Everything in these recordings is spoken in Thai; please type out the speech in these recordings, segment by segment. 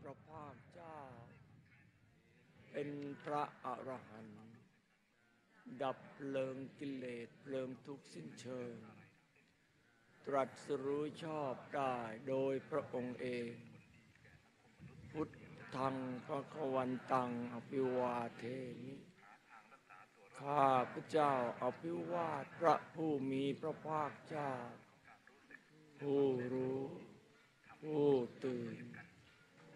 พระภาคเจ้า เป็นพระอรหันต์ดับเพลิงกิเลสเพลิงทุกข์สิ้นเชิง ตรัสรู้ชอบได้โดยพระองค์เอง พุทธังพระควันตังอภิวาเทมิข้าพระเจ้าอภิวาทพระผู้มีพระภาคเจ้า ผู้รู้ ผู้ตื่น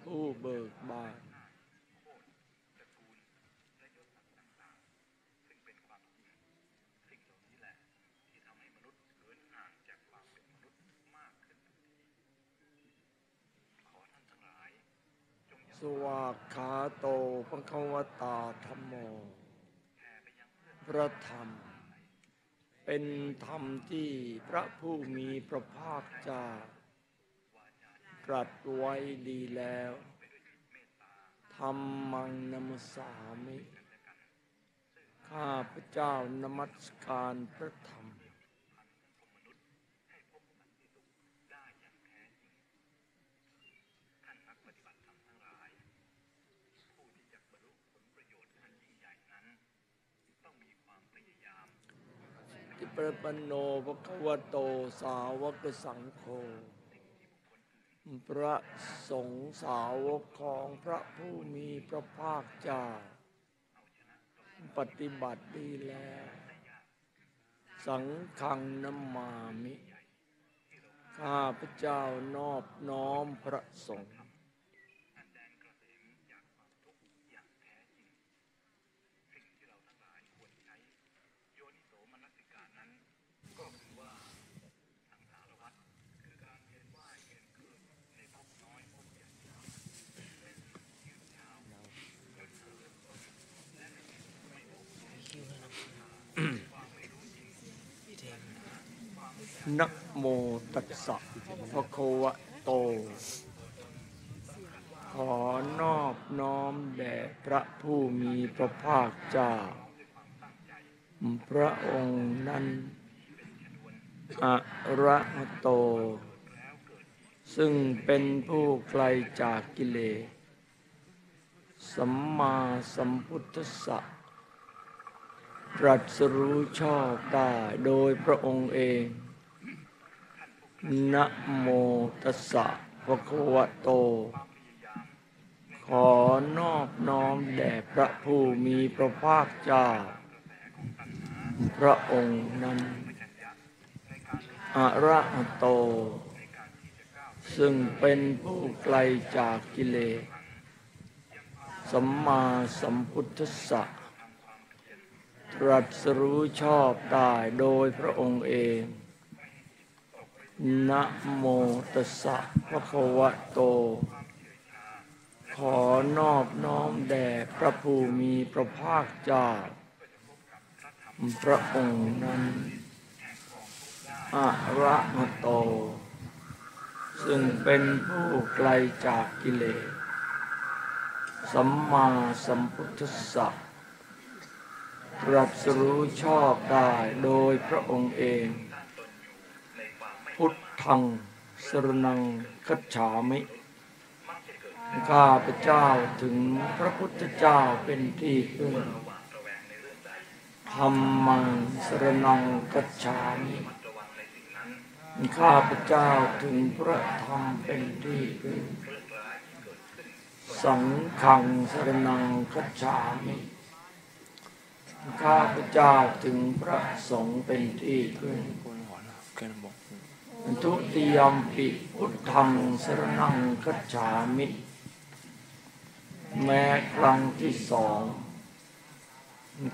ผู้เบิกบานสวากขาโตพระควตาธรรมโม พระธรรม เป็นธรรมที่พระผู้มีพระภาคเจ้า ตรัสไว้ดีแล้วธรรมังนมสามิ ข้าพระเจ้านมัสการพระธรรม ที่ประปันโนภควโตสาวกสังโฆ พระสงฆ์สาวกของพระผู้มีพระภาคเจ้า ปฏิบัติดีแล้ว สังฆังนัมมามิ ข้าพเจ้านอบน้อมพระสงฆ์ นะโมตัสสะภะคะวะโต ขอนอบน้อมแด่พระผู้มีพระภาคเจ้า พระองค์นั้นอะระหะโต ซึ่งเป็นผู้ไกลจากกิเลส สัมมาสัมพุทธสสะตรัสรู้ชอบได้โดยพระองค์เอง นะโมตัสสะภะคะวะโต ขอนอบน้อมแด่พระผู้มีพระภาคเจ้า พระองค์นั้นอะระหะโต ซึ่งเป็นผู้ไกลจากกิเลสสัมมาสัมพุทธัสสะตรัสรู้ชอบได้โดยพระองค์เอง นะโมตัสสะภะคะวะโต ขอนอบน้อมแด่พระผู้มีพระภาคเจ้า พระองค์นั้นอะระหะโต ซึ่งเป็นผู้ไกลจากกิเลส สัมมาสัมพุทธสสะตรัสรู้ชอบได้โดยพระองค์เอง พุทธังสรนังคัจฉามิข้าพระเจ้าถึงพระพุทธเจ้าเป็นที่พึ่งธรรมังสรนังคัจฉามิข้าพระเจ้าถึงพระธรรมเป็นที่พึ่งสังฆังสรนังคัจฉามิข้าพเจ้าถึงพระสงฆ์เป็นที่พึ่ง ทุติยมปิพุทธังสรนังคัจฉามิแม้ครั้งที่สอง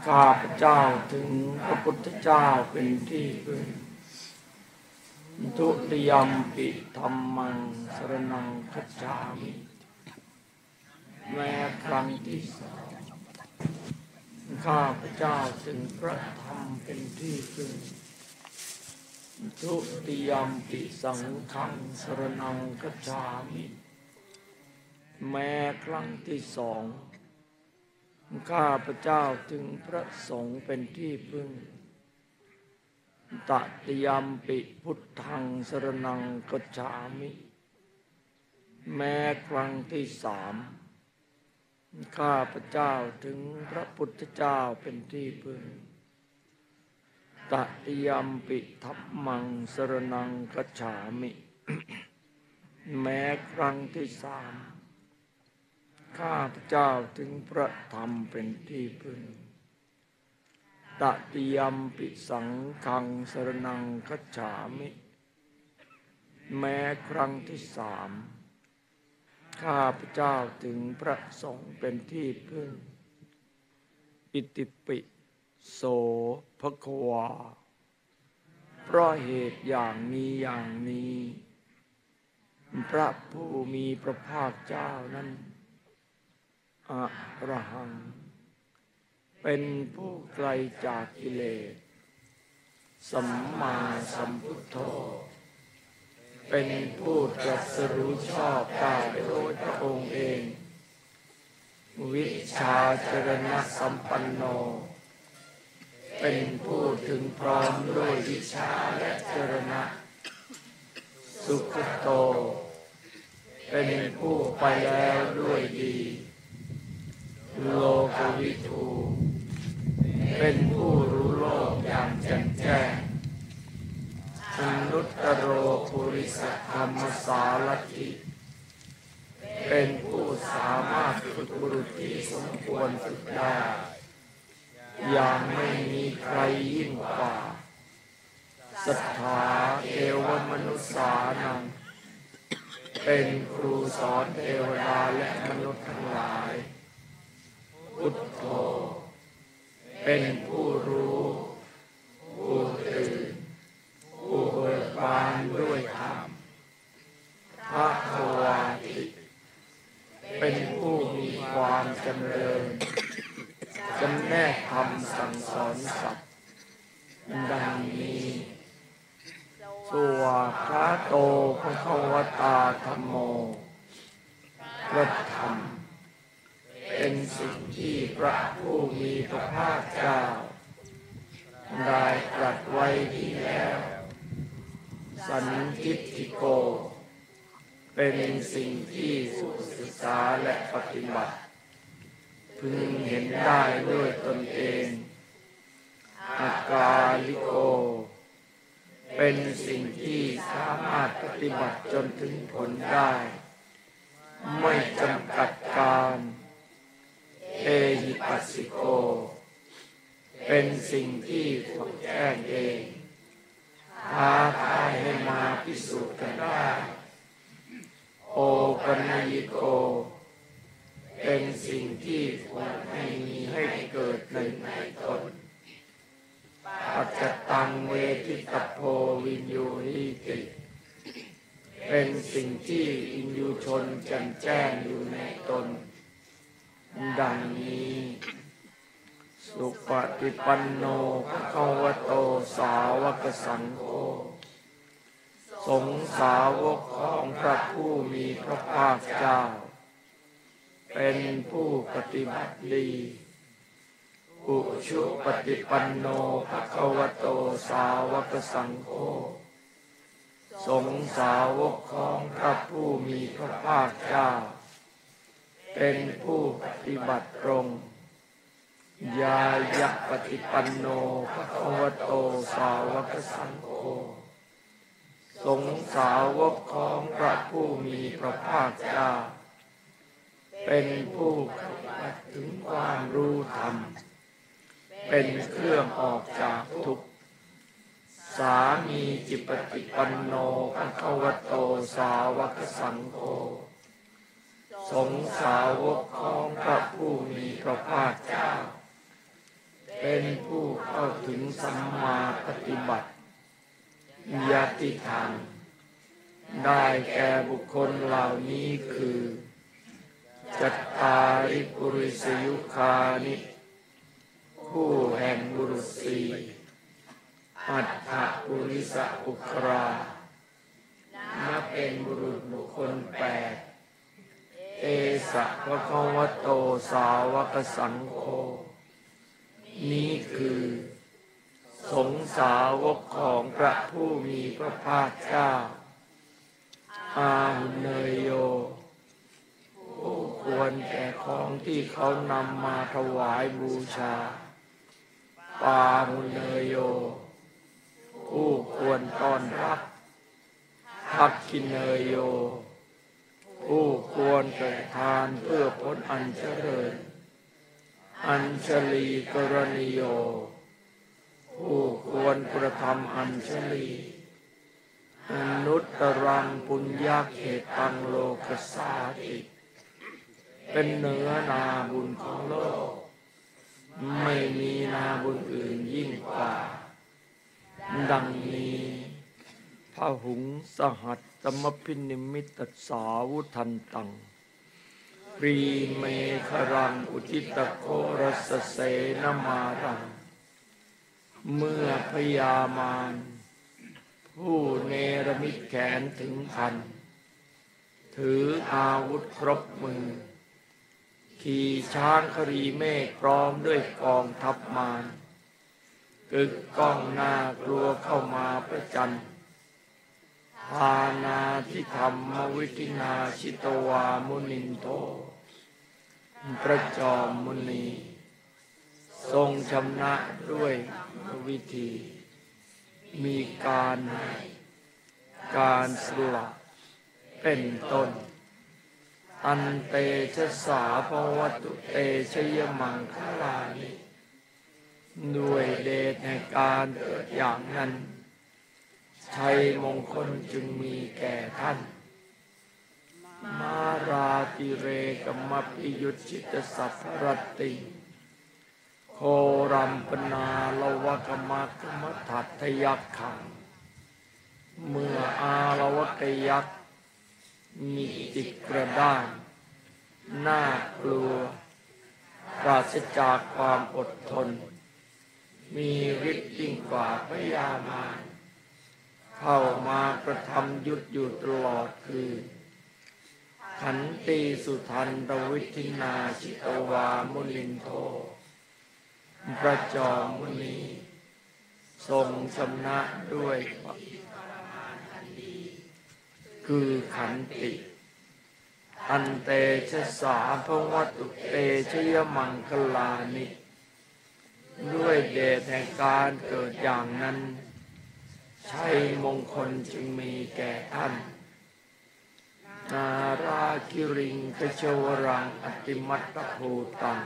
ข้าพเจ้าถึงพระพุทธเจ้าเป็นที่พึ่งทุติยมปิธรรมังสรนังคัจฉามิแม้ครั้งที่สองข้าพเจ้าถึงพระธรรมเป็นที่พึ่ง ทุติยมปิสังฆังสรนังคัจฉามิแม้ครั้งที่สอง ข้าพระเจ้าถึงพระสงฆ์เป็นที่พึ่ง ตติยมปิพุทธังสรนังกัจฉามิ แม้ครั้งที่สามข้าพระเจ้าถึงพระพุทธเจ้าเป็นที่พึ่ง ตติยมปิทัพมังสรนังกัจฉามิ แม้ครั้งที่สามข้าพเจ้าถึงพระธรรมเป็นที่พึ่งตติยมปิสังขังสรนังกัจฉามิ แม้ครั้งที่สามข้าพเจ้าถึงพระสงฆ์เป็นที่พึ่ง อิติปิ โสภควา เพราะเหตุอย่างนี้อย่างนี้ พระผู้มีพระภาคเจ้านั้นอะระหัง เป็นผู้ไกลจากกิเลส สัมมาสัมพุทโธ เป็นผู้ตรัสรู้ชอบได้โดยพระองค์เอง วิชาจรณะสัมปันโน เป็นผู้ถึงพร้อมด้วยวิชาและจรณะ สุขโต เป็นผู้ไปแล้วด้วยดี โลกวิทูเป็นผู้รู้โลกอย่างแจ่มแจ้งมนุตตโรปุริสธรรมสารติเป็นผู้สามารถฝึกบุรุษที่สมควรฝึกได้ ย่างไม่มีใครยิ่งกว่าศรัทธาเทวมนุษย์สานัง เป็นครูสอนเทวดาและมนุษย์ทั้งหลาย พุทโธ เป็นผู้รู้ผู้ตื่นผู้เบิกบานด้วยธรรมพระโวาติ เป็นผู้มีความจำเริญ จำแนกธรรมสั่งสอนสัตว์ดังนี้สัวพระโตพระควตาธรรมโมพระธรรม เป็นสิ่งที่พระผู้มีพระภาคเจ้าได้ตรัสไว้ดีแล้ว สันทิฏฐิโก เป็นสิ่งที่สุศึกษาและปฏิบัติ พึงเห็นได้ด้วยตนเองอากาลิโก เป็นสิ่งที่สามารถปฏิบัติจนถึงผลได้ ไม่จำกัดการ เอหิปัสสิโก เป็นสิ่งที่ถูกแจ้งเองท้าทายให้มาพิสูจน์กันได้ โอปัญญิโก เป็นสิ่งที่ควรให้มีให้เกิดในในตน ปัจจตังเวทิตโพวินยูหิติ เป็นสิ่งที่อินยูชนแจ่มแจ้งอยู่ในตน ดังนี้ สุปฏิปันโนภะคะวะโตสาวกสังโฆสงสาวกของพระผู้มีพระภาคเจ้า เป็นผู้ปฏิบัติดี อุชุปฏิปันโนภะคะวะโตสาวกสังโฆ สงสาวกของพระผู้มีพระภาคเจ้า เป็นผู้ปฏิบัติตรงยายะปฏิปันโนภะคะวะโตสาวกสังโฆ สงสาวกของพระผู้มีพระภาคเจ้า เป็นผู้ปฏิบัถึงความรู้ธรรม เป็นเครื่องออกจากทุกข์ สามีจิปฏิปันโนภะคะวะโตสาวกสังโฆสงสาวกของพระผู้มีพระภาคเจ้า เป็นผู้เข้าถึงสัมมาปฏิบัติยติธรรมได้แก่บุคคลเหล่านี้คือ จัตตาริปุริสยุคานิผู้แห่งบุรุษสีอัตถปุริสอุครานับเป็นบุรุษบุคคลแปดเอสะพระคะวะโตสาวกสังโฆนี้คือ สงสาวกของพระผู้มีพระภาคเจ้าอาหุเนยโย ควรแก่ของที่เขานำมาถวายบูชา ปามุเนโย ผู้ควรต้อนรับทักกินเนโย ผู้ควรแก่ทานเพื่อผลอันเจริญ อัญชลีกรณิโย ผู้ควรกระทำอัญชลีอนุตตรังปุญญาเขตังโลกสาติ เป็นเนื้อนาบุญของโลก ไม่มีนาบุญอื่นยิ่งกว่า ดังนี้พระหุงสหัสตมพินิมิตสาวุทันตังปรีเมฆรังอุทิตโครสเสนมารัง เมื่อพยามารผู้เนรมิตแขนถึงพัน ถืออาวุธครบมือ ขี่ช้างครีเมฆพร้อมด้วยกองทัพมารกึกก้องหน้ากลัวเข้ามาประจันพานาทิธรรมวิทินาชิตวามุนินโทพระจอมมุนี ทรงชำนะด้วยวิธี มีการการสลับเป็นต้น อันเตชะสาภวัตุเตชยมังคลานิด้วยเดชในการเกิดอย่างนั้น ชัยมงคลจึงมีแก่ท่าน มาราติเรกมปิยุชิตสัพพรติ โครัมปนาลวกมะกมทัตทยักขัง เมื่ออาลวกยักษ มีจิตกระด้างน่ากลัว ปราศจากความอดทน มีฤทธิ์ยิ่งกว่าพยามารเข้ามากระทำยุดอยู่ตลอดคือขันตีสุทันตวิทินาชิตวามุนินโทพระจอมมุนีทรงชำนะด้วย คือขันติ อันเตชะสาพวัตุเตชยมังคลานิ ด้วยเดชแห่งการเกิดอย่างนั้น ชัยมงคลจึงมีแก่ท่าน นาราคิริงกชวรังอติมัตตภูตัง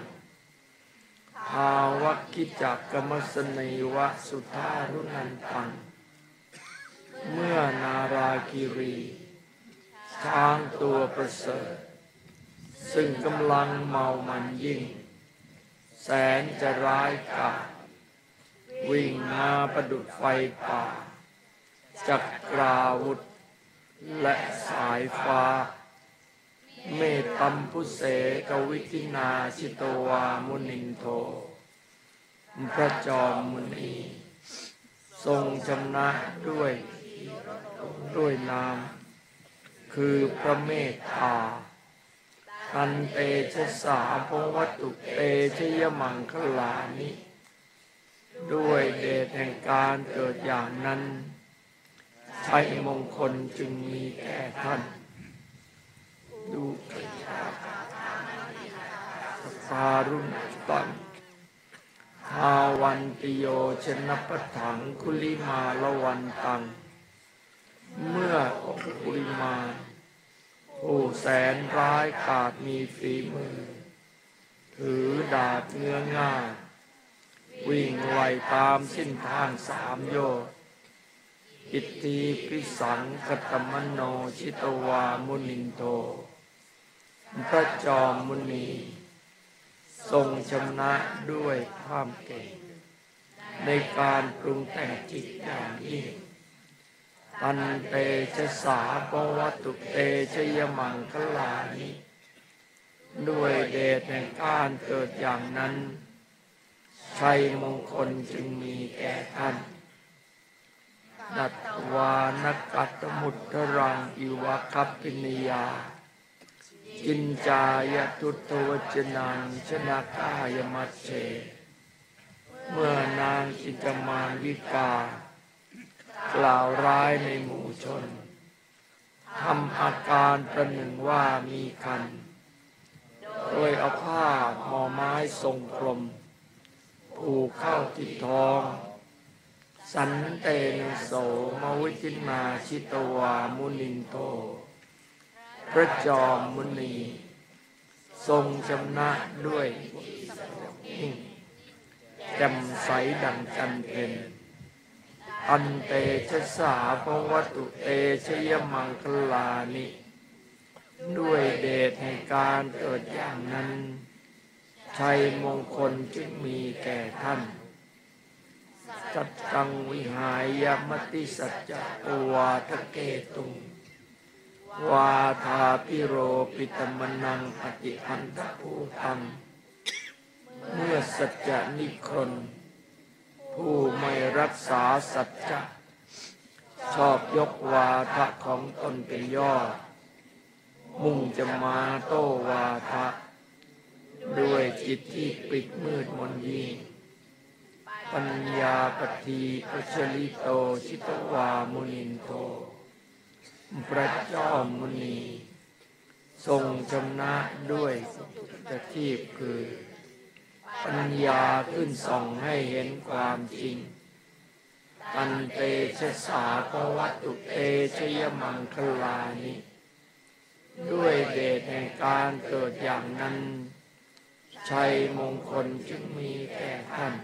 ภาวกิจักกรรมสนิวะสุทารุนันตัง เมื่อนาราคิรี ช้างตัวประเสริฐ ซึ่งกำลังเมามันยิ่ง แสนจะร้ายกาจวิ่งมาประดุดไฟป่า จักกราวุธ และสายฟ้า เมตตัมพุเสกวิทินาชิตวามุนินโท พระจอมมุนี ทรงชำนะด้วยด้วยนาม คือพระเมตตาอันเตชะสาพวัตุเตชยมังคลานิ ด้วยเดชแห่งการเกิดอย่างนั้นชัยมงคลจึงมีแก่ท่าน ดูสารุณตังทาวันติโยชนะปะถังคุลิมาละวันตัง เมื่อองคุลิมาผู้แสนร้ายกาจมีฝีมือ ถือดาบเงื้อง่าวิ่งไล่ตามเส้นทางสามโยชน์อิทธิพิสังกตมโนชิตวามุนินโทพระจอมมุนี ทรงชำนะด้วยความเก่ง ในการปรุงแต่งจิตอย่างยิ่ง ตันเตชะสาปวัตุเตชยมังคลานิด้วยเดชแห่งการเกิดอย่างนั้นชัยมงคลจึงมีแก่ท่านนัตวานกัตมุตตรังอิวะคัพินิยา กินจายทุตวจนังชนะกายมัตเช เมื่อนางจิจมานวิกา กล่าวร้ายในหมู่ชนทำอาการประหนึ่งว่ามีคัน โดยเอาผ้าหมอไม้ทรงกลม ผูกเข้าที่ทอง สันเตนโสมวิจินนาชิตวามุนินโต พระจอมมุนี ทรงชำนะด้วยยิ่งจ่มใสดังจันเพ็ญ อันเตชะสาภวัตุเตชยมังคลานิ ด้วยเดชแห่งการเกิดอย่างนั้น ชัยมงคลจึงมีแก่ท่าน สัตตังวิหายมติสัจจะโอวาทเกตุง วาทาพิโรปิตมนังปฏิพันธภูตัง เมื่อสัจจะนิครน ผู้ไม่รักษาสัจจะชอบยกวาทะของตนเป็นยอด มุ่งจะมาโต้วาทะ ด้วยจิตที่ปิดมืดมนยิงปัญญาปฏิปัชลิโตชิตวามุนินโต พระจอมมุนี ทรงชำนะด้วยตะทีพคือ ปัญญาขึ้นส่องให้เห็นความจริง ตันเตชะสาภวัตุเตชยมังคลานิด้วยเดชแห่งการเกิดอย่างนั้น ชัยมงคลจึงมีแก่ท่าน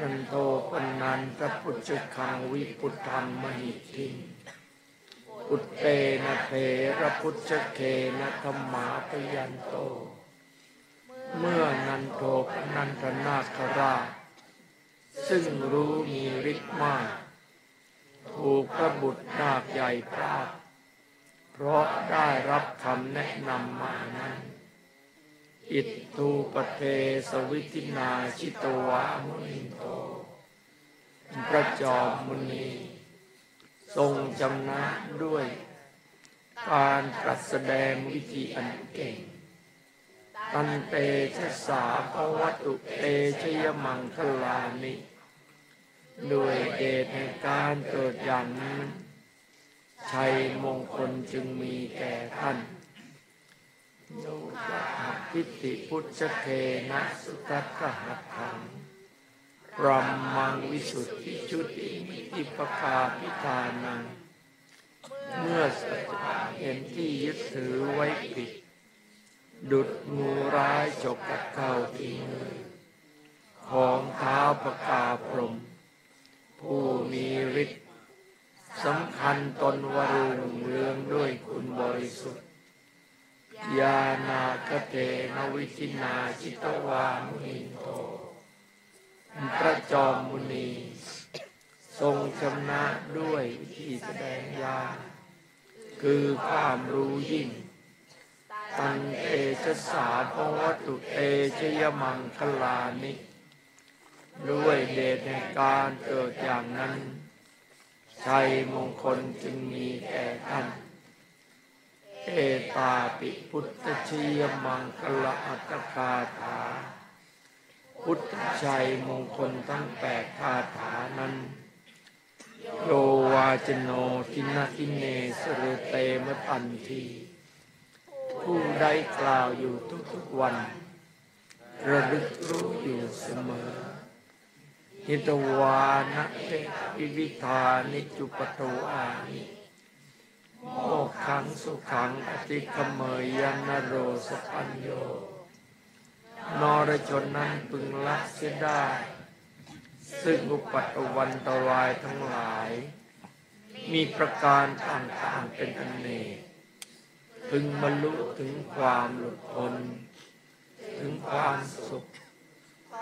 นันโทปนันตพุทธคังวิพุทธัมมหิทิงอุตเตนะเถระพุทธเคนะธรรมาปยันโต เมื่อนันโทปนันทนาคราช ซึ่งรู้มีฤทธิ์มาก ถูกพระบุตรนาคใหญ่พราดเพราะได้รับคำแนะนำมานั้นอิตูปเทสวิตินาชิตวามุนินโต พระจอมมุนีทรงจำนะด้วย การตรัสแสดงวิธีอันเก่ง ตันเตชะสาภวัตุเตชยมังคลานิด้วยเดชแห่งการเกิดอย่างนั้นชัยมงคลจึงมีแก่ท่านโยตพิติพุทธเคนะสุตัสหัตถังรัมมังวิสุทธิชุติมิติปคาพิธานัง เมื่อสัจเห็นที่ยึดถือไว้ผิด ดุดงูร้ายจกกัดเข้าที่มือของเท้าประกาพรหมผู้มีฤทธิ์สำคัญตนวรุงเรืองด้วยคุณบริสุทธิ์ยานาคเตนวิทินาชิตวามุนินโต พระจอมมุนี ทรงชำนะด้วยวิธีแสดงญาคือความรู้ยิ่ง ตันเตชะสาภวตุเตชยมังคลานิด้วยเดชแห่งการเกิดอย่างนั้นชัยมงคลจึงมีแก่ท่าน เอตาปิพุทธชียมังคละอัตตคาถา พุทธชัยมงคลทั้งแปดคาถานั้น โยวาจโนทินาทิเนสเรเตมตันที ผู้ได้กล่าวอยู่ทุกๆวัน ระลึกรู้อยู่เสมอหิตวานะเตวิวิธานิจุปโตวานิโมขังสุขังอติคเมยยนโรสปัญโย นรชนนั้นพึงละเสียได้ ซึ่งอุปัตตวันตรายทั้งหลาย มีประการต่างๆเป็นอันเนก พึงบรรลุถึงความหลุดพ้นถึงความสุข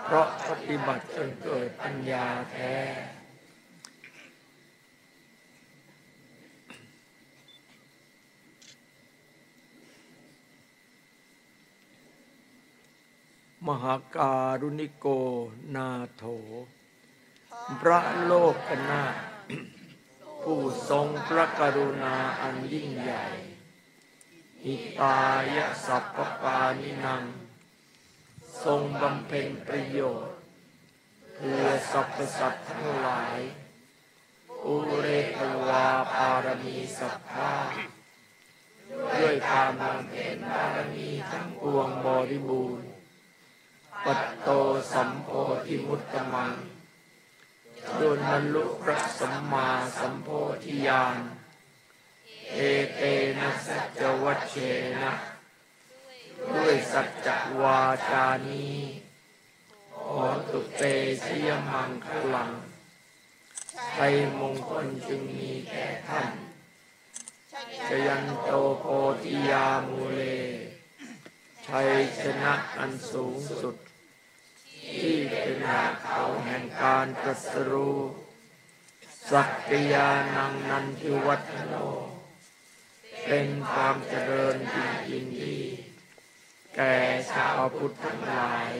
เพราะปฏิบัติจนเกิดปัญญาแท้มหาการุณิโกนาโถ พระโลกนาผู้ทรงพระกรุณาอันยิ่งใหญ่ หิตายะสัพพปานินัง ทรงบำเพ็ญประโยชน์ เพื่อสรรพสัตว์ทั้งหลาย อุเรตวาปารมีสัพพาด้วยความบำเพ็ญบารมีทั้งปวงบริบูรณ์ ปัตโตสัมโพธิมุตตมัง โดยบรรลุพระสัมมาสัมโพธิญาณ เอเตนะสัจวัชเชนะ ด้วยสัจจวาจานี้ขอตุเตชยมังคลังไทยมงคลจึงมีแก่ท่านชยันโตโพธิยามูเล ชัยชนะอันสูงสุด ที่เป็นหาเขาแห่งการตรัสรู้ สักยานังนันทิวัฒโน เป็นความเจริญจริงจริงดี แก่ชาวพุทธทั้งหลาย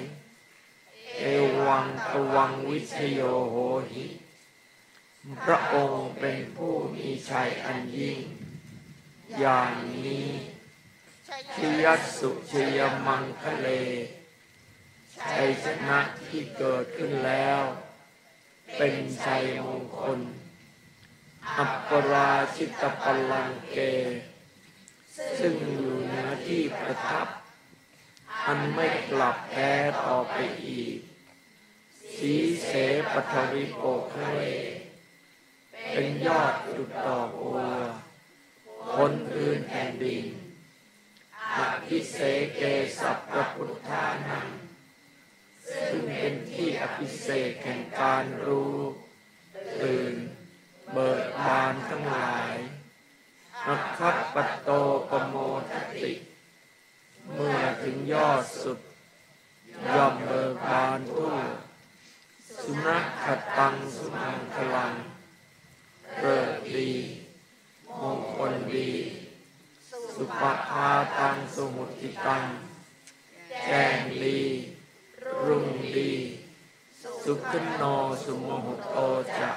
เอวังตวังวิชโยโหหิ พระองค์เป็นผู้มีชัยอันยิ่ง อย่างนี้ชยัสสุชยมังคะเลชัยชนะที่เกิดขึ้นแล้ว เป็นชัยมงคล อัปปราชิตปลังเก ซึ่งอยู่เหนือที่ประทับ อันไม่กลับแพ้ต่อไปอีก สีเสปทวิโปคเวเป็นยอดจุดดอกบัวคนอื่นแผ่นดินอภิเสเกสัพพพุทธานังซึ่งเป็นที่อภิเศกแห่งการรู้ ตื่น เบิกบานทั้งหลาย นักขบปัตโตปโมทติ เมื่อถึงยอดสุด ย่อมเบิกบานทั่วสุนัขขัดตังสุนังพลังเริดดีมงคลดี สุปภาตังสมุติตัง แจ้งดี รุ่งดี สุขันโนสุโมหโตจะ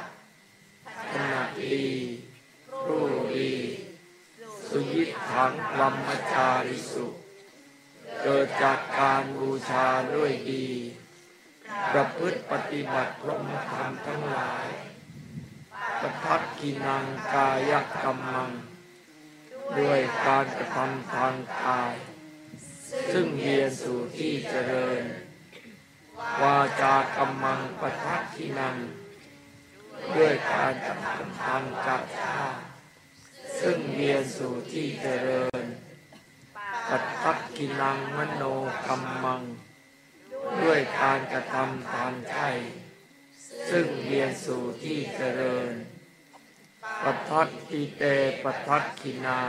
ขณะดี รู้ดี สุยิถังลัมมจาริสุ เกิดจากการบูชาด้วยดี ประพฤติปฏิบัติพรหมธรรมทั้งหลายประทักกินังกายกรรมัง ด้วยการกระทำทางกาย ซึ่งเรียนสู่ที่เจริญวาจากรรมังประทักกินัง ด้วยการกระทำทางกัจจา ซึ่งเรียนสู่ที่เจริญ ปัตตักกินังมโนกรรมัง ด้วยการกระทำทางใจซึ่งเรียนสู่ที่เจริญ ปัททักกิเตปัททักกินา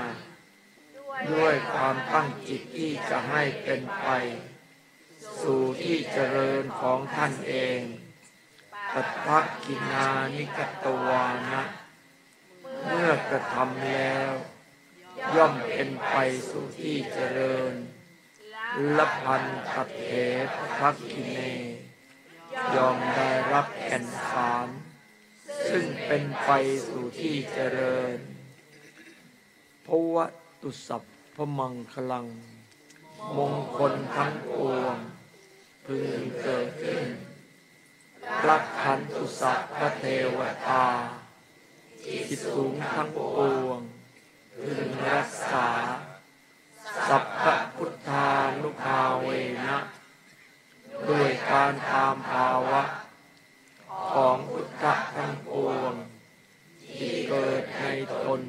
ด้วยความตั้งจิตที่จะให้เป็นไป สู่ที่เจริญของท่านเอง ปัททักกินานิกตวานะ เมื่อกระทำแล้ว ย่อมเป็นไปสู่ที่เจริญละพันตัดเหพักกิเน ยอมได้รับแก่นสาร ซึ่งเป็นไปสู่ที่เจริญเพราะวตุสัพพมังคลัง มงคลทั้งปวง พึงเกิดขึ้นรักขันตุสัพพเทวตา จิตสูงทั้งปวงพึงรักษา สัพพพุทธานุภาเวนะด้วยการตามภาวะ ของพุทธทั้งปวง ที่เกิดในตน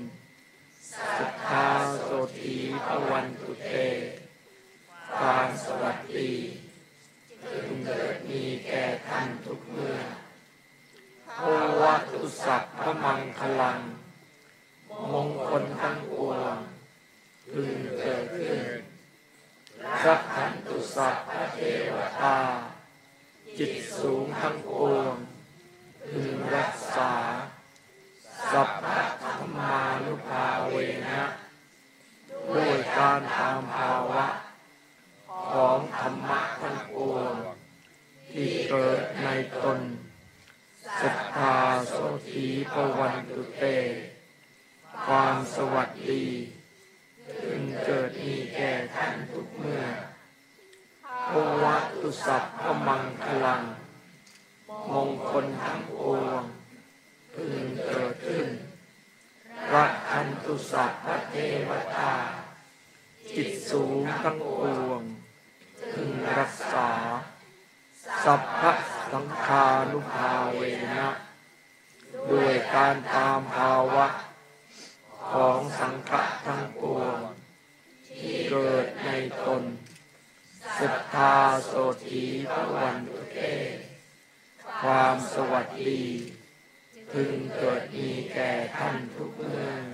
สุทธาโสตีพวันตุเตการสวัสดี จึงเกิดมีแก่ท่านทุกเมื่อ โอวัตุสัพพมังคลัง มงคลทั้งปวงพึงเกิดขึ้นรักขันตุสัพพเทวตา จิตสูงทั้งปวงพึงรักษา สัพพธรรมานุภาเวนะด้วยการตามภาวะ ของธรรมะทั้งปวงที่เกิดในตน ศรัทธาโสตีปวันตุเต ความสวัสดีพึงเกิดมีแก่ท่านทุกเมื่อโอวัตุสัพพมังคลัง มงคลทั้งปวงพึงเกิดขึ้นรักขันตุสัพพเทวตา จิตสูงทั้งปวงพึงรักษา สัพพ สังคานุภาเวนะด้วยการตามภาวะ ของสังขะทั้งปวงที่เกิดในตนศรัทธาโสถีพระวันตุเต ความสวัสดีพึงเกิดมีแก่ท่านทุกเมื่อ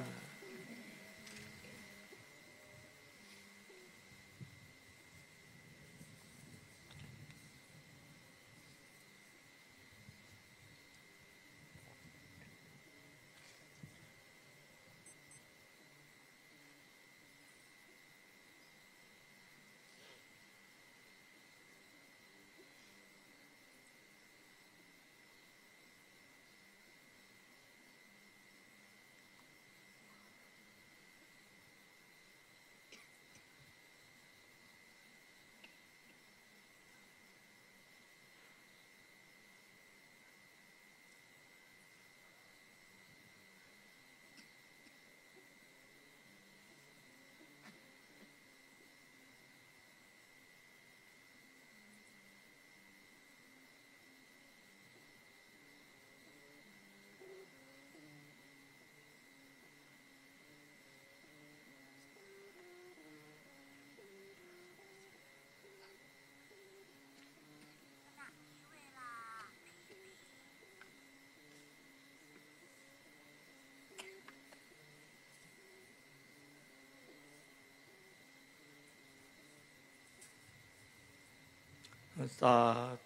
สา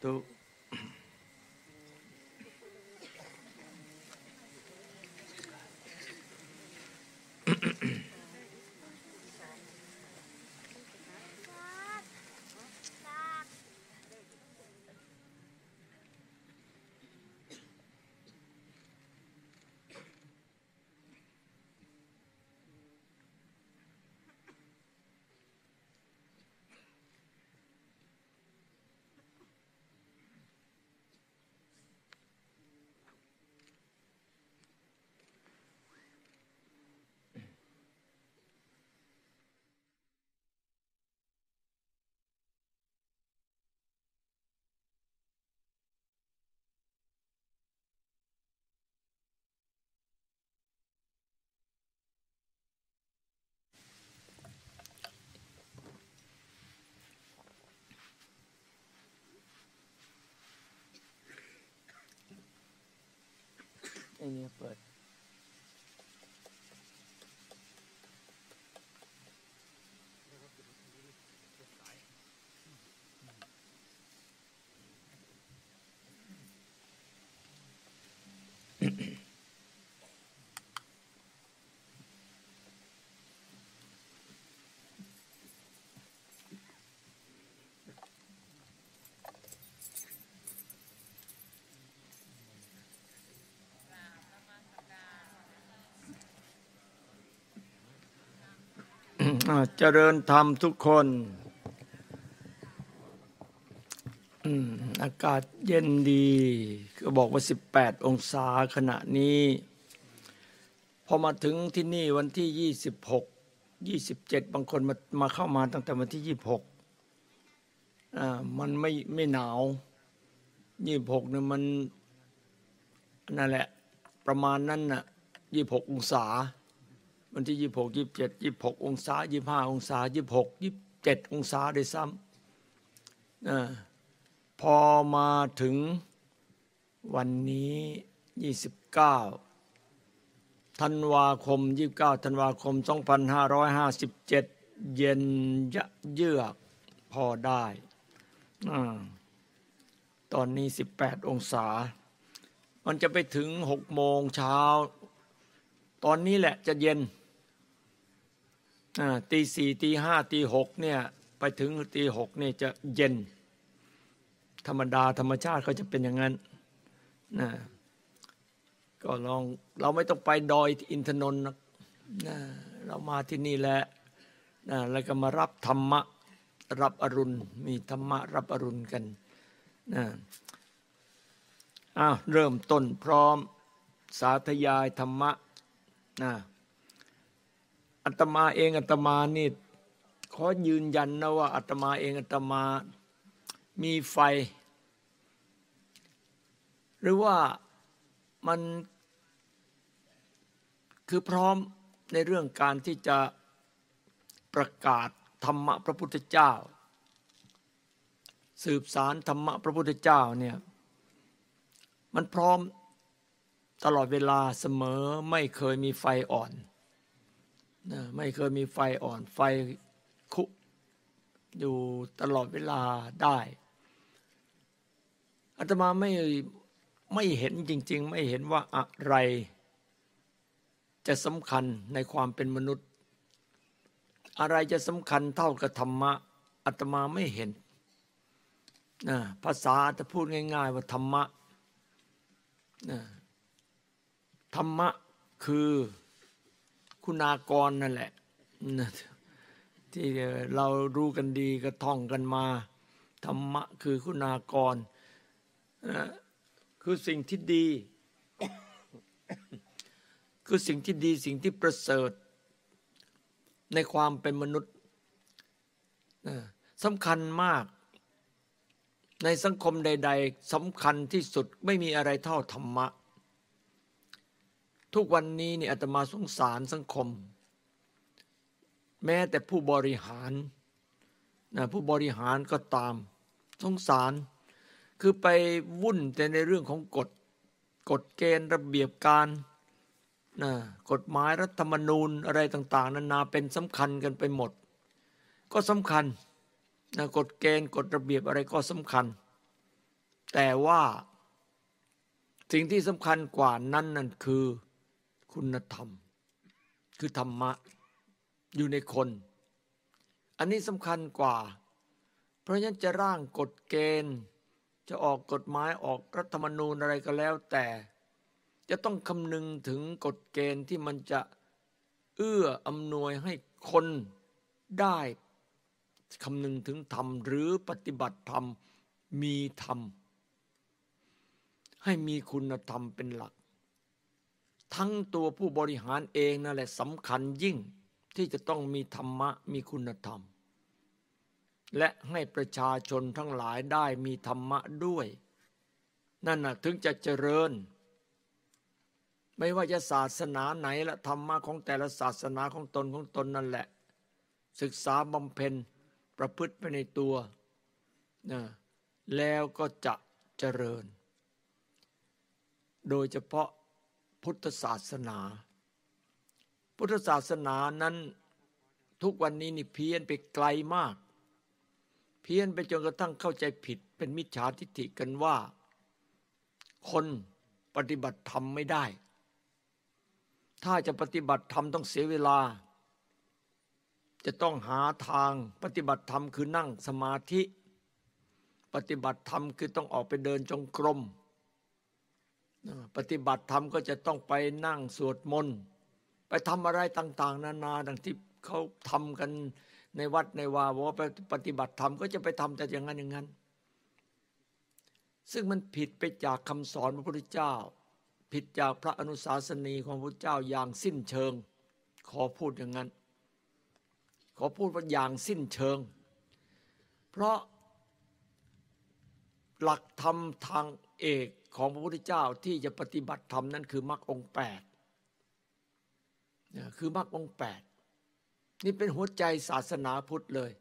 ธุ ไอ้ เนี่ยเจริญธรรมทุกคนอืมอากาศเย็นดี ก็บอกว่า 18 องศาขณะนี้ พอมาถึงที่นี่วันที่ 26 27 บางคนมามาเข้ามาตั้งแต่วันที่ 26อ่ามันไม่ไม่หนาว 26เนี่ยมันนั่นแหละ ประมาณนั้นน่ะ 26 องศา วันที่ยี่หกยี่เจ็ดยี่หกองศายี่ห้าองศายี่หกยี่เจ็ดองศาได้ซ้ำอพอมาถึงวันนี้ยี่สิบเก้าธันวาคมยี่บเก้าธันวาคมสองพันห้าร้อยห้าสิบเจ็ดเย็นยะเยือกพอได้อตอนนี้สิบแปดองศา มันจะไปถึงหกโมงเช้า ตอนนี้แหละจะเย็น ตีสี่ตีห้าตีหกเนี่ยไปถึงตีหกเนี่ยจะเย็น ธรรมดาธรรมชาติเขาจะเป็นอย่างนั้นนะก็ลองเราไม่ต้องไปดอยอินทนนท์นะนะเรามาที่นี่แหละนะแล้วก็มารับธรรมะรับอรุณ มีธรรมะรับอรุณกันนะอ้าวเริ่มต้นพร้อมสาธยายธรรมะนะ อัตมาเองอัตมานี่ขอยืนยันนะว่าอาตมาเองอาตมามีไฟ หรือว่ามันคือพร้อมในเรื่องการที่จะประกาศธรรมะพระพุทธเจ้า สืบสารธรรมะพระพุทธเจ้าเนี่ยมันพร้อมตลอดเวลาเสมอไม่เคยมีไฟอ่อน นะไม่เคยมีไฟอ่อนไฟคุอยู่ตลอดเวลาได้อาตมาไม่ไม่เห็นจริง ๆ ไม่เห็นว่าอะไรจะสำคัญในความเป็นมนุษย์ อะไรจะสำคัญเท่ากับธรรมะอาตมาไม่เห็นนะภาษาจะพูดง่าย ๆ ว่าธรรมะนะธรรมะคือ คุณากรนั่นแหละ ที่เรารู้กันดีก็ท่องกันมา ธรรมะคือคุณากรนะคือสิ่งที่ดี คือสิ่งที่ดีสิ่งที่ประเสริฐ ในความเป็นมนุษย์สำคัญมาก ในสังคมใด ๆสำคัญที่สุดไม่มีอะไรเท่าธรรมะ ทุกวันนี้เนี่ยอาตมาสงสารสังคม แม้แต่ผู้บริหารนะผู้บริหารก็ตาม สงสาร คือไปวุ่นแต่ในเรื่องของกฎกฎเกณฑ์ระเบียบการนะกฎหมายรัฐธรรมนูญอะไรต่าง ๆ นานาเป็นสำคัญกันไปหมด ก็สำคัญนะกฎเกณฑ์กฎระเบียบอะไรก็สำคัญ แต่ว่าสิ่งที่สำคัญกว่านั้นนั่นคือ คุณธรรม คือธรรมะอยู่ในคน อันนี้สำคัญกว่า เพราะฉะนั้นจะร่างกฎเกณฑ์ จะออกกฎหมายออกรัฐธรรมนูญอะไรก็แล้วแต่ จะต้องคำนึงถึงกฎเกณฑ์ที่มันจะเอื้ออำนวยให้คนได้คำนึงถึงธรรมหรือปฏิบัติธรรมมีธรรม ให้มีคุณธรรมเป็นหลัก ทั้งตัวผู้บริหารเองนั่นแหละสำคัญยิ่งที่จะต้องมีธรรมะมีคุณธรรม และให้ประชาชนทั้งหลายได้มีธรรมะด้วย นั่นน่ะถึงจะเจริญ ไม่ว่าจะศาสนาไหนละธรรมะของแต่ละศาสนาของตนของตนนั่นแหละ ศึกษาบำเพ็ญประพฤติไปในตัวนะแล้วก็จะเจริญ โดยเฉพาะ พุทธศาสนา พุทธศาสนานั้นทุกวันนี้นี่เพี้ยนไปไกลมาก เพี้ยนไปจนกระทั่งเข้าใจผิด เป็นมิจฉาทิฏฐิกันว่า คนปฏิบัติธรรมไม่ได้ ถ้าจะปฏิบัติธรรมต้องเสียเวลา จะต้องหาทางปฏิบัติธรรมคือนั่งสมาธิ ปฏิบัติธรรมคือต้องออกไปเดินจงกรม ปฏิบัติธรรมก็จะต้องไปนั่งสวดมนต์ไปทำอะไรต่าง ๆ นานาดังที่เขาทำกันในวัดในวาว่าไปปฏิบัติธรรมก็จะไปทำแต่อย่างนั้นอย่างนั้น ซึ่งมันผิดไปจากคำสอนพระพุทธเจ้า ผิดจากพระอนุสาสนีของพระเจ้าอย่างสิ้นเชิง ขอพูดอย่างนั้น ขอพูดว่าอย่างสิ้นเชิง เพราะหลักธรรมทางเอก ของพระพุทธเจ้าที่จะปฏิบัติธรรมนั้นคือมรรคองแปดคือมรรคองแปดนี่เป็นหัวใจศาสนาพุทธเลย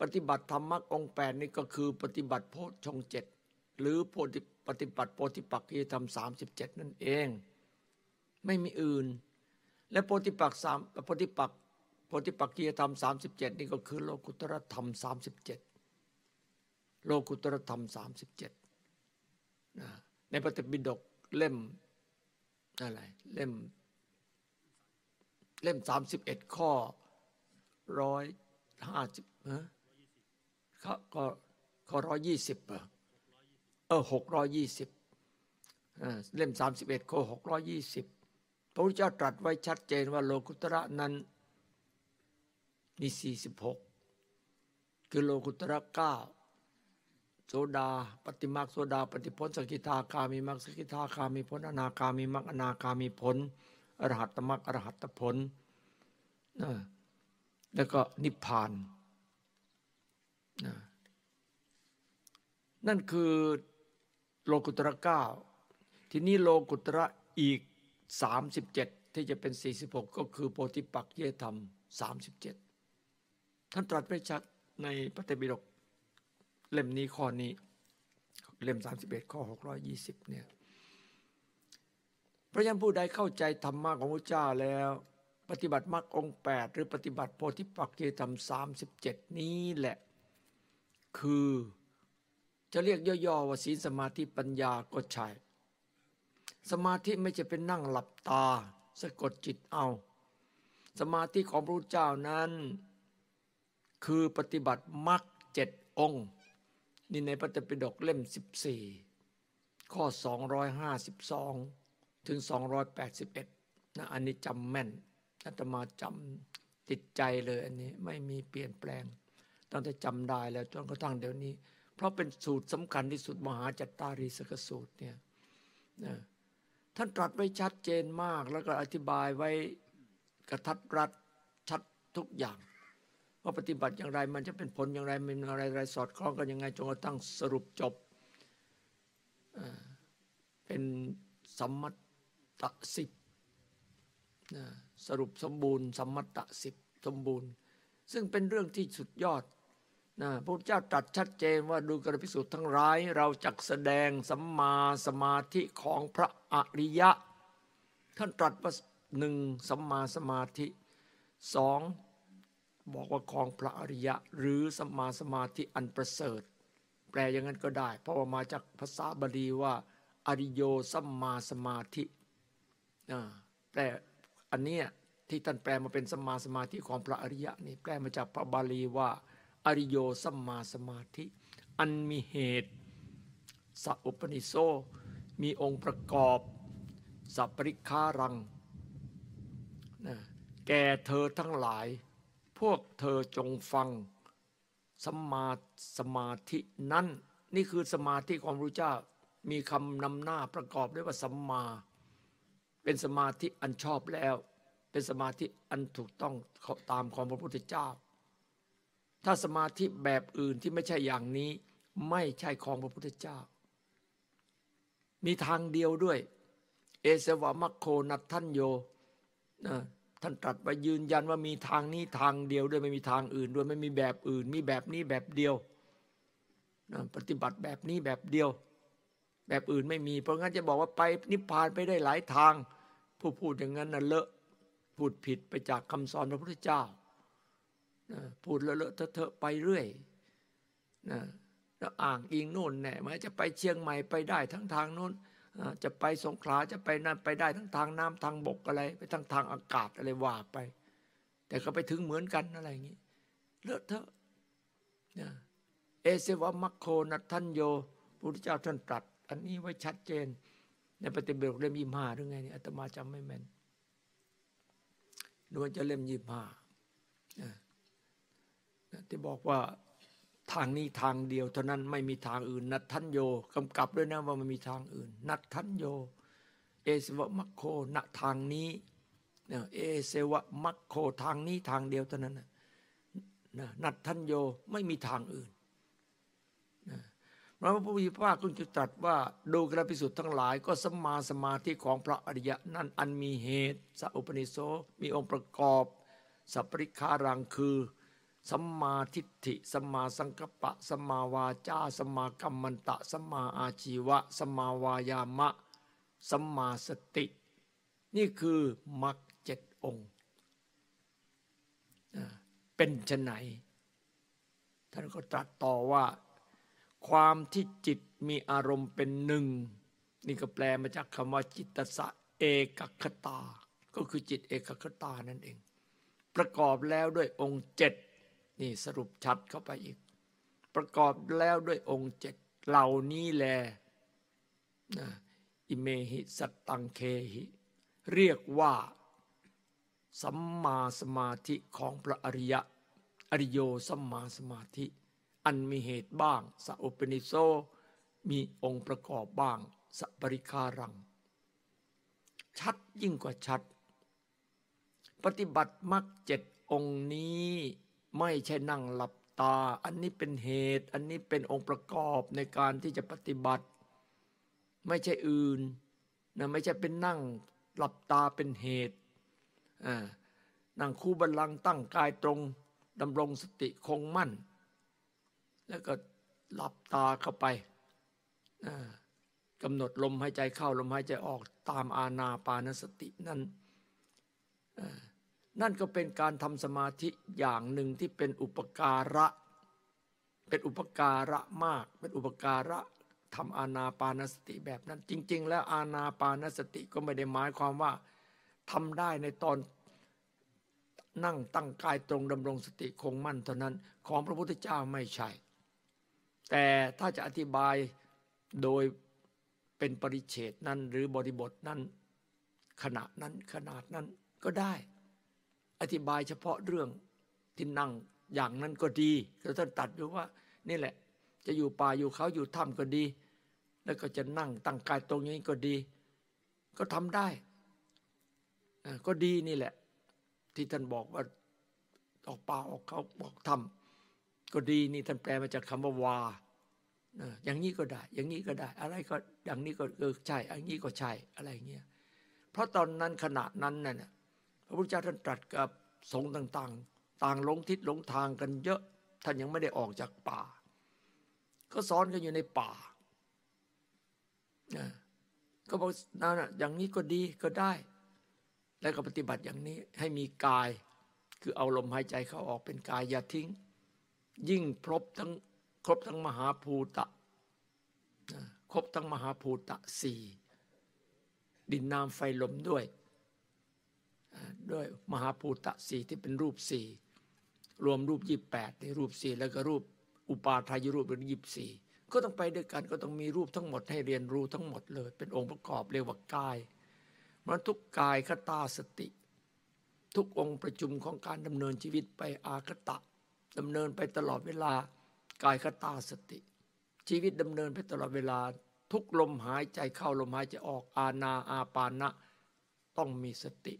ปฏิบัติธรรมมรรคองแปดนี่ก็คือปฏิบัติโพชฌงเจ็ดหรือโพธิปฏิบัติโพธิปักขีธรรมสามสิบเจ็ดนั่นเอง ไม่มีอื่น และโพธิปักสามโพธิปักโพธิปักขีธรรมสามสิบเจ็ดนี่ก็คือโลกุตรธรรมสามสิบเจ็ดโลกุตรธรรมสามสิบเจ็ด ในปฏิบิดกเล่มอะไรเล่ม เล่มสามสิบเอ็ดข้อร้อยห้าสิบฮะก็ข้อร้อยยี่สิบเออหกร้อยยี่สิบเล่มสามสิบเอ็ดข้อหกร้อยี่สิบพระพุทธเจ้าตรัสไว้ชัดเจนว่าโลกุตระนั้นมีสี่สิบหกคือโลกุตระเก้า โสดา ปฏิมาโสดา ปฏิพลสกิทาคามีมักสกิทาคามีผลอนาคามีมักอนาคามีผลอรหัตตมักอรหัตตผลแล้วก็นิพพานนะนั่นคือโลกุตระเก้าทีนี้โลกุตระอีก 37 ที่จะเป็น 46 ก็คือโพธิปักเยธรรม 37 ท่านตรัสไว้ชัดในพระเตบิดก เล่มนี้ข้อนี้ เล่ม31ข้อ620เนี่ยพระยันผู้ใดเข้าใจธรรมะของพระเจ้าแล้ว ปฏิบัติมรรคองแปดหรือปฏิบัติโพธิปักเยธรรม37นี้แหละ คือจะเรียกย่อๆว่าศีลสมาธิปัญญาก็ใช่สมาธิไม่จะเป็นนั่งหลับตาสะกดจิตเอา สมาธิของพระเจ้านั้น คือปฏิบัติมรรคเจ็ดองค์ นี่ในพระตปิฎกเล่ม 14 ข้อ 252 ถึง 281นะอันนี้จำแม่นอาตมาจำติดใจเลยอันนี้ไม่มีเปลี่ยนแปลง ตั้งแต่จำได้แล้วจนกระทั่งเดี๋ยวนี้ เพราะเป็นสูตรสำคัญที่สุดมหาจัตตารีสกสูตรเนี่ยนะท่านตรัสไว้ชัดเจนมากแล้วก็อธิบายไว้กระทัดรัดชัดทุกอย่าง ว่าปฏิบัติอย่างไรมันจะเป็นผลอย่างไรมันอะไรอะไรสอดคล้องกันยังไงจนกระทั่งสรุปจบเป็นสัมมัตตสิบสรุปสมบูรณ์สัมมัตตสิบสมบูรณ์ ซึ่งเป็นเรื่องที่สุดยอดนะพระพุทธเจ้าตรัสชัดเจนว่าดูกระพิสูจน์ทั้งร้าย เราจักแสดงสัมมาสมาธิของพระอริยะ ท่านตรัสว่าหนึ่งสัมมาสมาธิสอง บอกว่าของพระอริยะ หรือสัมมาสมาธิอันประเสริฐ แปลอย่างนั้นก็ได้ เพราะว่ามาจากภาษาบาลีว่าอริโยสัมมาสมาธิแปลอันนี้ที่ท่านแปลมาเป็นสัมมาสมาธิของพระอริยะนี่แปลมาจากพระบาลีว่าอริโยสัมมาสมาธิ อันมีเหตุสัพปนิโซมีองค์ประกอบสัพปริคารังนะแก่เธอทั้งหลาย พวกเธอจงฟังสัมมาสมาธินั้น นี่คือสมาธิของพระเจ้ามีคำนำหน้าประกอบด้วยว่าสัมมา เป็นสมาธิอันชอบแล้ว เป็นสมาธิอันถูกต้องตามของพระพุทธเจ้า ถ้าสมาธิแบบอื่นที่ไม่ใช่อย่างนี้ไม่ใช่ของพระพุทธเจ้า มีทางเดียวด้วย เอสวะมัคโคนัทท่านโยนะ ท่านตรัสไปยืนยันว่ามีทางนี้ทางเดียวด้วยไม่มีทางอื่นด้วยไม่มีแบบอื่น มีแบบนี้แบบเดียวนะปฏิบัติแบบนี้แบบเดียว แบบอื่นไม่มี เพราะงั้นจะบอกว่าไปนิพพานไปได้หลายทาง ผู้พูดอย่างนั้นน่ะเลอะพูดผิดไปจากคำสอนพระพุทธเจ้าพูดเลอะเทอะไปเรื่อยนะแล้วอ่างอิงโน่นแน่มาจะไปเชียงใหม่ไปได้ทั้งทางโน้น จะไปสงขลาจะไปนั่นไปได้ทั้งทางน้ำทางบกอะไร ไปทั้งทางอากาศอะไรว่าไป แต่ก็ไปถึงเหมือนกันอะไรอย่างนี้เลอะเทอะนะเอเสวะมัคโคนัทันโยพระพุทธเจ้าท่านตรัส อันนี้ไว้ชัดเจน ในปฏิบัติเล่มยี่ห้าหรือไงนี่อาตมาจำไม่แม่นดว่าจะเล่มยี่ห้าที่บอกว่า ทางนี้ทางเดียว เท่านั้นไม่มีทางอื่น นัททันโยกำกับด้วยนะว่ามันมีทางอื่น นัททันโย เอเสวะมัคโคณทางนี้เอเสวะมัคโคทางนี้ทางเดียวเท่านั้นนะนัททันโยไม่มีทางอื่นพระพุทธเจ้าคุณจะตรัสว่าดูกระพิสุทธ์ทั้งหลาย ก็สมมาสมาธิของพระอริยะนั้นอันมีเหตุสัพปนิโสมีองค์ประกอบ สัพปริคารังคือ สัมมาทิฏฐิสัมมาสังกัปปะสัมมาวาจาสัมมากัมมันตะสัมมาอาชีวะสัมมาวายามะสัมมาสติ นี่คือมรรคเจ็ดองค์เป็นชนไหน ท่านก็ตรัสต่อว่า ความที่จิตมีอารมณ์เป็นหนึ่ง นี่ก็แปลมาจากคำว่าจิตตสะเอกคตา ก็คือจิตเอกคตานั่นเอง ประกอบแล้วด้วยองค์เจ็ด นี่สรุปชัดเข้าไปอีก ประกอบแล้วด้วยองค์เจ็ดเหล่านี้แลนะอิเมหิสัตตังเคหิ เรียกว่า สัมมาสมาธิของพระอริยะ อริโยสัมมาสมาธิ อันมีเหตุบ้างสัพปนิโซมีองค์ประกอบบ้างสัปริคารัง ชัดยิ่งกว่าชัด ปฏิบัติมรรคเจ็ดองค์นี้ ไม่ใช่นั่งหลับตา อันนี้เป็นเหตุ อันนี้เป็นองค์ประกอบในการที่จะปฏิบัติ ไม่ใช่อื่นนะไม่ใช่เป็นนั่งหลับตาเป็นเหตุนั่งคู่บัลลังก์ตั้งกายตรงดำรงสติคงมั่น แล้วก็หลับตาเข้าไปกำหนดลมหายใจเข้าลมหายใจออกตามอาณาปานสตินั้น นั่นก็เป็นการทำสมาธิอย่างหนึ่งที่เป็นอุปการะ เป็นอุปการะมาก เป็นอุปการะทำอาณาปานสติแบบนั้น จริง ๆ แล้วอาณาปานสติก็ไม่ได้หมายความว่าทำได้ในตอนนั่งตั้งกายตรงดำรงสติคงมั่นเท่านั้นของพระพุทธเจ้าไม่ใช่ แต่ถ้าจะอธิบายโดยเป็นปริเฉดนั้นหรือบริบทนั้น ขณะนั้นขนาดนั้นก็ได้ อธิบายเฉพาะเรื่องที่นั่งอย่างนั้นก็ดีแล้วท่านตัดอยู่ว่า นี่แหละ จะอยู่ป่าอยู่เขาอยู่ถ้ำก็ดี แล้วก็จะนั่งตั้งกายตรงนี้ก็ดี ก็ทำได้ก็ดีนี่แหละ ที่ท่านบอกว่าออกป่าออกเขาบอกทำก็ดีนี่ท่านแปลมาจากคำว่าวาอย่างนี้ก็ได้ อย่างนี้ก็ได้ อะไรก็อย่างนี้ก็เออใช่ อย่างนี้ก็ใช่อะไรเงี้ยเพราะตอนนั้นขณะนั้นน่ะ พระพุทธเจ้าท่านตรัสกับสงฆ์ต่าง ๆ ต่างลงทิศลงทางกันเยอะ ท่านยังไม่ได้ออกจากป่า ก็สอนกันอยู่ในป่าก็บอกนั่นอย่างนี้ก็ดีก็ได้ แล้วก็ปฏิบัติอย่างนี้ให้มีกาย คือเอาลมหายใจเข้าออกเป็นกายอย่าทิ้ง ยิ่งครบทั้งครบทั้งมหาภูตะครบทั้งมหาภูตะสี่ดินน้ำไฟลมด้วย ด้วยมหาภูตะสี่ที่เป็นรูปสี่รวมรูปยี่แปดในรูปสี่แล้วก็รูปอุปาทายรูปเป็นยี่สี่ก็ต้องไปด้วยกันก็ต้องมีรูปทั้งหมดให้เรียนรู้ทั้งหมดเลย เป็นองค์ประกอบเรียกว่ากายมันทุกกายคตาสติ ทุกองค์ประชุมของการดำเนินชีวิตไปอาคตะดำเนินไปตลอดเวลากายคตาสติ ชีวิตดำเนินไปตลอดเวลา ทุกลมหายใจเข้าลมหายใจออกอาณาอาปานะ ต้องมีสติ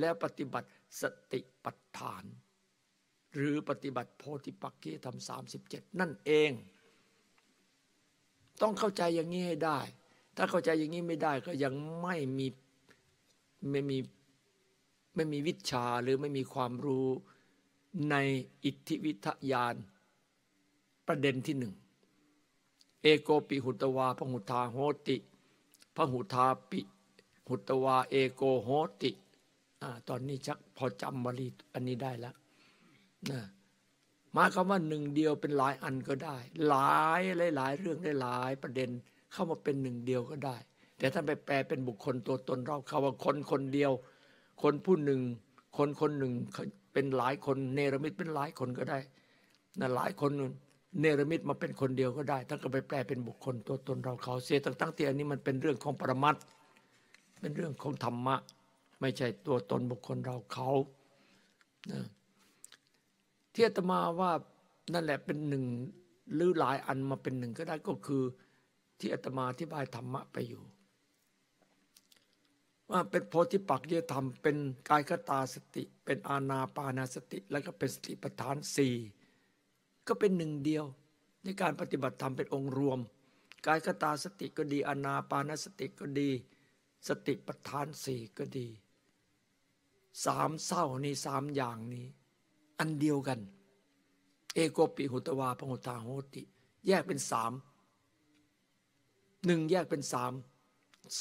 แล้วปฏิบัติสติปัฏฐาน หรือปฏิบัติโพธิปักขีธรรมสามสิบเจ็ดนั่นเอง ต้องเข้าใจอย่างนี้ให้ได้ ถ้าเข้าใจอย่างนี้ไม่ได้ก็ยังไม่มีไม่มีไม่มีวิชาหรือไม่มีความรู้ในอิทธิวิทยานประเด็นที่หนึ่งเอโกปิหุตวาพหุทาโหติพหุทาปิ หุตวาเอโกโหติ อตอนนี้ชักพอจำบาลีอันนี้ได้แล้วนะมาคำว่าหนึ่งเดียวเป็นหลายอันก็ได้ หลายหลายหลายเรื่องได้หลายประเด็นเข้ามาเป็นหนึ่งเดียวก็ได้ แต่ท่านไปแปลเป็นบุคคลตัวตนเราเขาว่าคนคนเดียว คนผู้หนึ่ง คนคนหนึ่งเป็นหลายคนเนรมิตเป็นหลายคนก็ได้นะหลายคนเนรมิตมาเป็นคนเดียวก็ได้ท่านก็ไปแปลเป็นบุคคลตัวตนเราเขาเสียตั้งๆที่อันนี้มันเป็นเรื่องของปรมัตเป็นเรื่องของธรรมะ ไม่ใช่ตัวตนบุคคลเราเขาที่อาตมาว่านั่นแหละเป็นหนึ่งหรือหลายอันมาเป็นหนึ่งก็ได้ก็คือที่อาตมาอธิบายธรรมะไปอยู่ ว่าเป็นโพธิปักเยธรรม เป็นกายคตาสติ เป็นอาณาปานาสติ แล้วก็เป็นสติปัฏฐานสี่ก็เป็นหนึ่งเดียว ในการปฏิบัติธรรมเป็นองค์รวม กายกตาสติก็ดีอนาปานาสติก็ดี สติปัฏฐานสี่ก็ดี สามเศร้านี้สามอย่างนี้ อันเดียวกัน เอโกปิหุตวาพหุตาโหติ แยกเป็นสามหนึ่งแยกเป็นสาม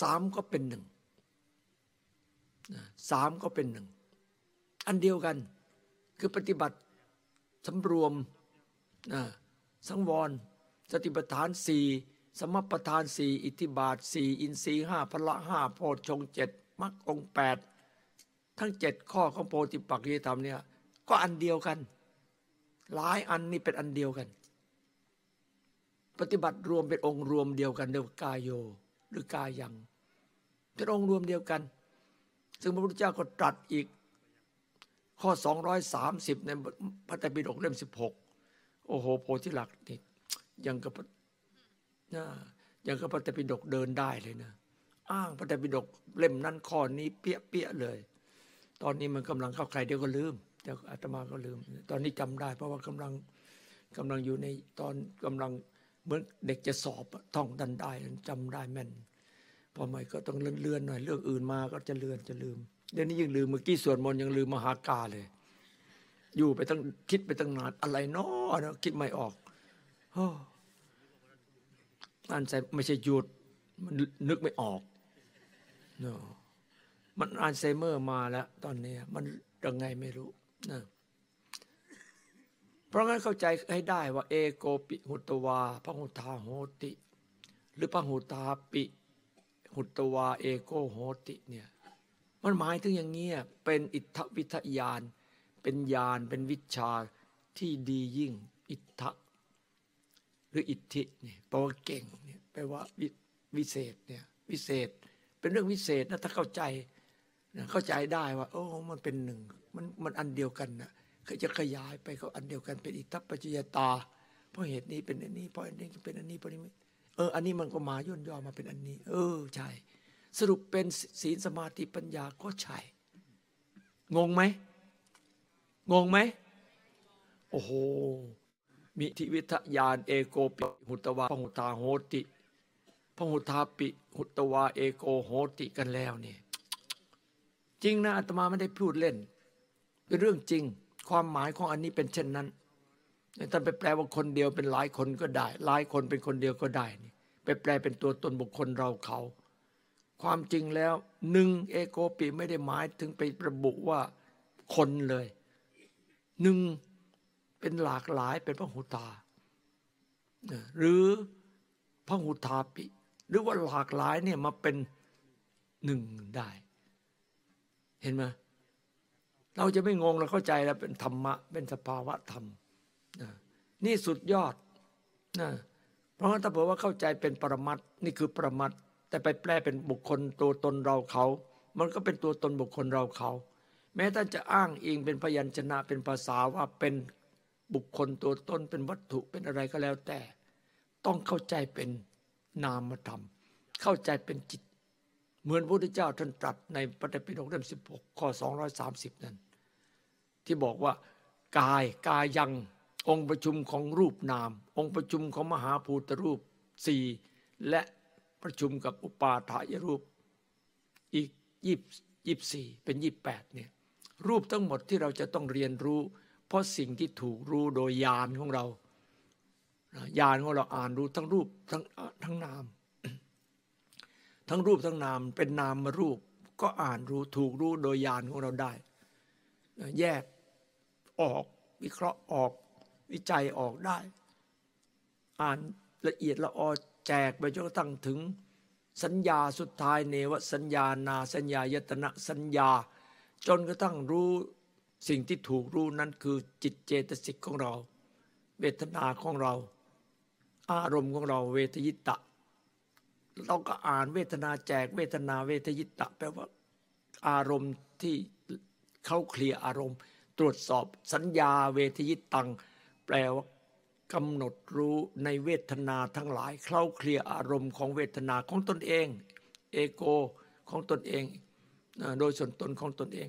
สามก็เป็นหนึ่งสามก็เป็นหนึ่งอันเดียวกัน คือปฏิบัติสำรวมสังวรสติปัฏฐานสี่สมปทานสี่อิทธิบาทสี่อินทรีห้าพละห้าโพชงเจ็ดมรรคองแปด ทั้งเจ็ดข้อของโพธิปักขิธรรมเนี่ยก็อันเดียวกัน หลายอันนี่เป็นอันเดียวกัน ปฏิบัติรวมเป็นองค์รวมเดียวกันเรียกว่ากายโยหรือกายัง เป็นองค์รวมเดียวกัน ซึ่งพระพุทธเจ้าก็ตรัสอีกข้อ 230 ในพระไตรปิฎกเล่ม 16 โอ้โห โพธิหลักนี่ยังกับนะยังกับพระตปิฎกเดินได้เลยนะ อ้างพระตปิฎกเล่มนั้นข้อนี้เปี้ยเปี้ยเลย ตอนนี้มันกำลังเข้าใครเดี๋ยวก็ลืมแต่อาตมาก็ลืม ตอนนี้จำได้ เพราะว่ากำลังกำลังอยู่ในตอนกำลังเหมือนเด็กจะสอบท่องดันได้จำได้แม่นพอไม่ก็ต้องเลื่อนๆหน่อยเรื่องอื่นมาก็จะเลื่อนจะลืมเดี๋ยวนี้ยังลืมเมื่อกี้สวดมนต์ยังลืมมหากาเลย อยู่ไปตั้งคิดไปตั้งนานอะไรเนาะคิดไม่ออกอันใจไม่ใช่หยุดมันนึกไม่ออกเนาะ มันอัลไซเมอร์มาแล้ว ตอนนี้มันยังไงไม่รู้นะเพราะงั้นเข้าใจให้ได้ว่า เอโกปิหุตวาพหุตาโหติ หรือพหุตาปิหุตวา เอโกโหติเนี่ยมันหมายถึงอย่างนี้เป็นอิทธวิทยาน เป็นญาณเป็นวิชาที่ดียิ่ง อิทธะหรืออิทธิเนี่ยแปลว่าเก่งเนี่ยแปลว่าวิเศษเนี่ยวิเศษ เป็นเรื่องวิเศษนะถ้าเข้าใจ เข้าใจได้ว่าโอ้มันเป็นหนึ่งมันมันอันเดียวกันนะจะขยายไปก็อันเดียวกันเป็นอิทัปปัจจยตา เพราะเหตุนี้เป็นอันนี้เพราะอันนี้เป็นอันนี้เพราะนี้เอออันนี้มันก็มาย่นย่อมาเป็นอันนี้ เออใช่สรุปเป็นศีลสมาธิปัญญาก็ใช่งงไหมงงไหมโอ้โหมิทิวิทยานเอโกปิหุตวาพหุตาโหติพหุทาปิหุตวาเอโกโหติกันแล้วเนี่ย จริงนะอาตมาไม่ได้พูดเล่น เป็นเรื่องจริง ความหมายของอันนี้เป็นเช่นนั้นท่านไปแปลว่าคนเดียวเป็นหลายคนก็ได้ หลายคนเป็นคนเดียวก็ได้นี่ไปแปลเป็นตัวตนบุคคลเราเขา ความจริงแล้วหนึ่งเอโกปีไม่ได้หมายถึงไประบุว่าคนเลยหนึ่งเป็นหลากหลายเป็นพระหุตา หรือพระหุตาปิ หรือว่าหลากหลายเนี่ยมาเป็นหนึ่งได้ เห็นไหมเราจะไม่งงเราเข้าใจแล้วเป็นธรรมะ เป็นสภาวะธรรมนี่สุดยอดนะเพราะงั้นถ้าบอกว่าเข้าใจเป็นปรมัตนี่คือปรมัตแต่ไปแปลเป็นบุคคลตัวตนเราเขา มันก็เป็นตัวตนบุคคลเราเขา แม้ท่านจะอ้างอิงเป็นพยัญชนะเป็นภาษาว่าเป็นบุคคลตัวตนเป็นวัตถุเป็นอะไรก็แล้วแต่ ต้องเข้าใจเป็นนามธรรม เข้าใจเป็นจิต เหมือนพระพุทธเจ้าท่านตรัสในปฏิปิฎกเล่มสิบหกข้อสองร้อยสามสิบนั้น ที่บอกว่ากายกายยังองค์ประชุมของรูปนาม องค์ประชุมของมหาภูตรูปสี่และประชุมกับอุปาทายรูปอีกยี่ยี่สี่เป็นยี่แปดเนี่ยรูปทั้งหมดที่เราจะต้องเรียนรู้ เพราะสิ่งที่ถูกรู้โดยญาณของเราญาณของเราอ่านรู้ทั้งรูปทั้งทั้งนาม ทั้งรูปทั้งนามเป็นนามมารูป ก็อ่านรู้ถูกรู้โดยญาณของเราได้ แยกออกวิเคราะห์ออกวิจัยออกได้ อ่านละเอียดละออแจกไปจนกระทั่งถึงสัญญาสุดท้ายเนวสัญญานาสัญญายตนะสัญญา จนกระทั่งรู้สิ่งที่ถูกรู้นั้นคือจิตเจตสิกของเรา เวทนาของเรา อารมณ์ของเราเวทยิตะ เราก็อ่านเวทนาแจกเวทนาเวทยิตะแปลว่าอารมณ์ที่เขาเคลียร์อารมณ์ ตรวจสอบสัญญาเวทยิตัง แปลว่ากำหนดรู้ในเวทนาทั้งหลายเค้าเคลียร์อารมณ์ของเวทนาของตนเอง เอโกของตนเอง โดยส่วนตนของตนเอง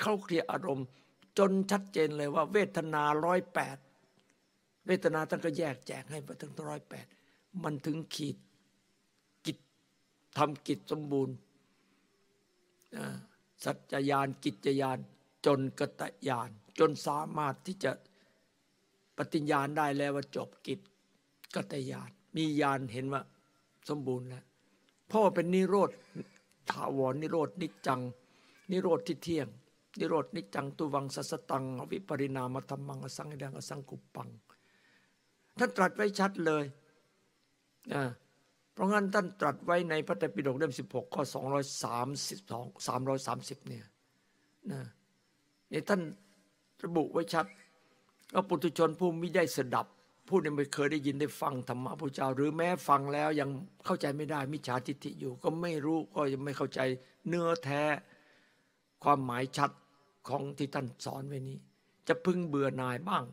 เข้าเคลียร์อารมณ์ จนชัดเจนเลยว่า เวทนาร้อยแปดเวทนาท่านก็แยกแจกให้ไปถึงร้อยแปดมันถึงขีด ทำกิจสมบูรณ์สัจจยานกิจยานจนกตยาน จนสามารถที่จะปฏิญญาณได้แล้วว่าจบกิจกตยาน มียานเห็นว่าสมบูรณ์แล้วเพราะว่าเป็นนิโรธถาวรนิโรธนิจัง นิโรธที่เที่ยง นิโรธนิจังตุวังสัสตังอวิปริณามธรรมังอสังเดงอสังกุปปังท่านตรัสไว้ชัดเลย อ่าราะงั้นท่านตรัสไว้ในพระไตรปิฎกเล่ม16 ข้อ 232 330 เนี่ยนะนี่ท่านระบุไว้ชัดว่าปุถุชนผู้ไม่ได้สดับ ผู้ที่ไม่เคยได้ยินได้ฟังธรรมะพระเจ้า หรือแม้ฟังแล้วยังเข้าใจไม่ได้ มิจฉาทิฏฐิอยู่ ก็ไม่รู้ก็ยังไม่เข้าใจเนื้อแท้ความหมายชัดของที่ท่านสอนไว้นี้ จะพึงเบื่อหน่ายบ้าง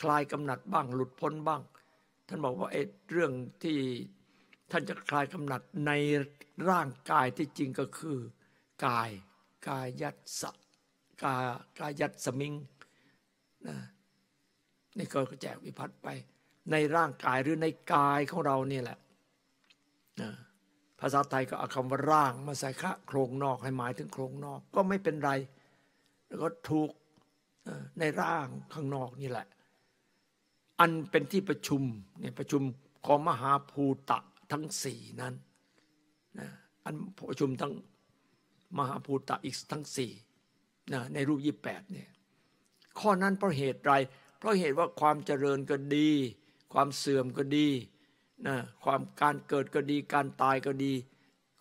คลายกำหนัดบ้างหลุดพ้นบ้าง ท่านบอกว่าไอ้เรื่องที่ ท่านจะคลายกำหนัดในร่างกายที่จริงก็คือ กายกายยัตสะกากายัดสมิงนะนี่ก็แจกวิพัฒน์ไป ในร่างกายหรือในกายของเราเนี่ยแหละนะภาษาไทยก็เอาคำว่าร่างมาใส่คะโครงนอกให้หมายถึงโครงนอกก็ไม่เป็นไรแล้วก็ถูกในร่างข้างนอกนี่แหละ อันเป็นที่ประชุมเนี่ยประชุมของมหาภูตะ ทั้งสี่นั้นนะอันประชุมทั้งมหาภูตะอีกทั้งสี่นะในรูปยี่แปดเนี่ยข้อนั้นเพราะเหตุไร เพราะเหตุว่าความเจริญก็ดี ความเสื่อมก็ดีนะความการเกิดก็ดีการตายก็ดี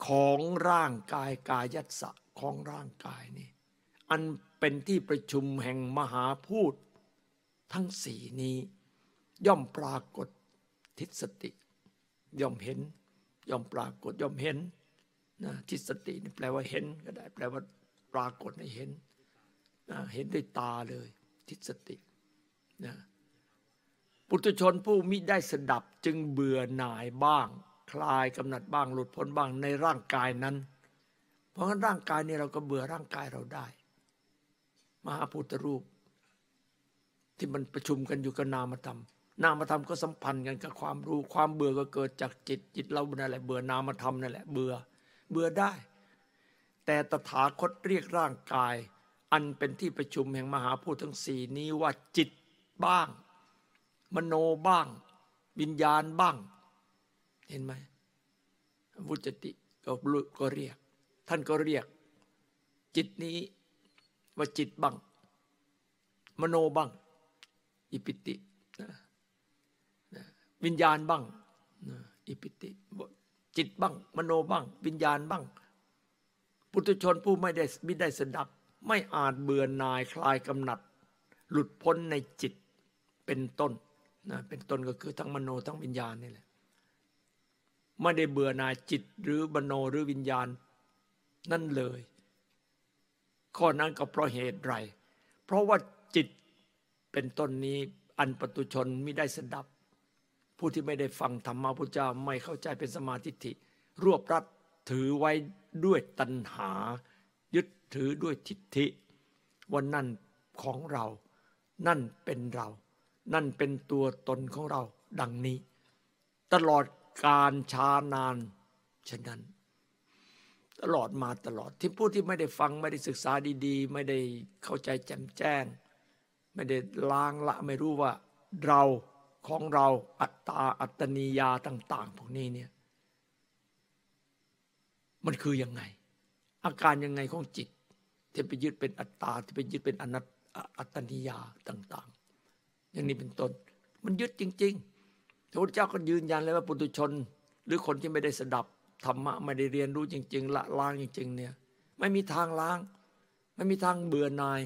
ของร่างกายกายัสะของร่างกายนี่อันเป็นที่ประชุมแห่งมหาพูดทั้งสี่นี้ ย่อมปรากฏทิศติ ย่อมเห็น ย่อมปรากฏย่อมเห็นนะทิศตินี่แปลว่าเห็นก็ได้ แปลว่าปรากฏให้เห็นนะเห็นด้วยตาเลย ทิศตินะปุถุชนผู้มิได้สดับจึงเบื่อหน่ายบ้าง คลายกำหนัดบ้างหลุดพ้นบ้างในร่างกายนั้น เพราะฉะนั้นร่างกายนี้เราก็เบื่อร่างกายเราได้ มหาพุทธรูป ที่มันประชุมกันอยู่กับนามธรรม นามธรรมก็สัมพันธ์กันกับความรู้ความเบื่อก็เกิดจากจิตจิตเรานั่นแหละเบื่อนามธรรมนั่นแหละเบื่อเบื่อได้ แต่ตถาคตเรียกร่างกาย อันเป็นที่ประชุมแห่งมหาพุทธทั้งสี่นี้ว่าจิตบ้าง มโนบ้างวิญญาณบ้าง เห็นไหมวุจติก็ก็เรียก ท่านก็เรียก จิตนี้ว่าจิตบ้าง มโนบ้าง อิปิติ วิญญาณบ้างอิปิติจิตบ้าง มโนบ้าง วิญญาณบ้าง ปุถุชนผู้ไม่ได้ไม่ได้สดับ ไม่อาจเบื่อนายคลายกำหนัด หลุดพ้นในจิตเป็นต้นนะเป็นต้นก็คือทั้งมโนทั้งวิญญาณนี่แหละไม่ได้เบื่อหน่ายจิตหรือมโนหรือวิญญาณนั่นเลย ข้อนั้นก็เพราะเหตุไร เพราะว่าจิตเป็นต้นนี้อันปตุชนไม่ได้สดับ ผู้ที่ไม่ได้ฟังธรรมะพุทธเจ้าไม่เข้าใจเป็นสมาธิิรวบรัดถือไว้ด้วยตัณหา ยึดถือด้วยทิฏฐิว่านั่นของเรา นั่นเป็นเรา นั่นเป็นตัวตนของเราดังนี้ ตลอดการช้านานฉะนั้น ตลอดมาตลอดที่ผู้ที่ไม่ได้ฟังไม่ได้ศึกษาดีๆ ไม่ได้เข้าใจแจ่มแจ้ง ไม่ได้ล้างละไม่รู้ว่าเรา ของเราอัตตาอัตนียาต่าง ๆ พวกนี้เนี่ยมันคือยังไง อาการยังไงของจิต ที่ไปยึดเป็นอัตตาที่ไปยึดเป็นอนัตอัตนิยาต่าง ๆ อย่างนี้เป็นต้น มันยึดจริง ๆ พระพุทธเจ้าก็ยืนยันเลยว่าปุถุชน หรือคนที่ไม่ได้สดับธรรมะไม่ได้เรียนรู้จริง ๆ ละล้างจริง ๆ เนี่ยไม่มีทางล้าง ไม่มีทางเบื่อนาย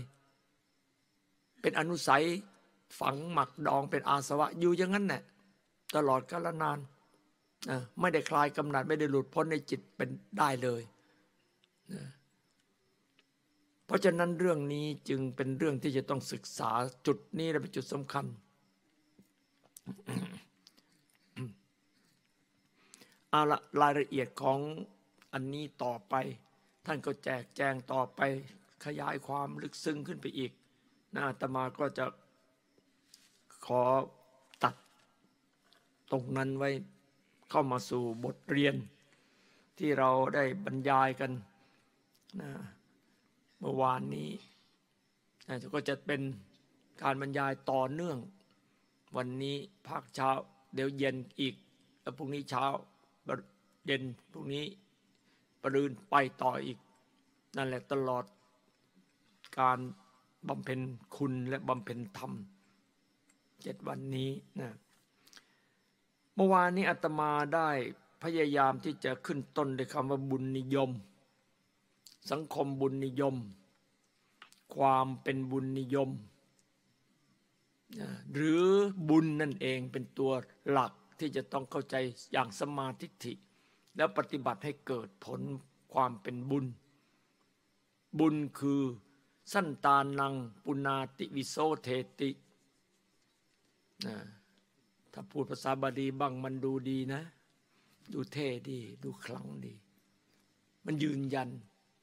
เป็นอนุสัย ฝังหมักดองเป็นอาสวะอยู่อย่างนั้นแหละตลอดกาลนานไม่ได้คลายกำหนัดไม่ได้หลุดพ้นในจิตเป็นได้เลยนะเพราะฉะนั้นเรื่องนี้จึงเป็นเรื่องที่จะต้องศึกษาจุดนี้เป็นจุดสำคัญ เอาละรายละเอียดของอันนี้ต่อไป ท่านก็แจกแจงต่อไปขยายความลึกซึ้งขึ้นไปอีกนะตมาก็จะ ขอตัดตรงนั้นไว้เข้ามาสู่บทเรียน ที่เราได้บรรยายกันนะเมื่อวานนี้ก็จะเป็นการบรรยายต่อเนื่อง วันนี้ภาคเช้าเดี๋ยวเย็นอีก แล้วพรุ่งนี้เช้าเย็นพรุ่งนี้ประดืนไปต่ออีก นั่นแหละตลอดการบำเพ็ญคุณและบำเพ็ญธรรม เจ็ดวันนี้นะเมื่อวานนี้อาตมาได้พยายามที่จะขึ้นต้นด้วยคำว่าบุญนิยม สังคมบุญนิยม ความเป็นบุญนิยมนะหรือบุญนั่นเองเป็นตัวหลักที่จะต้องเข้าใจอย่างสมาธิิแล้วปฏิบัติให้เกิดผลความเป็นบุญ บุญคือสั้นตานังปุนาติวิโสเทติ ถ้าพูดภาษาบาลีบ้างมันดูดีนะ ดูเท่ดี ดูคลังดี มันยืนยัน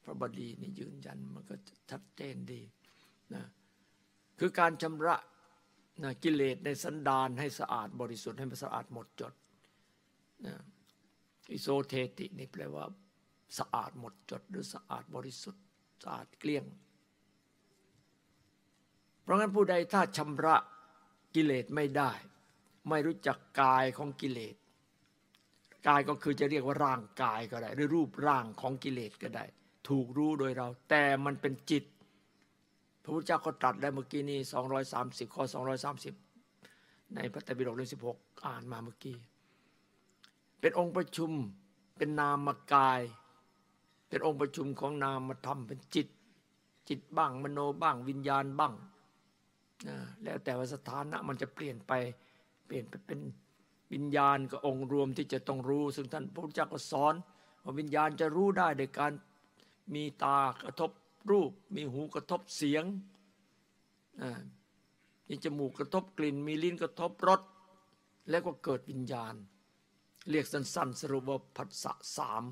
พระบาลีนี่ยืนยันมันก็ชัดเจนดีนะคือการชำระนะกิเลสในสันดานให้สะอาดบริสุทธิ์ให้มันสะอาดหมดจดนะวิโสเธตินี่แปลว่า สะอาดหมดจด หรือสะอาดบริสุทธิ์สะอาดเกลี้ยง เพราะงั้นผู้ใดถ้าชำระ กิเลสไม่ได้ ไม่รู้จักกายของกิเลสกายก็คือจะเรียกว่าร่างกายก็ได้ หรือรูปร่างของกิเลสก็ได้ ถูกรู้โดยเรา แต่มันเป็นจิต พระพุทธเจ้าก็ตรัสได้เมื่อกี้นี้230 ข้อ 230 ในพระไตรปิฎกเล่ม16 อ่านมาเมื่อกี้ เป็นองค์ประชุมเป็นนามกาย เป็นองค์ประชุมของนามธรรมเป็นจิต จิตบ้างมโนบ้างวิญญาณบ้าง นะแล้วแต่ว่าสถานะมันจะเปลี่ยนไป เปลี่ยนไปเป็นวิญญาณกับองค์รวมที่จะต้องรู้ ซึ่งท่านพระพุทธเจ้าก็สอนว่าวิญญาณจะรู้ได้โดยการมีตากระทบรูป มีหูกระทบเสียงมีจมูกกระทบกลิ่น มีลิ้นกระทบรสแล้วก็เกิดวิญญาณ เรียกสั้นๆ สรุปว่าผัสสะสาม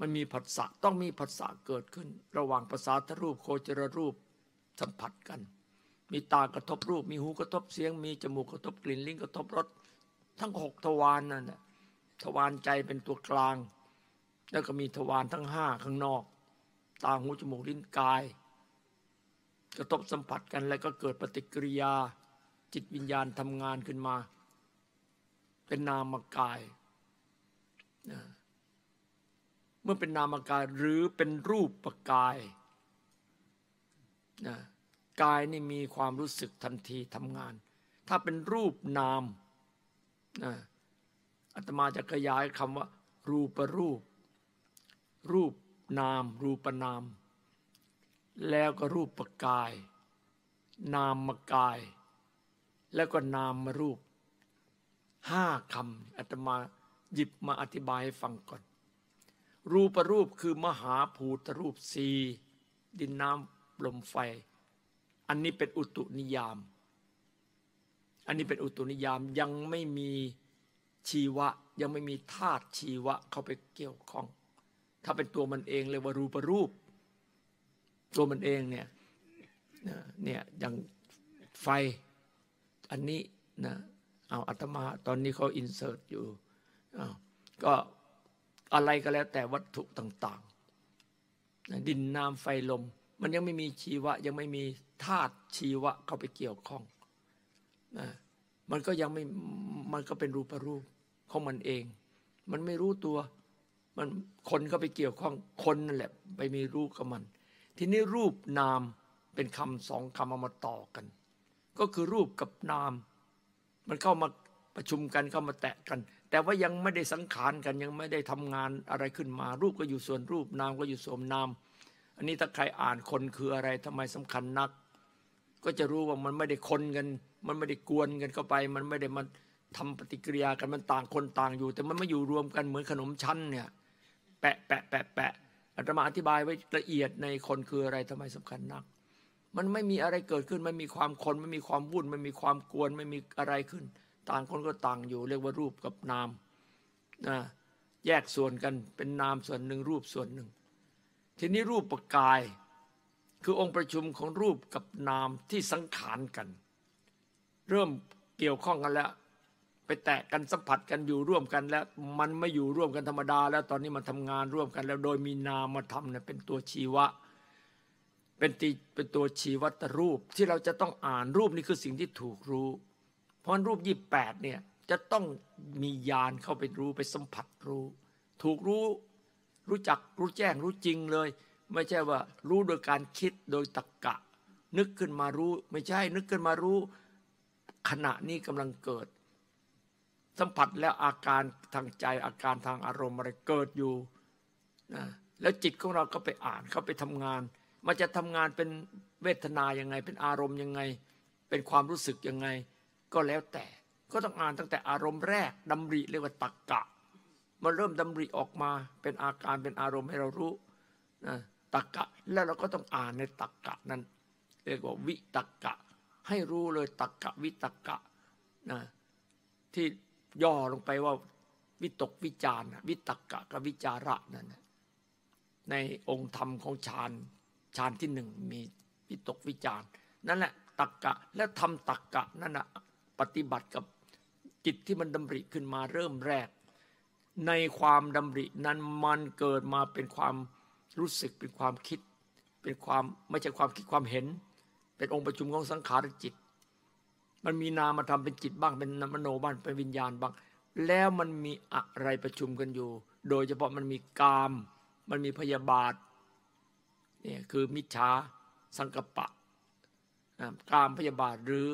มันมีผัสสะต้องมีผัสสะเกิดขึ้น ระหว่างภาษาทรูปโคจรรูป สัมผัสกัน มีตากระทบรูป มีหูกระทบเสียง มีจมูกกระทบกลิ่นลิ้นกระทบรสทั้งหกทวารนนั่นแหละทวารใจเป็นตัวกลาง แล้วก็มีทวารทั้งห้าข้างนอก ตาหูจมูกลิ้นกาย กระทบสัมผัสกันแล้วก็เกิดปฏิกิริยา จิตวิญญาณทำงานขึ้นมา เป็นนามกายเมื่อเป็นนามกายหรือเป็นรูปปกายนะ กายนี่มีความรู้สึกทันทีทำงาน ถ้าเป็นรูปนามนะอาตมาจะขยายคำว่า รูปรูป รูปนาม รูปนาม แล้วก็รูปปกาย นามมกาย แล้วก็นามมารูปห้าคำอาตมาหยิบมาอธิบายให้ฟังก่อน รูปรูปคือมหาภูตรูปสีดินน้ำลมไฟ อันนี้เป็นอุตุนิยาม อันนี้เป็นอุตุนิยามยังไม่มีชีวะ ยังไม่มีธาตุชีวะเข้าไปเกี่ยวข้อง ถ้าเป็นตัวมันเองเลยว่ารูปรูป ตัวมันเองเนี่ยเนี่ยอย่างไฟอันนี้นะเอาอาตมาตอนนี้เขาอินเสิร์ตอยู่ก็อะไรก็แล้วแต่วัตถุต่างๆ ดินน้ำไฟลม มันยังไม่มีชีวะยังไม่มี ธาตุชีวะเข้าไปเกี่ยวข้องนะมันก็ยังไม่มันก็เป็นรูปรูปของมันเอง มันไม่รู้ตัวมันคนก็ไปเกี่ยวข้องคนนั่นแหละ ไปมีรูปกับมัน ทีนี้รูปนามเป็นคำสองคำเอามาต่อกัน ก็คือรูปกับนาม มันเข้ามาประชุมกันเข้ามาแตะกัน แต่ว่ายังไม่ได้สังขารกันยังไม่ได้ทำงานอะไรขึ้นมา รูปก็อยู่ส่วนรูปนามก็อยู่ส่วนนาม อันนี้ถ้าใครอ่านคนคืออะไรทำไมสำคัญนัก ก็จะรู้ว่ามันไม่ได้คนกัน มันไม่ได้กวนกันเข้าไป มันไม่ได้มันทำปฏิกิริยากันมันต่างคนต่างอยู่ แต่มันไม่อยู่รวมกันเหมือนขนมชั้นเนี่ยแปะแปะแปะแปะอาตมาอธิบายไว้ละเอียดในคนคืออะไรทำไมสำคัญนัก มันไม่มีอะไรเกิดขึ้นไม่มีความคนไม่มีความวุ่นไม่มีความกวนไม่มีอะไรขึ้น ต่างคนก็ต่างอยู่ เรียกว่ารูปกับนามนะแยกส่วนกันเป็นนามส่วนหนึ่งรูปส่วนหนึ่ง ทีนี้รูปประกาย คือองค์ประชุมของรูปกับนามที่สังขารกัน เริ่มเกี่ยวข้องกันแล้ว ไปแตะกันสัมผัสกันอยู่ร่วมกันแล้ว มันไม่อยู่ร่วมกันธรรมดา แล้วตอนนี้มันทำงานร่วมกัน แล้วโดยมีนามมาทำเนี่ยเป็นตัวชีวะ เป็นตีเป็นตัวชีวัตรูปที่เราจะต้องอ่านรูปนี่คือสิ่งที่ถูกรู้ เพราะรูปยี่แปดเนี่ยจะต้องมียานเข้าไปรู้ไปสัมผัสรู้ ถูกรู้รู้จักรู้แจ้งรู้จริงเลย ไม่ใช่ว่า รู้โดยการคิดโดยตรกกะ นึกขึ้นมารู้ ไม่ใช่ นึกขึ้นมารู้ ขณะนี้กำลังเกิด สัมผัสแล้วอาการทางใจอาการทางอารมณ์อะไรเกิดอยู่นะแล้วจิตของเราก็ไปอ่านเข้าไปทำงาน มันจะทำงานเป็นเวทนายังไง เป็นอารมณ์ยังไง เป็นความรู้สึกยังไง ก็แล้วแต่ก็ต้องอ่านตั้งแต่อารมณ์แรกดำริเรียกว่าตักกะ มันเริ่มดำริออกมาเป็นอาการเป็นอารมณ์ให้เรารู้นะ ตักกะ แล้วเราก็ต้องอ่านในตักกะนั้นเรียกว่าวิตักกะ ให้รู้เลยตักกะวิตักกะนะที่ย่อลงไปว่าวิตกวิจารวิตักกะกับวิจาระนั่นในองค์ธรรมของฌานฌานที่หนึ่งมีวิตกวิจารนั่นแหละตักกะแล้วทำตักกะนั่นนะปฏิบัติกับจิตที่มันดำริขึ้นมาเริ่มแรก ในความดำรินั้นมันเกิดมาเป็นความ รู้สึกเป็นความคิด เป็นความไม่ใช่ความคิดความเห็น เป็นองค์ประชุมของสังขารจิต มันมีนามาทำเป็นจิตบ้างเป็นมโนบ้างเป็นวิญญาณบ้าง แล้วมันมีอะไรประชุมกันอยู่ โดยเฉพาะมันมีกาม มันมีพยาบาทนี่คือมิจฉาสังกปะกามพยาบาทหรือ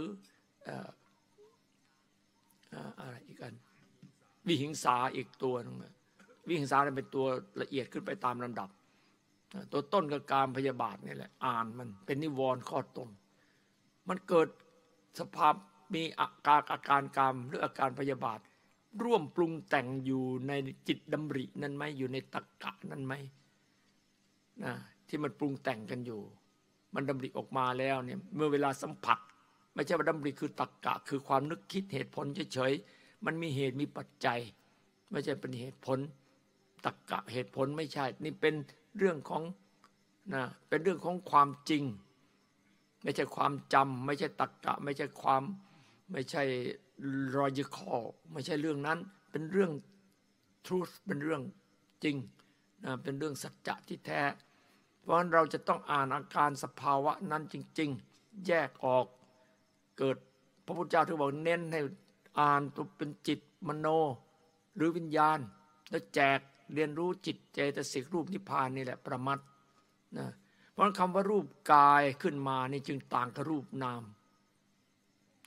อะไรอีกอันวิหิงสาอีกตัวนึงวิหิงสาเป็นตัวละเอียดขึ้นไปตามลำดับ ตัวต้นกับกามพยาบาทนี่แหละ อ่านมันเป็นนิวรณ์ข้อต้น มันเกิดสภาพมีอาการอาการกรรมหรืออาการพยาบาท ร่วมปรุงแต่งอยู่ในจิตดำรินั้นไหมอยู่ในตักกะนั้นไหมนะที่มันปรุงแต่งกันอยู่ มันดำริออกมาแล้วเนี่ยเมื่อเวลาสัมผัส ไม่ใช่ว่าดำริคือตักกะ คือความนึกคิดเหตุผลเฉยๆมันมีเหตุมีปัจจัย ไม่ใช่เป็นเหตุผลตักกะเหตุผลไม่ใช่ นี่เป็น เรื่องของนะเป็นเรื่องของความจริง ไม่ใช่ความจำไม่ใช่ตักกะ ไม่ใช่ความไม่ใช่รอยคอไม่ใช่เรื่องนั้น เป็นเรื่อง truth เป็นเรื่องจริงนะเป็นเรื่องสัจจะที่แท้ เพราะฉะนั้นเราจะต้องอ่านอาการสภาวะนั้นจริง ๆ แยกออกเกิดพระพุทธเจ้าถึงบอกเน้นให้อ่านตัวเป็นจิตมโนหรือวิญญาณ แล้วแจก เรียนรู้จิตเจตสิกรูปนิพพานนี่แหละประมัดนะเพราะคำว่ารูปกายขึ้นมานี่จึงต่างกับรูปนาม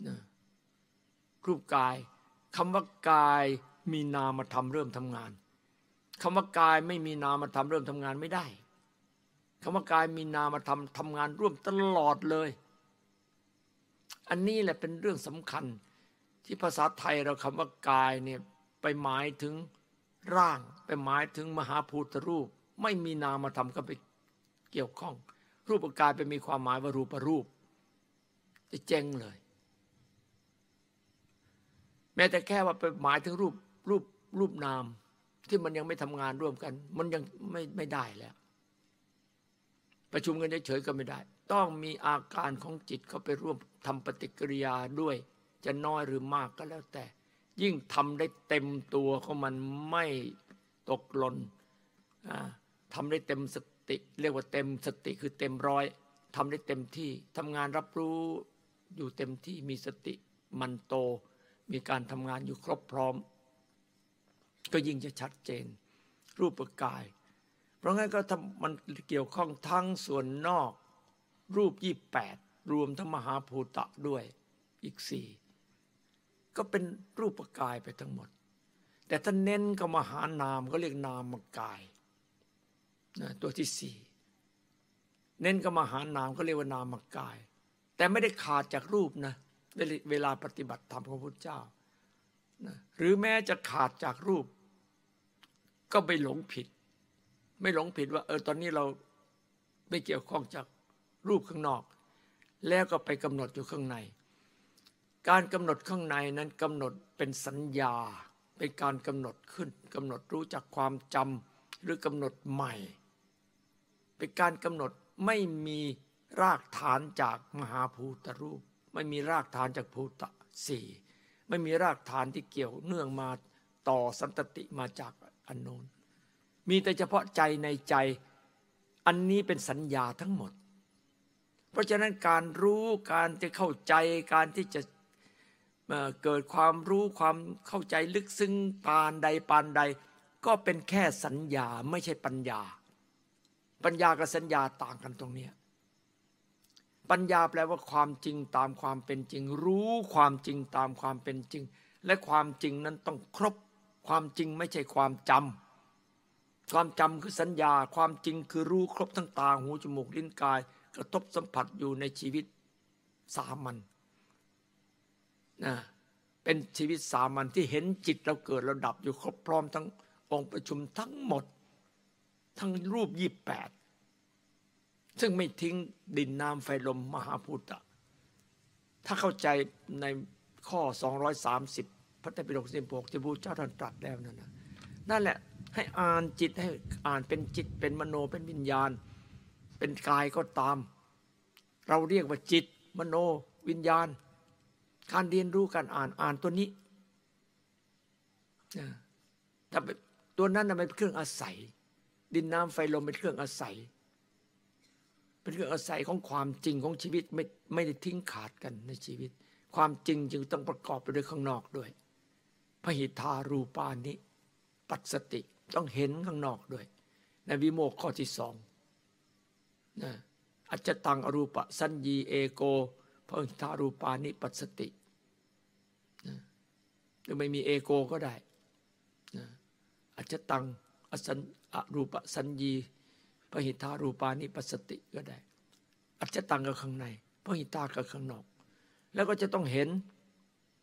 นะรูปกายคำว่ากายมีนามมาทำเริ่มทำงานคำว่ากายไม่มีนามมาทำเริ่มทำงานไม่ได้คำว่ากายมีนามาทำทำงานร่วมตลอดเลย อันนี้แหละเป็นเรื่องสำคัญที่ภาษาไทยเราคำว่ากายเนี่ยไปหมายถึง ร่างไปหมายถึงมหาภูตรูป ไม่มีนามาทำก็ไปเกี่ยวข้อง รูปกายไปมีความหมายว่ารูปรูป จะเจ๊งเลย แม้แต่แค่ว่าไปหมายถึงรูปรูปรูปนาม ที่มันยังไม่ทำงานร่วมกัน มันยังไม่ไม่ได้แล้วประชุมกันเฉยๆก็ไม่ได้ ต้องมีอาการของจิตเข้าไปร่วมทำปฏิกิริยาด้วย จะน้อยหรือมากก็แล้วแต่ ยิ่งทำได้เต็มตัวของมันไม่ตกหล่นทำได้เต็มสติ เรียกว่าเต็มสติคือเต็มร้อยทำได้เต็มที่ทำงานรับรู้อยู่เต็มที่มีสติมันโต มีการทำงานอยู่ครบพร้อม ก็ยิ่งจะชัดเจน รูปกาย เพราะงั้นก็มันเกี่ยวข้องทั้งส่วนนอก รูปยี่แปดรวมทั้งมหาภูตะด้วยอีกสี่ ก็เป็นรูปกายไปทั้งหมด แต่ถ้าเน้นก็มหานามก็เรียกนามกายนะตัวที่สี่เน้นก็มหานามก็เรียกว่านามกาย แต่ไม่ได้ขาดจากรูปนะเวลาปฏิบัติธรรมของพระพุทธเจ้านะหรือแม้จะขาดจากรูป ก็ไปหลงผิด ไม่หลงผิดว่าเออตอนนี้เราไม่เกี่ยวข้องจากรูปข้างนอก แล้วก็ไปกำหนดอยู่ข้างใน การกำหนดข้างในนั้นกำหนดเป็นสัญญา เป็นการกำหนดขึ้นกำหนดรู้จักความจำหรือกำหนดใหม่ เป็นการกำหนดไม่มีรากฐานจากมหาภูตรูป ไม่มีรากฐานจากภูตะสี่ไม่มีรากฐานที่เกี่ยวเนื่องมาต่อสันตติมาจากอันโน้นมีแต่เฉพาะใจในใจอันนี้เป็นสัญญาทั้งหมด เพราะฉะนั้นการรู้การจะเข้าใจการที่จะ เกิดความรู้ความเข้าใจลึกซึ้งปานใดปานใด ก็เป็นแค่สัญญาไม่ใช่ปัญญา ปัญญากับสัญญาต่างกันตรงนี้ปัญญาแปลว่าความจริงตามความเป็นจริง รู้ความจริงตามความเป็นจริง และความจริงนั้นต้องครบ ความจริงไม่ใช่ความจำความจำคือสัญญา ความจริงคือรู้ครบทั้งตาหูจมูกลิ้นกาย กระทบสัมผัสอยู่ในชีวิตสามัญ นะเป็นชีวิตสามัญที่เห็นจิตเราเกิดเราดับอยู่ครบพร้อมทั้งองค์ประชุมทั้งหมด ทั้งรูปยี่แปดซึ่งไม่ทิ้งดินน้ำไฟลมมหาพุทธะถ้าเข้าใจในข้อ 230 พระไตรปิฎกสิบหกที่พระเจ้าท่านตรัสแล้วนั่นนะนั่นแหละให้อ่านจิตให้อ่านเป็นจิตเป็นมโนเป็นวิญญาณ เป็นกายก็ตาม เราเรียกว่าจิตมโนวิญญาณ การเรียนรู้การอ่านอ่านตัวนี้แต่ตัวนั้นเป็นเครื่องอาศัย ดินน้ำไฟลมเป็นเครื่องอาศัย เป็นเครื่องอาศัยของความจริงของชีวิตไม่ไม่ได้ทิ้งขาดกันในชีวิต ความจริงจึงต้องประกอบไปด้วยข้างนอกด้วยพหิทารูปานิปัสสติต้องเห็นข้างนอกด้วย ในวิโมกข้อที่สองนะอัจจตังอรูปสัญญีเอโก พหิทารูปานิปัสสตินะหรือไม่มีเอโกก็ได้นะอัจจตังอสันอรูปสัญญีพหิทารูปานิปัสสติก็ได้ อัจจตังก็ข้างในพหิทาก็ข้างนอก แล้วก็จะต้องเห็น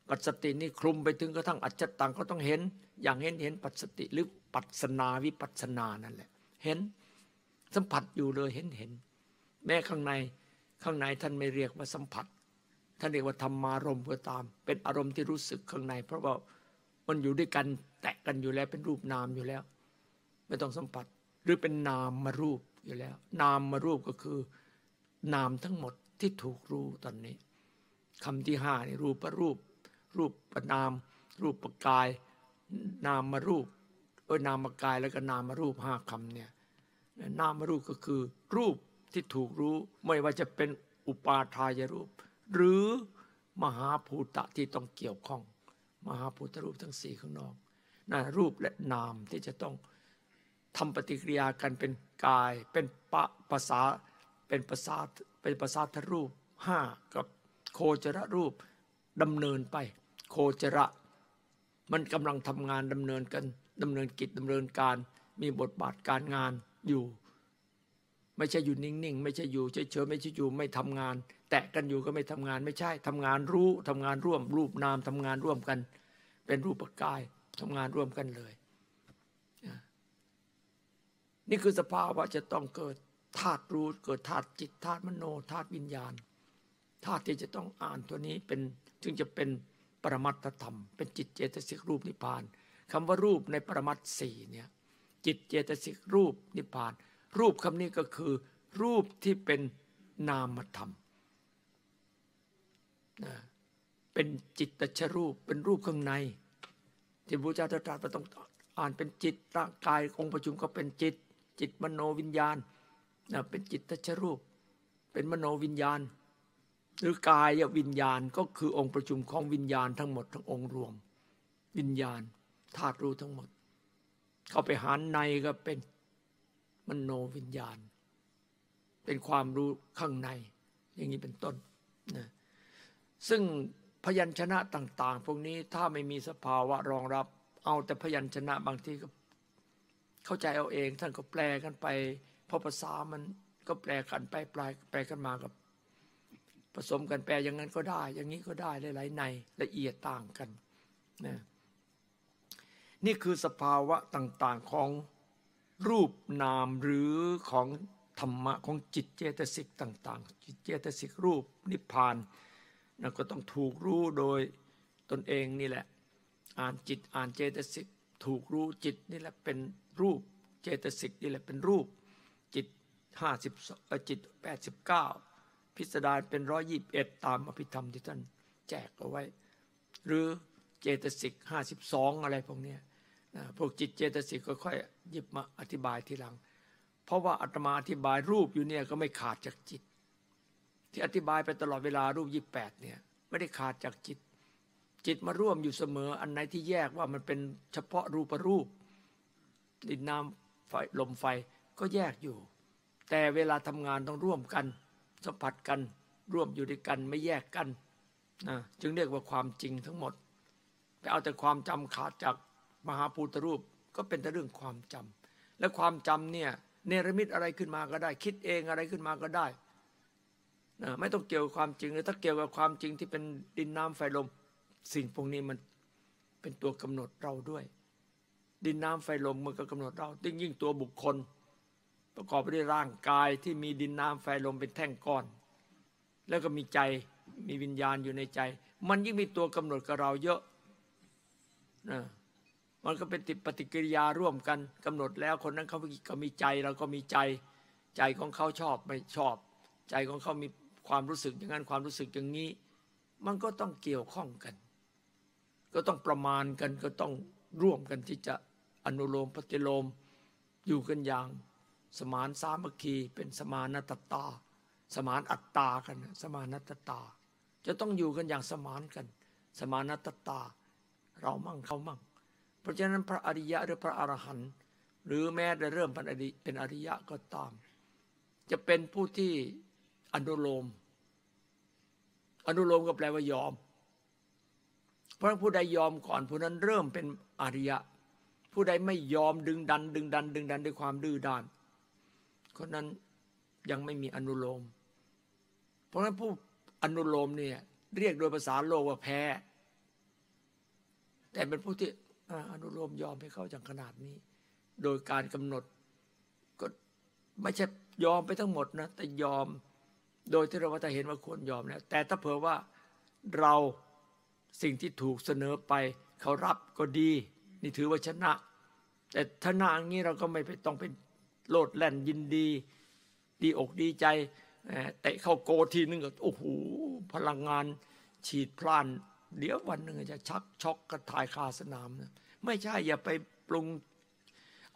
ปัสสตินี่คลุมไปถึงกระทั่งอัจจตังก็ต้องเห็น อย่างเห็นเห็นปัสสติหรือปัสนาวิปัสนานั่นแหละ เห็นสัมผัสอยู่เลยเห็นเห็น แม้ข้างในข้างในท่านไม่เรียกว่าสัมผัส ท่านเรียกว่าธรรมารมณ์ก็ตาม เป็นอารมณ์ที่รู้สึกข้างใน เพราะว่ามันอยู่ด้วยกันแตะกันอยู่แล้วเป็นรูปนามอยู่แล้ว ไม่ต้องสัมผัสหรือเป็นนามมารูปอยู่แล้ว นามมารูปก็คือ นามทั้งหมดที่ถูกรู้ตอนนี้คำที่ห้านี่รูปรูป รูปประนาม รูปประกาย นามารูปเออนามกายแล้วก็นามารูปห้าคำเนี่ยนามารูปก็คือ รูปที่ถูกรู้ ไม่ว่าจะเป็นอุปาทายรูป หรือมหาภูตะที่ต้องเกี่ยวข้อง มหาภูตรูปทั้งสี่ข้างนอกนะรูปและนามที่จะต้องทำปฏิกิริยากันเป็นกาย เป็นปะภาษาเป็นภาษาเป็นภาษาทรูปห้ากับโคจรรูปดำเนินไป โคจระ มันกำลังทำงานดำเนินกันดำเนินกิจดำเนินการ มีบทบาทการงานอยู่ ไม่ใช่อยู่นิ่งๆ ไม่ใช่อยู่เฉยๆไม่ใช่อยู่ไม่ทำงาน แตะกันอยู่ก็ไม่ทำงานไม่ใช่ทำงานรู้ทำงานร่วม รูปนามทำงานร่วมกัน เป็นรูปกายทำงานร่วมกันเลย นี่คือสภาวะจะต้องเกิดธาตุรู้เกิดธาตุจิตธาตุมโนธาตุวิญญาณธาตุที่จะต้องอ่านตัวนี้เป็นจึงจะเป็นปรมัตธรรม เป็นจิตเจตสิกรูปนิพพานคำว่ารูปในปรมัตสี่เนี่ยจิตเจตสิกรูปนิพพาน รูปคำนี้ก็คือ รูปที่เป็นนามธรรม นะเป็นจิตตชรูปเป็นรูปข้างใน ที่พระเจ้าตรัสว่าต้องอ่านเป็นจิตร่างกายองค์ประชุมก็เป็นจิต จิตมโนวิญญาณนะเป็นจิตตชรูป เป็นมโนวิญญาณ หรือกายวิญญาณก็คือองค์ประชุมของวิญญาณทั้งหมดทั้งองค์รวม วิญญาณธาตุรู้ทั้งหมด เข้าไปหาในก็เป็นมโนวิญญาณ เป็นความรู้ข้างใน อย่างนี้เป็นต้นนะ ซึ่งพยัญชนะต่าง ๆ พวกนี้ถ้าไม่มีสภาวะรองรับ เอาแต่พยัญชนะบางทีก็เข้าใจเอาเอง ท่านก็แปลกันไปเพราะภาษามันก็แปลกันไปปลายแปลกันมากับ ผสมกันแปลอย่างนั้นก็ได้ อย่างนี้ก็ได้หลายๆในละเอียดต่างกันนะนี่คือสภาวะต่างๆของรูปนามหรือของธรรมะของจิตเจตสิกต่าง ๆ จิตเจตสิกรูปนิพพาน นั่นก็ต้องถูกรู้โดยตนเองนี่แหละ อ่านจิตอ่านเจตสิกถูกรู้จิตนี่แหละเป็นรูปเจตสิกนี่แหละเป็นรูป จิตห้าสิบจิตแปดสิบเก้าพิสดารเป็นร้อยยี่บเอ็ดตามอภิธรรมที่ท่านแจกเอาไว้ หรือเจตสิกห้าสิบสองอะไรพวกนี้พวกจิตเจตสิกก็ค่อยหยิบมาอธิบายทีหลัง เพราะว่าอาตมาอธิบายรูปอยู่เนี่ยก็ไม่ขาดจากจิต ที่อธิบายไปตลอดเวลารูปยี่แปดเนี่ยไม่ได้ขาดจากจิต จิตมาร่วมอยู่เสมอ อันไหนที่แยกว่ามันเป็นเฉพาะรูปรูป ดินน้ำไฟลมไฟก็แยกอยู่ แต่เวลาทำงานต้องร่วมกัน สัมผัสกันร่วมอยู่ด้วยกันไม่แยกกันนะจึงเรียกว่าความจริงทั้งหมดไปเอาแต่ความจำขาดจากมหาภูตรูปก็เป็นแต่เรื่องความจำและความจำเนี่ยเนรมิตอะไรขึ้นมาก็ได้ คิดเองอะไรขึ้นมาก็ได้ นะไม่ต้องเกี่ยวกับความจริงเลยถ้าเกี่ยวกับความจริงที่เป็นดินน้ำไฟลม สิ่งพวกนี้มันเป็นตัวกำหนดเราด้วย ดินน้ำไฟลมมันก็กำหนดเรายิ่งยิ่งตัวบุคคล ประกอบไปด้วยร่างกายที่มีดินน้ำไฟลมเป็นแท่งก้อน แล้วก็มีใจมีวิญญาณอยู่ในใจ มันยิ่งมีตัวกำหนดกับเราเยอะนะมันก็เป็นติดปฏิกิริยาร่วมกันกำหนดแล้วคนนั้นเขาก็มีใจเราก็มีใจ ใจใจของเขาชอบไม่ชอบ ใจของเขามี ความรู้สึกอย่างนั้นความรู้สึกอย่างนี้ มันก็ต้องเกี่ยวข้องกัน ก็ต้องประมาณกันก็ต้องร่วมกันที่จะอนุโลมปฏิโลมอยู่กันอย่าง สมานสามัคคีเป็นสมานัตตา สมานอัตตากันสมานัตตา จะต้องอยู่กันอย่างสมานกัน สมานัตตา เรามั่งเขามั่ง เพราะฉะนั้นพระอริยะหรือพระอรหันต์หรือแม้จะเริ่มเป็นอริยะก็ตาม จะเป็นผู้ที่ อนุโลม อนุโลมก็แปลว่ายอม เพราะผู้ใดยอมก่อนผู้นั้นเริ่มเป็นอริยะ ผู้ใดไม่ยอมดึงดัน ดึงดัน ดึงดันด้วยความดื้อด้านคนนั้นยังไม่มีอนุโลม เพราะฉะนั้นผู้อนุโลมเนี่ยเรียกโดยภาษาโลกว่าแพ้ แต่เป็นผู้ที่อนุโลมยอมให้เข้าอย่างขนาดนี้ โดยการกำหนด ก็ไม่ใช่ยอมไปทั้งหมดนะ แต่ยอม โดยที่เราว่าจะเห็นว่าควรยอมแล้วแต่ถ้าเผื่อว่าเราสิ่งที่ถูกเสนอไป เขารับก็ดี นี่ถือว่าชนะ แต่ถ้านาอย่างนี้เราก็ไม่ไปต้องเป็นโลดแล่นยินดี ดีอกดีใจเตะเข้าโกทีนึงก็โอ้โหพลังงานฉีดพล่าน เดี๋ยววันหนึ่งจะชักช็อกกระทายคาสนามนะไม่ใช่อย่าไปปรุง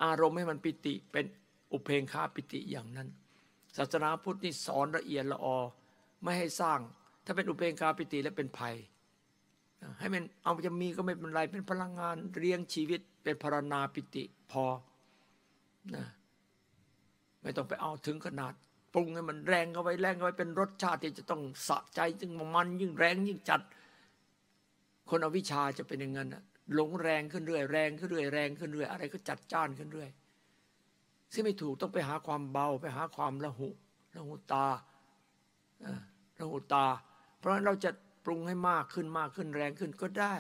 อารมณ์ให้มันปิติเป็นอุเพงคาปิติอย่างนั้น ศาสนาพุทธนี่สอนละเอียดละออ ไม่ให้สร้าง ถ้าเป็นอุเพงคาปิติแล้วเป็นภัย ให้มันเอาจะมีก็ไม่เป็นไรเป็นพลังงานเลี้ยงชีวิตเป็นพรณนาปิติพอนะไม่ต้องไปเอาถึงขนาดปรุงให้มันแรงเข้าไว้แรงเข้าไว้เป็นรสชาติที่จะต้องสะใจจึงมันยิ่งแรงยิ่งจัด คนอวิชชาจะเป็นอย่างนั้นหลงแรงขึ้นเรื่อยแรงขึ้นเรื่อยแรงขึ้นเรื่อยอะไรก็จัดจ้านขึ้นเรื่อย ซึ่งไม่ถูกต้องไปหาความเบาไปหาความละหุละหุตาละหุตา เพราะฉะนั้นเราจะปรุงให้มากขึ้นมากขึ้นแรงขึ้นก็ได้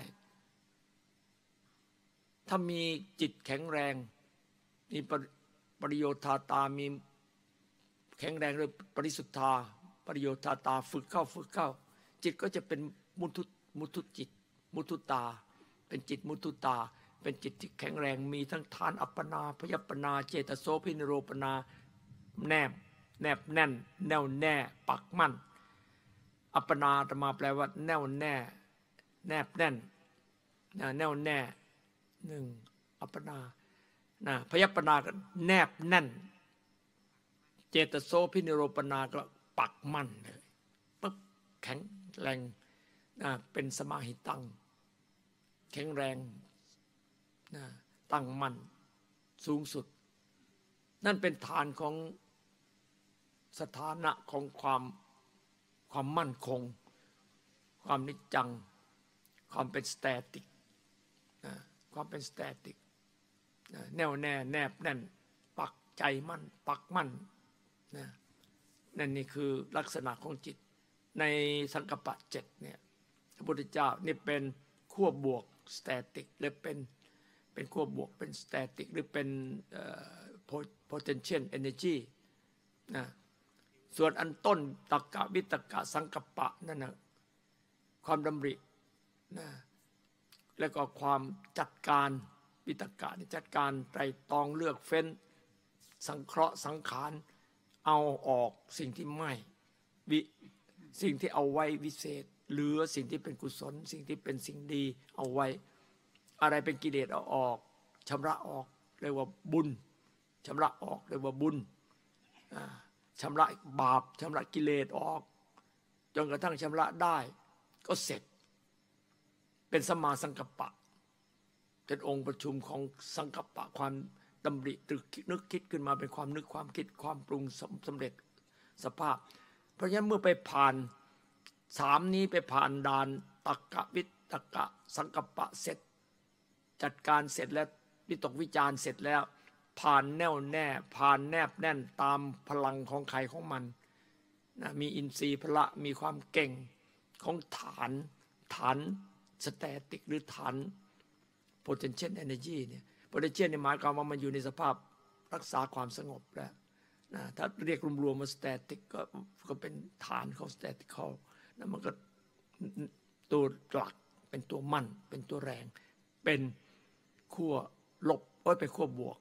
ถ้ามีจิตแข็งแรง มีปริโยธาตามีแข็งแรงเลยปริสุทธาปริโยธาตาฝึกเข้าฝึกเข้า จิตก็จะเป็นมุทุมุทุจิต มุทุตา เป็นจิตมุทุตา เป็นจิตที่แข็งแรงมีทั้งทานอัปปนาพยปนาเจตโสพินโรปนาแนบแนบแน่น แน่วแน่ปักมั่น อัปปนาจะมาแปลว่า แน่วแน่ แนบแน่นแน่วแน่หนึ่งอัปปนานะพยปนาก็แนบแน่น เจตโสพินโรปนาก็ปักมั่นเลยปึ๊บแข็งแรงนะเป็นสมาหิตัง แข็งแรง นะตั้งมั่นสูงสุด นั่นเป็นฐานของสถานะของความความมั่นคง ความนิจจัง ความเป็น static ความเป็น static แน่วแน่แนบแน่น ปักใจมั่น ปักมั่นนะนั่นนี่คือลักษณะของจิตในสังกัปปะเจ็ดเนี่ยพระพุทธเจ้านี่เป็นขั้วบวก static หรือเป็น เป็นขั้วบวกเป็น static หรือเป็น potential energy นะส่วนอันต้นตักกะวิตกะสังกปะนั่นนะความดำรินะแล้วก็ความจัดการวิตกะนี่จัดการไตรตองเลือกเฟ้น สังเคราะห์สังขารเอาออกสิ่งที่ไม่วิสิ่งที่เอาไว้วิเศษ เหลือสิ่งที่เป็นกุศล สิ่งที่เป็นสิ่งดีเอาไว้ อะไรเป็นกิเลสเอาออกชำระออกเรียกว่าบุญชำระออกเรียกว่าบุญชำระบาปชำระกิเลสออก จนกระทั่งชำระได้ ก็เสร็จ เป็นสมาสังกัปปะเป็นองค์ประชุมของสังกัปปะความดำริตรึกนึกคิดขึ้นมาเป็นความนึกความคิดความปรุงสำเร็จสภาพ เพราะฉะนั้นเมื่อไปผ่านสามนี้ไปผ่านด่านตักกะวิตกะสังกัปปะเสร็จ จัดการเสร็จแล้ววิตกวิจารเสร็จแล้ว ผ่านแน่วแน่ ผ่านแนบแน่นตามพลังของใครของมันนะมีอินทรีย์พละมีความเก่งของฐานฐานสแตติกหรือฐาน potential energy เนี่ย potential เนี่ยหมายความว่ามันอยู่ในสภาพรักษาความสงบแล้วนะถ้าเรียกรวมๆมา static ก็ก็เป็นฐานของ statical นะมันก็ตัวหลักเป็นตัวมั่น เป็นตัวแรง เป็น ขั้วลบเอ้เป็นขั้วบวก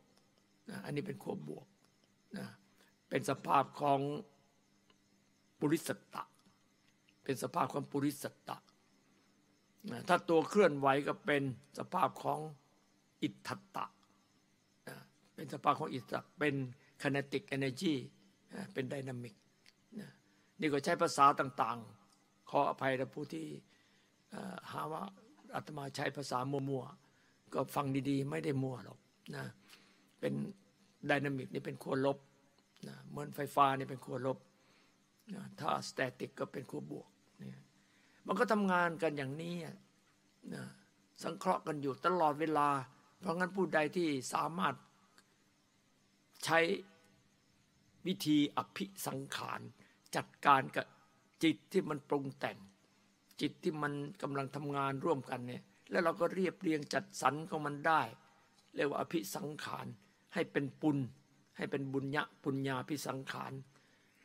นะอันนี้เป็นขั้วบวกนะเป็นสภาพของปุริสตะ เป็นสภาพของปุริสตะถ้าตัวเคลื่อนไหวก็เป็นสภาพของอิทธตะเป็นสภาพของอิทธะเป็น kinetic energy เป็น dynamic นี่ก็ใช้ภาษาต่างๆ ขออภัยนะผู้ที่หาว่าอาตมาใช้ภาษามัวๆ ก็ฟังดีๆ ไม่ได้มั่วหรอกนะเป็น dynamic นี่เป็นขั้วลบนะเหมือนไฟฟ้านี่เป็นขั้วลบนะถ้า static ก็เป็นขั้วบวกเนี่ยมันก็ทำงานกันอย่างนี้นะสังเคราะห์กันอยู่ตลอดเวลา เพราะงั้นผู้ใดที่สามารถใช้วิธีอภิสังขารจัดการกับจิตที่มันปรุงแต่ง จิตที่มันกำลังทำงานร่วมกันเนี่ย แล้วเราก็เรียบเรียงจัดสรรของมันได้ เรียกว่าอภิสังขารให้เป็นปุญให้เป็นบุญญะปุญญาพิสังขาร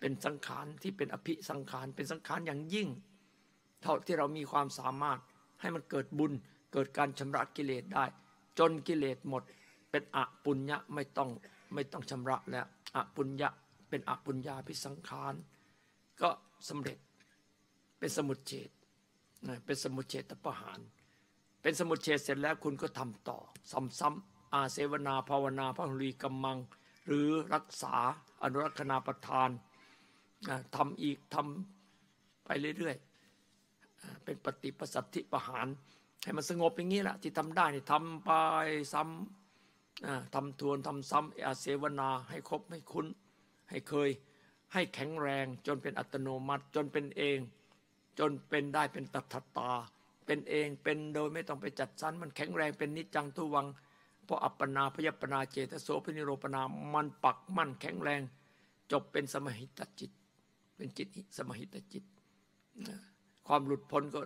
เป็นสังขารที่เป็นอภิสังขารเป็นสังขารอย่างยิ่ง เท่าที่เรามีความสามารถให้มันเกิดบุญเกิดการชำระกิเลสได้ จนกิเลสหมด เป็นอปุญญะไม่ต้องไม่ต้องชำระแล้วอปุญญะเป็นอปุญญาพิสังขารก็สำเร็จเป็นสมุทเฉดเป็นสมุทเฉตประหาร เป็นสมุทเฉดเสร็จแล้วคุณก็ทำต่อ ซ้ำๆอาเสวนาภาวนาพระหุลีกำมัง หรือรักษาอนุรักษณาประทานทำอีกทำไปเรื่อยๆเป็นปฏิปสัตถิประหารให้มันสงบอย่างนี้แหละที่ทำได้นี่ทำไปซ้ำทำทวนทำซ้ำอาเสวนาให้ครบให้คุ้น ให้เคยให้แข็งแรงจนเป็นอัตโนมัติจนเป็นเอง จนเป็นได้เป็นตัทตา เป็นเองเป็นโดยไม่ต้องไปจัดสรรมันแข็งแรงเป็นนิจจังทุวังเพราะอัปปนาพยปนาเจตโสพนิโรปนามันปักมั่นแข็งแรง จบเป็นสมหิตจิต เป็นจิตสมหิตจิต ความหลุดพ้นก็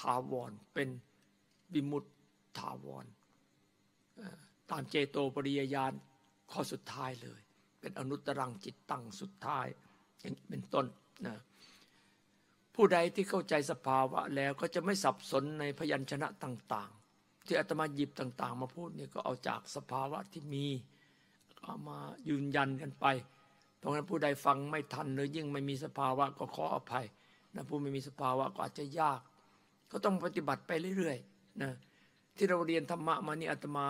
ถาวรเป็นวิมุตถาวรตามเจโตปริยญาณข้อสุดท้ายเลย เป็นอนุตรังจิตตั้งสุดท้ายเป็นต้นนะ ผู้ใดที่เข้าใจสภาวะแล้วก็จะไม่สับสนในพยัญชนะต่างๆ ที่อาตมาหยิบต่าง ๆ มาพูดนี่ก็เอาจากสภาวะที่มีเอามายืนยันกันไปเพราะฉะนั้นผู้ใดฟังไม่ทันหรือยิ่งไม่มีสภาวะก็ขออภัยนะผู้ไม่มีสภาวะก็อาจจะยาก ก็ต้องปฏิบัติไปเรื่อยๆนะที่เราเรียนธรรมะมานี่อาตมา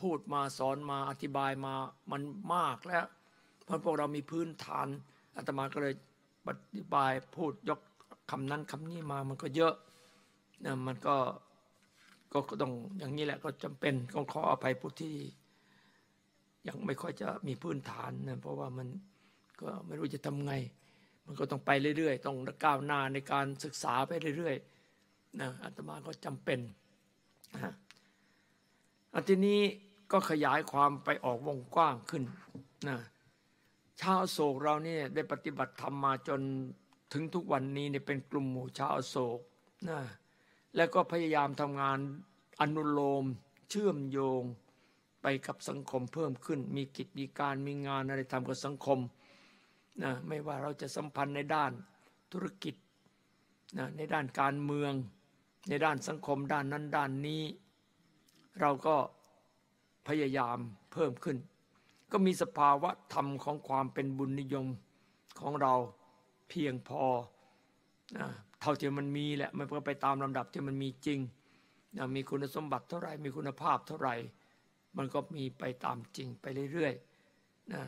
พูดมาสอนมาอธิบายมามันมากแล้วเพราะพวกเรามีพื้นฐานอาตมาก็เลยอธิบายพูดยก คำนั้นคำนี้มามันก็เยอะนะมันก็ก็ต้องอย่างนี้แหละก็จำเป็นก็ขออภัยผู้ที่ ยังไม่ค่อยจะมีพื้นฐานนะเพราะว่ามันก็ไม่รู้จะทำไง มันก็ต้องไปเรื่อยๆ ต้องก้าวหน้าในการศึกษาไปเรื่อยๆนะอาตมาก็จำเป็นนะอันทีนี้ก็ขยายความไปออกวงกว้างขึ้นนะชาวโศกเราเนี่ยได้ปฏิบัติธรรมมาจน ถึงทุกวันนี้เนี่ยเป็นกลุ่มหมู่ชาวโศกนะแล้วก็พยายามทำงานอนุโลม เชื่อมโยงไปกับสังคมเพิ่มขึ้น มีกิจมีการมีงานอะไรทำกับสังคมนะไม่ว่าเราจะสัมพันธ์ในด้านธุรกิจนะในด้านการเมือง ในด้านสังคมด้านนั้นด้านนี้ เราก็พยายามเพิ่มขึ้น ก็มีสภาวะธรรมของความเป็นบุญนิยมของเรา เพียงพอเท่าที่มันมีแหละมันก็ไปตามลำดับที่มันมีจริงมีคุณสมบัติเท่าไหร่มีคุณภาพเท่าไหร่ มันก็มีไปตามจริงไปเรื่อยๆนะ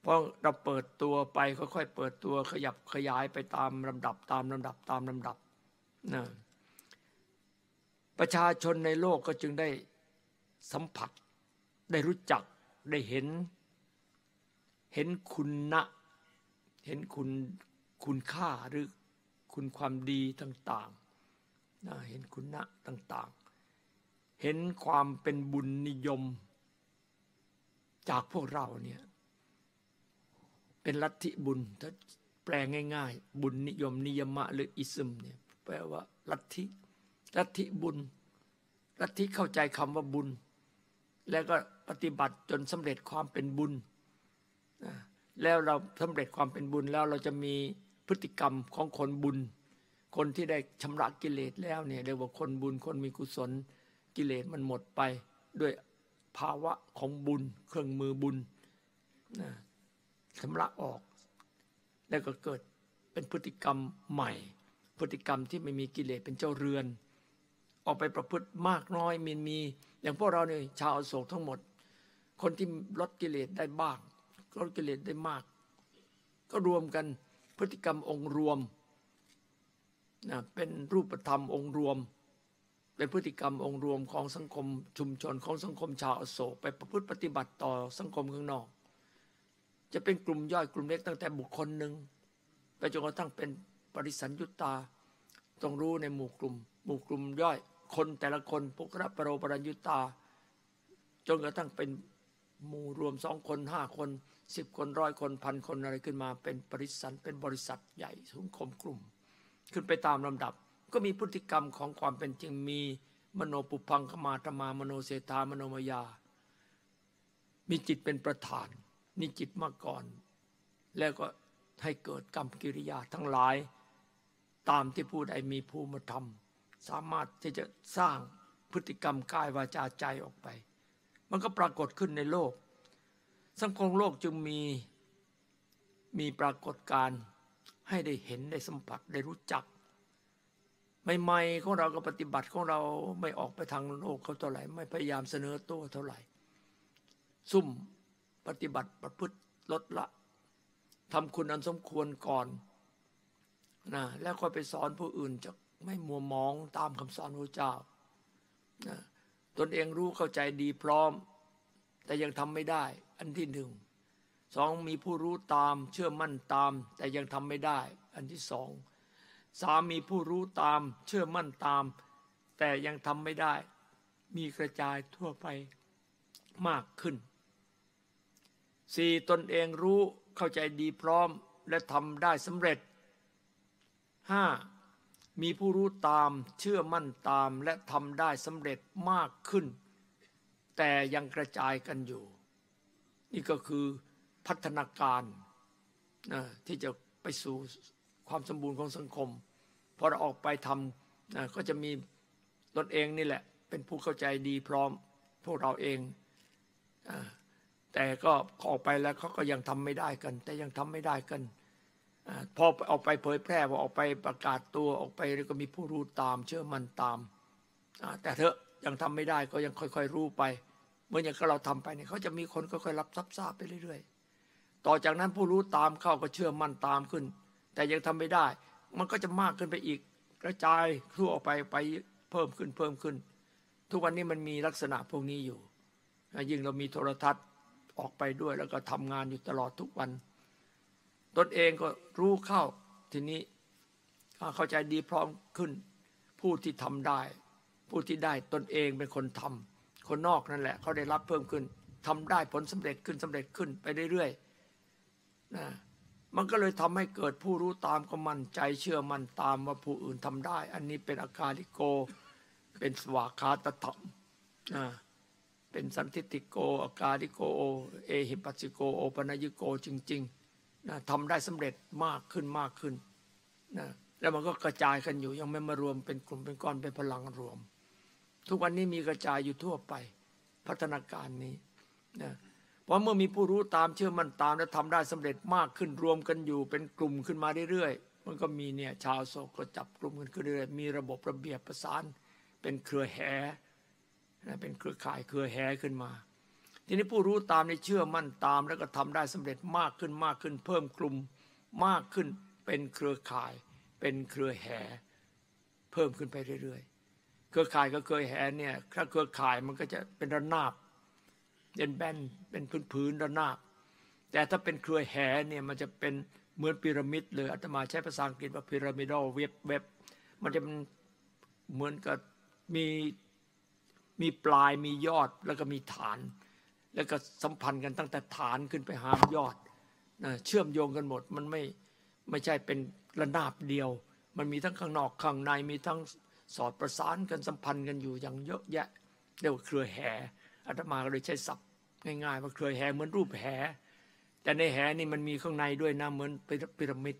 เพราะเราเปิดตัวไปค่อยๆเปิดตัวขยับขยายไปตามลำดับตามลำดับตามลำดับนะประชาชนในโลกก็จึงได้สัมผัส ได้รู้จักได้เห็น เห็นคุณนะ เห็นคุณคุณค่าหรือคุณความดีต่างๆนะเห็นคุณนะต่างๆ เห็นความเป็นบุญนิยม จากพวกเราเนี่ยเป็นลัทธิบุญถ้าแปลง่ายๆ บุญนิยมนิยมะหรืออิสมเนี่ยแปลว่าลัทธิลัทธิบุญลัทธิเข้าใจคำว่าบุญ แล้วก็ปฏิบัติจนสำเร็จความเป็นบุญ แล้วเราสำเร็จความเป็นบุญแล้วเราจะมีพฤติกรรมของคนบุญ คนที่ได้ชำระกิเลสแล้วเนี่ยเรียกว่าคนบุญคนมีกุศลกิเลสมันหมดไปด้วยภาวะของบุญเครื่องมือบุญนะชำระออก แล้วก็เกิดเป็นพฤติกรรมใหม่ พฤติกรรมที่ไม่มีกิเลสเป็นเจ้าเรือน ออกไปประพฤติมากน้อยมีมี อย่างพวกเราเนี่ยชาวอโศกทั้งหมด คนที่ลดกิเลสได้บ้าง ลดกิเลสได้มาก ก็รวมกันพฤติกรรมองค์รวมนะเป็นรูปธรรมองค์รวม เป็นพฤติกรรมองค์รวมของสังคมชุมชนของสังคมชาวอโศกไปประพฤติปฏิบัติต่อสังคมข้างนอก จะเป็นกลุ่มย่อยกลุ่มเล็กตั้งแต่บุคคลหนึ่งไปจนกระทั่งเป็นปริสันยุตตาต้องรู้ในหมู่กลุ่ม หมู่กลุ่มย่อย คนแต่ละคนปุกระปรโรปรัญยุตาจนกระทั่งเป็นหมู่รวมสองคนห้าคน สิบคนร้อยคนพันคนอะไรขึ้นมาเป็นปริสันเป็นบริษัทใหญ่สังคมกลุ่ม ขึ้นไปตามลำดับ ก็มีพฤติกรรมของความเป็นจริงมีมโนปุพังขมาธรรมามโนเสธามโนมยา มีจิตเป็นประธานนี่จิตมาก่อน แล้วก็ให้เกิดกรรมกิริยาทั้งหลาย ตามที่ผู้ใดมีภูมิธรรม สามารถที่จะสร้างพฤติกรรมกายวาจาใจออกไป มันก็ปรากฏขึ้นในโลก สังคมโลกจึงมีมีปรากฏการให้ได้เห็นได้สัมผัสได้รู้จักใหม่ๆของเราก็ปฏิบัติของเราไม่ออกไปทางโลกเขาเท่าไหร่ ไม่พยายามเสนอตัวเท่าไหร่ ซุ่มปฏิบัติประพฤติลดละทำคุณอันสมควรก่อนนะแล้วก็ไปสอนผู้อื่นจะไม่มัวมองตามคำสอนพระเจ้านะตนเองรู้เข้าใจดีพร้อม แต่ยังทำไม่ได้ อันที่หนึ่งสองมีผู้รู้ตาม เชื่อมั่นตาม แต่ยังทำไม่ได้ อันที่สองสามมีผู้รู้ตาม เชื่อมั่นตาม แต่ยังทำไม่ได้ มีกระจายทั่วไปมากขึ้นสี่ตนเองรู้เข้าใจดีพร้อมและทำได้สำเร็จห้ามีผู้รู้ตาม เชื่อมั่นตามและทำได้สำเร็จมากขึ้น แต่ยังกระจายกันอยู่ นี่ก็คือพัฒนาการนะที่จะไปสู่ความสมบูรณ์ของสังคมพอเราออกไปทำนะก็จะมีตนเองนี่แหละ เป็นผู้เข้าใจดีพร้อมพวกเราเองอแต่ก็ออกไปแล้วเขาก็ยังทำไม่ได้กัน แต่ยังทำไม่ได้กันอพอออกไปเผยแพร่พอออกไปประกาศตัวออกไปแล้วก็มีผู้รู้ตาม เชื่อมันตามแต่เถอะยังทำไม่ได้ก็ยังค่อย ๆ รู้ไป เมื่ออย่างเราทำไปเนี่ยเขาจะมีคนค่อยๆรับทราบไปเรื่อย ๆ ต่อจากนั้นผู้รู้ตามเข้าก็เชื่อมั่นตามขึ้น แต่ยังทำไม่ได้ มันก็จะมากขึ้นไปอีก กระจายทั่วออกไปไปเพิ่มขึ้นเพิ่มขึ้น ทุกวันนี้มันมีลักษณะพวกนี้อยู่ยิ่งเรามีโทรทัศน์ออกไปด้วยแล้วก็ทำงานอยู่ตลอดทุกวันตนเองก็รู้เข้าทีนี้เข้าใจดีพร้อมขึ้น ผู้ที่ทำได้ ผู้ที่ได้ตนเองเป็นคนทำ คนนอกนั่นแหละเขาได้รับเพิ่มขึ้นทำได้ผลสำเร็จขึ้นสำเร็จขึ้นไปเรื่อยๆนะมันก็เลยทำให้เกิดผู้รู้ตามก็มั่นใจเชื่อมั่นตามว่าผู้อื่นทำได้ อันนี้เป็นอาการลิโก เป็นสวากาตธรรมนะเป็นสันติติโก อากาลิโกเอหิปัสสิโกโอปนยิโกจริงๆนะทำได้สำเร็จมากขึ้นมากขึ้นนะแล้วมันก็กระจายกันอยู่ยังไม่มารวมเป็นกลุ่มเป็นก้อนเป็นพลังรวม ทุกวันนี้มีกระจายอยู่ทั่วไป พัฒนาการนี้นะเพราะเมื่อมีผู้รู้ตามเชื่อมั่นตามและทำได้สำเร็จมากขึ้นรวมกันอยู่เป็นกลุ่มขึ้นมาเรื่อยๆมันก็มีเนี่ยชาวโศกก็จับกลุ่มกันขึ้นเรื่อยๆมีระบบระเบียบประสาน เป็นเครือแห่เป็นเครือข่ายเครือแห่ขึ้นมา ทีนี้ผู้รู้ตามในเชื่อมั่นตามแล้วก็ทำได้สำเร็จมากขึ้นมากขึ้น เพิ่มกลุ่มมากขึ้นเป็นเครือข่าย เป็นเครือแห่เพิ่มขึ้นไปเรื่อย เครือข่ายกับเครือแห่เนี่ยถ้าเครือข่ายมันก็จะเป็นระนาบเป็นแบนเป็นพื้นๆระนาบ แต่ถ้าเป็นเครือแห่เนี่ยมันจะเป็นเหมือนพีระมิดเลยอาตมาใช้ภาษาอังกฤษว่าพีระมิดอลเว็บเว็บมันจะเหมือนกับมีมีปลายมียอดแล้วก็มีฐาน แล้วก็สัมพันธ์กันตั้งแต่ฐานขึ้นไปหามยอดนะเชื่อมโยงกันหมดมันไม่ไม่ใช่เป็นระนาบเดียว มันมีทั้งข้างนอกข้างในมีทั้ง สอดประสานกันสัมพันธ์กันอยู่อย่างเยอะแยะเรียกว่าเครือแห่อาตมาก็เลยใช้ศัพท์ง่ายๆว่าเครือแห่เหมือนรูปแห่แต่ในแห่นี่มันมีข้างในด้วยนะเหมือนพีระมิด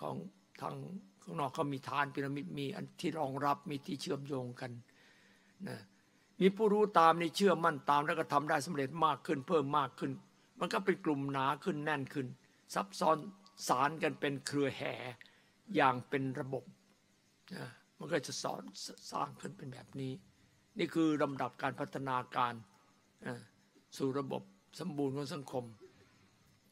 ของทางข้างนอกเขามีฐานพีระมิดมีอันที่รองรับมีที่เชื่อมโยงกันนะมีผู้รู้ตามในเชื่อมั่นตามแล้วก็ทำได้สำเร็จมากขึ้นเพิ่มมากขึ้น มันก็เป็นกลุ่มหนาขึ้นแน่นขึ้น ซับซ้อนสารกันเป็นเครือแห่อย่างเป็นระบบนะ มันก็จะสอนสร้างขึ้นเป็นแบบนี้ นี่คือลำดับการพัฒนาการสู่ระบบสมบูรณ์ของสังคม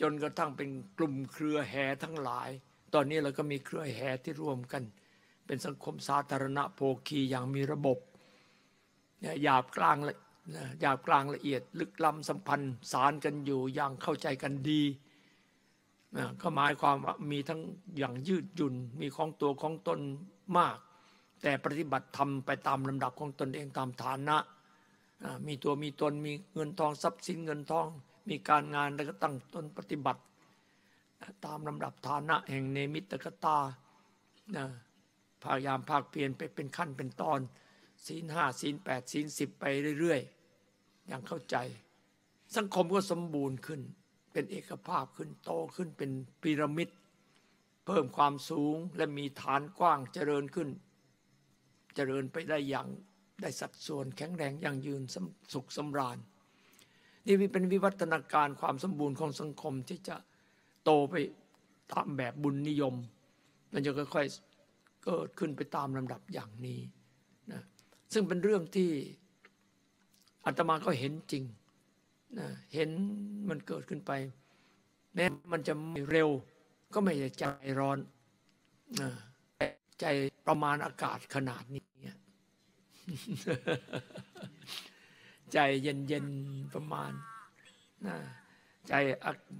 จนกระทั่งเป็นกลุ่มเครือแห่ทั้งหลาย ตอนนี้เราก็มีเครือแห่ที่รวมกัน เป็นสังคมสาธารณะโภคีอย่างมีระบบหยาบกลางหยาบกลางละเอียด ลึกล้ำสัมพันธ์สารกันอยู่อย่างเข้าใจกันดีก็หมายความว่ามีทั้งอย่างยืดหยุ่นมีของตัวของตนมาก แต่ปฏิบัติทำไปตามลำดับของตนเองตามฐานะ มีตัวมีตนมีเงินทองทรัพย์สินเงินทอง มีการงานแล้วก็ตั้งตนปฏิบัติ ตามลำดับฐานะแห่งเนมิตกตาพยายามภาคเปลี่ยนไปเป็นขั้นเป็นตอนศีลห้าศีลแปดศีลสิบไปเรื่อยๆ อย่างเข้าใจ สังคมก็สมบูรณ์ขึ้น เป็นเอกภาพขึ้นโตขึ้นเป็นพีระมิด เพิ่มความสูงและมีฐานกว้างเจริญขึ้น เจริญไปได้อย่างได้สัดส่วนแข็งแรงยั่งยืนสุขสำราญ นี่เป็นวิวัฒนาการความสมบูรณ์ของสังคมที่จะโตไปตามแบบบุญนิยม มันจะค่อยๆเกิดขึ้นไปตามลำดับอย่างนี้นะซึ่งเป็นเรื่องที่อาตมาก็เห็นจริงนะเห็นมันเกิดขึ้นไป แม้มันจะไม่เร็วก็ไม่ใจร้อนนะใจประมาณอากาศขนาดนี้ ใจเย็นๆประมาณนะใจ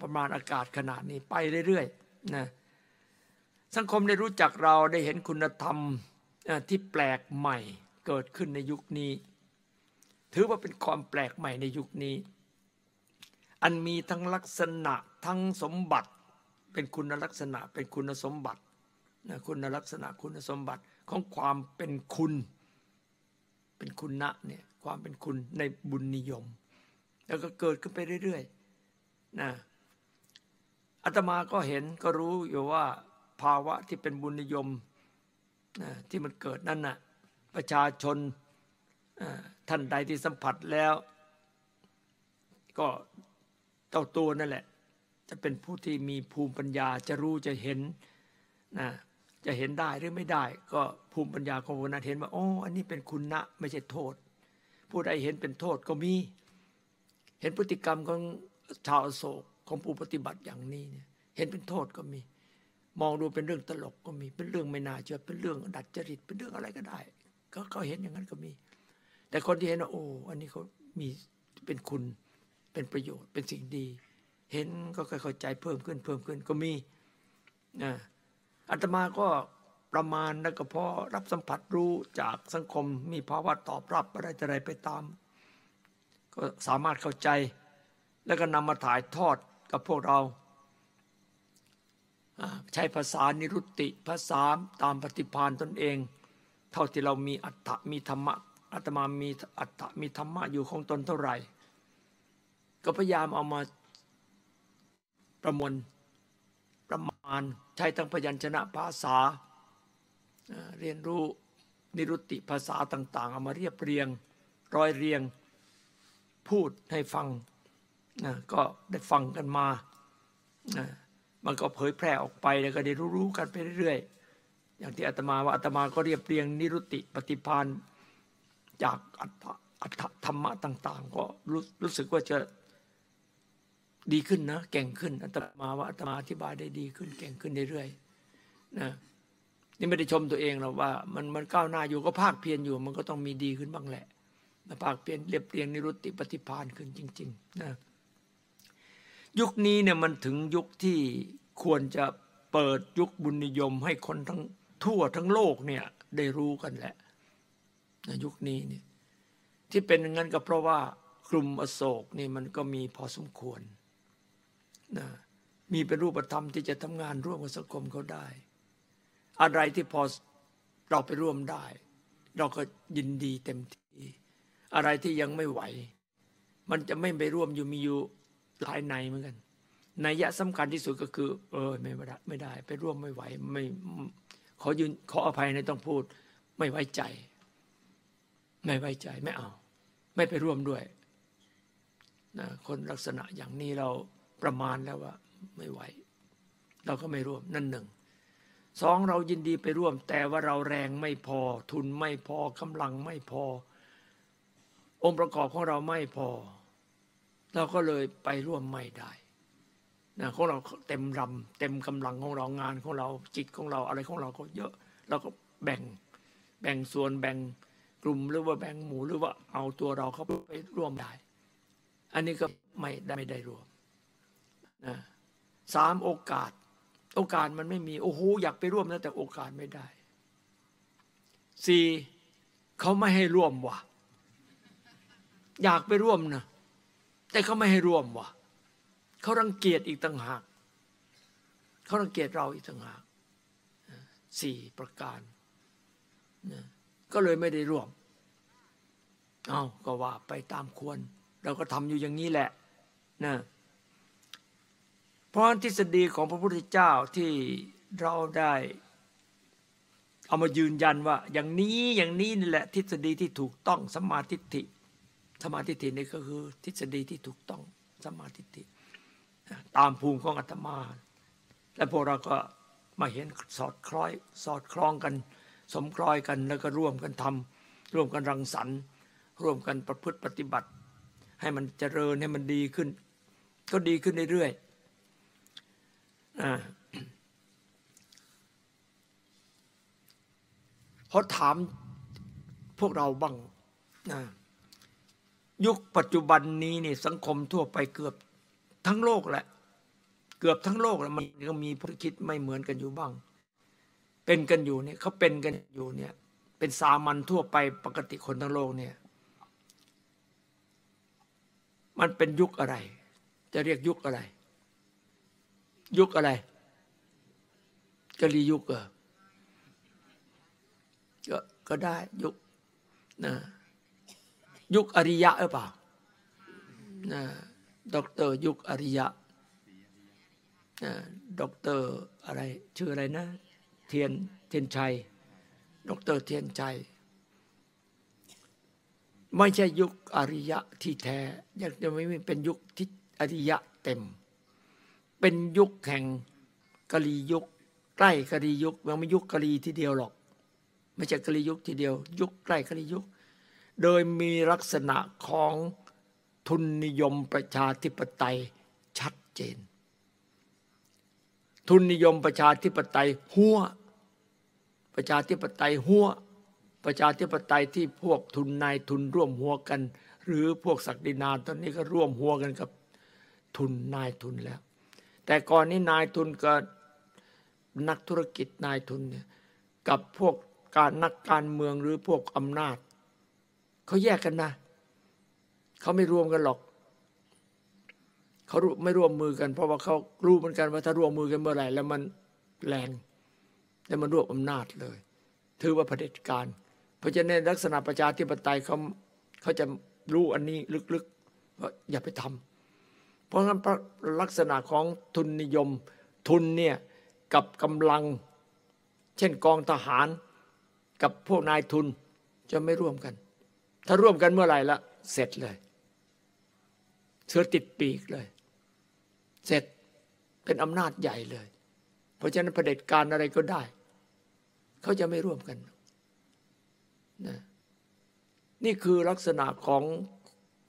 ประมาณอากาศขนาดนี้ไปเรื่อยๆนะสังคมได้รู้จักเราได้เห็นคุณธรรมที่แปลกใหม่เกิดขึ้นในยุคนี้ ถือว่าเป็นความแปลกใหม่ในยุคนี้ อันมีทั้งลักษณะทั้งสมบัติเป็นคุณลักษณะเป็นคุณสมบัตินะคุณลักษณะคุณสมบัติของความเป็นคุณ เป็นคุณนะเนี่ยความเป็นคุณในบุญนิยม แล้วก็เกิดขึ้นไปเรื่อยๆนะอาตมาก็เห็นก็รู้อยู่ว่าภาวะที่เป็นบุญนิยมนะที่มันเกิดนั่นนะ่ะประชาชนท่านใดที่สัมผัสแล้ว ก็เจ้าตัวนั่นแหละ จะเป็นผู้ที่มีภูมิปัญญาจะรู้จะเห็นนะ จะเห็นได้หรือไม่ได้ก็ภูมิปัญญาของคนนั้นเห็นว่าโอ้อันนี้เป็นคุณนะไม่ใช่โทษ ผู้ใดเห็นเป็นโทษก็มี เห็นพฤติกรรมของชาวโศกของผู้ปฏิบัติอย่างนี้เนี่ยเห็นเป็นโทษก็มี มองดูเป็นเรื่องตลกก็มี เป็นเรื่องไม่น่าเชื่อเป็นเรื่องดัดจริตเป็นเรื่องอะไรก็ได้ ก็เขาเห็นอย่างนั้นก็มี แต่คนที่เห็นว่าโอ้อันนี้เขามีเป็นคุณเป็นประโยชน์เป็นสิ่งดี เห็นก็ค่อยเข้าใจเพิ่มขึ้นเพิ่มขึ้นก็มีนะ อาตมาก็ประมาณแล้วก็พอรับสัมผัสรู้จากสังคมมีภาวะตอบรับอะไรอะไรไปตาม ก็สามารถเข้าใจ แล้วก็นำมาถ่ายทอดกับพวกเรา ใช้ภาษานิรุตติภาษาตามปฏิพานตนเอง เท่าที่เรามีอัตถมีธรรมะอาตมามีอัตถมีธรรมะอยู่ของตนเท่าไหร่ ก็พยายามเอามาประมวลาณใช้ทั้งพยัญชนะภาษา เรียนรู้นิรุตติภาษาต่าง ๆ เอามาเรียบเรียงร้อยเรียงพูดให้ฟังนะก็ได้ฟังกันมานะมันก็เผยแพร่ออกไปแล้วก็ได้รู้ๆกันไปเรื่อยๆ อย่างที่อาตมาว่าอาตมาก็เรียบเรียงนิรุตติปฏิพานจากอัตธรรมะต่าง ๆ ก็รู้รู้สึกว่าจะ ดีขึ้นนะ เก่งขึ้นอาตมาว่าอาตมาอธิบายได้ดีขึ้น เก่งขึ้นเรื่อยๆนะนี่ไม่ได้ชมตัวเองหรอกว่า มันมันก้าวหน้าอยู่ก็ภาคเพียรอยู่ มันก็ต้องมีดีขึ้นบ้างแหละภาคเพียรเรียบเรียงนิรุตติปฏิพานขึ้นจริง ๆ นะ ยุคนี้เนี่ยมันถึงยุคที่ควรจะเปิดยุคบุญนิยมให้คนทั้งทั่วทั้งโลกเนี่ยได้รู้กันแหละนะยุคนี้เนี่ยที่เป็นอย่างนั้นก็เพราะว่ากลุ่มอโศกนี่มันก็มีพอสมควร นะมีเป็นรูปธรรมที่จะทำงานร่วมกับสังคมเขาได้ อะไรที่พอเราไปร่วมได้ เราก็ยินดีเต็มที่ อะไรที่ยังไม่ไหว มันจะไม่ไปร่วมอยู่มีอยู่หลายในเหมือนกันนัยยะสำคัญที่สุดก็คือ เออไม่ได้ไม่ได้ ไปร่วมไม่ไหวไม่ขอยืนขออภัยในต้องพูด ไม่ไว้ใจ ไม่ไว้ใจไม่เอา ไม่ไปร่วมด้วยนะคนลักษณะอย่างนี้เรา ประมาณแล้วว่า ไม่ไหว เราก็ไม่ร่วมนั่นหนึ่งสองเรายินดีไปร่วม แต่ว่าเราแรงไม่พอ ทุนไม่พอกำลังไม่พอ องค์ประกอบของเราไม่พอ เราก็เลยไปร่วมไม่ได้นะของเราเต็มรำเต็มกำลังของเรางานของเราจิตของเราอะไรของเราก็เยอะเราก็แบ่งแบ่งส่วนแบ่งกลุ่มหรือว่าแบ่งหมู่หรือว่าเอาตัวเราเข้าไปร่วมได้ อันนี้ก็ไม่ได้ไม่ได้รวม นะสามโอกาส โอกาสมันไม่มี โอ้โหอยากไปร่วมนะแต่โอกาสไม่ได้สี่เขาไม่ให้ร่วมว่ะ อยากไปร่วมนะแต่เขาไม่ให้ร่วมว่ะเขารังเกียจอีกต่างหากเขารังเกียจเราอีกต่างหากสี่ประการนะก็เลยไม่ได้ร่วม เอาก็ว่าไปตามควร เราก็ทำอยู่อย่างนี้แหละนะ เพราะทฤษฎีของพระพุทธเจ้าที่เราได้เอามายืนยันว่า อย่างนี้อย่างนี้นี่แหละ ทฤษฎีที่ถูกต้องสมาธิิสมาธิินี่ก็คือ ทฤษฎีที่ถูกต้องสมาธิิตามภูมิของอาตมา และพวกเราก็มาเห็นสอดคล้อยสอดคล้องกัน สมคล้อยกันแล้วก็ร่วมกันทำร่วมกันรังสรรค์ ร่วมกันประพฤติปฏิบัติ ให้มันเจริญให้มันดีขึ้น ก็ดีขึ้นเรื่อยๆ พอถามพวกเราบ้างนะยุคปัจจุบันนี้นี่สังคมทั่วไปเกือบทั้งโลกแหละ เกือบทั้งโลกแล้วมันก็มีพุทธคิดไม่เหมือนกันอยู่บ้าง เป็นกันอยู่เนี่ยเขาเป็นกันอยู่เนี่ย เป็นสามัญทั่วไปปกติคนทั้งโลกเนี่ย มันเป็นยุคอะไร จะเรียกยุคอะไร ยุคอะไรกะลียุคเออก็ก็ได้ยุคนะยุคอริยะหรือเปล่านะด็อกเตอร์ยุคอริยะนะด็อกเตอร์อะไรชื่ออะไรนะ เทียนเทียนชัยด็อกเตอร์เทียนชัยไม่ใช่ยุคอริยะที่แท้ยังจะไม่เป็นยุคที่อริยะเต็ม เป็นยุคแห่งกะลียุค ใกล้กะลียุคยังไม่ยุคกะลีทีเดียวหรอก ไม่ใช่กะลียุคทีเดียว ยุคใกล้กะลียุค โดยมีลักษณะของทุนนิยมประชาธิปไตยชัดเจน ทุนนิยมประชาธิปไตยหัวประชาธิปไตยหัวประชาธิปไตยที่พวกทุนนายทุนร่วมหัวกัน หรือพวกศักดินาตอนนี้ก็ร่วมหัวกันกับทุนนายทุนแล้ว แต่ก่อนนี้นายทุนกับนักธุรกิจนายทุนเนี่ยกับพวกการนักการเมืองหรือพวกอำนาจเขาแยกกันนะเขาไม่รวมกันหรอกเขาไม่ร่วมมือกัน เพราะว่าเขารู้เหมือนกันว่าถ้าร่วมมือกันเมื่อไหร่แล้วมันแรงแล้วมันรวบอำนาจเลย ถือว่าเผด็จการ เพราะฉะนั้นลักษณะประชาธิปไตยเขาเขาจะรู้อันนี้ลึกๆว่าอย่าไปทำ เพราะงั้นลักษณะของทุนนิยมทุนเนี่ยกับกำลัง เช่นกองทหาร กับพวกนายทุนจะไม่ร่วมกัน ถ้าร่วมกันเมื่อไหร่ละเสร็จเลย เสือติดปีกเลย เสร็จเป็นอำนาจใหญ่เลย เพราะฉะนั้นเผด็จการอะไรก็ได้ เขาจะไม่ร่วมกันนะนี่คือลักษณะของ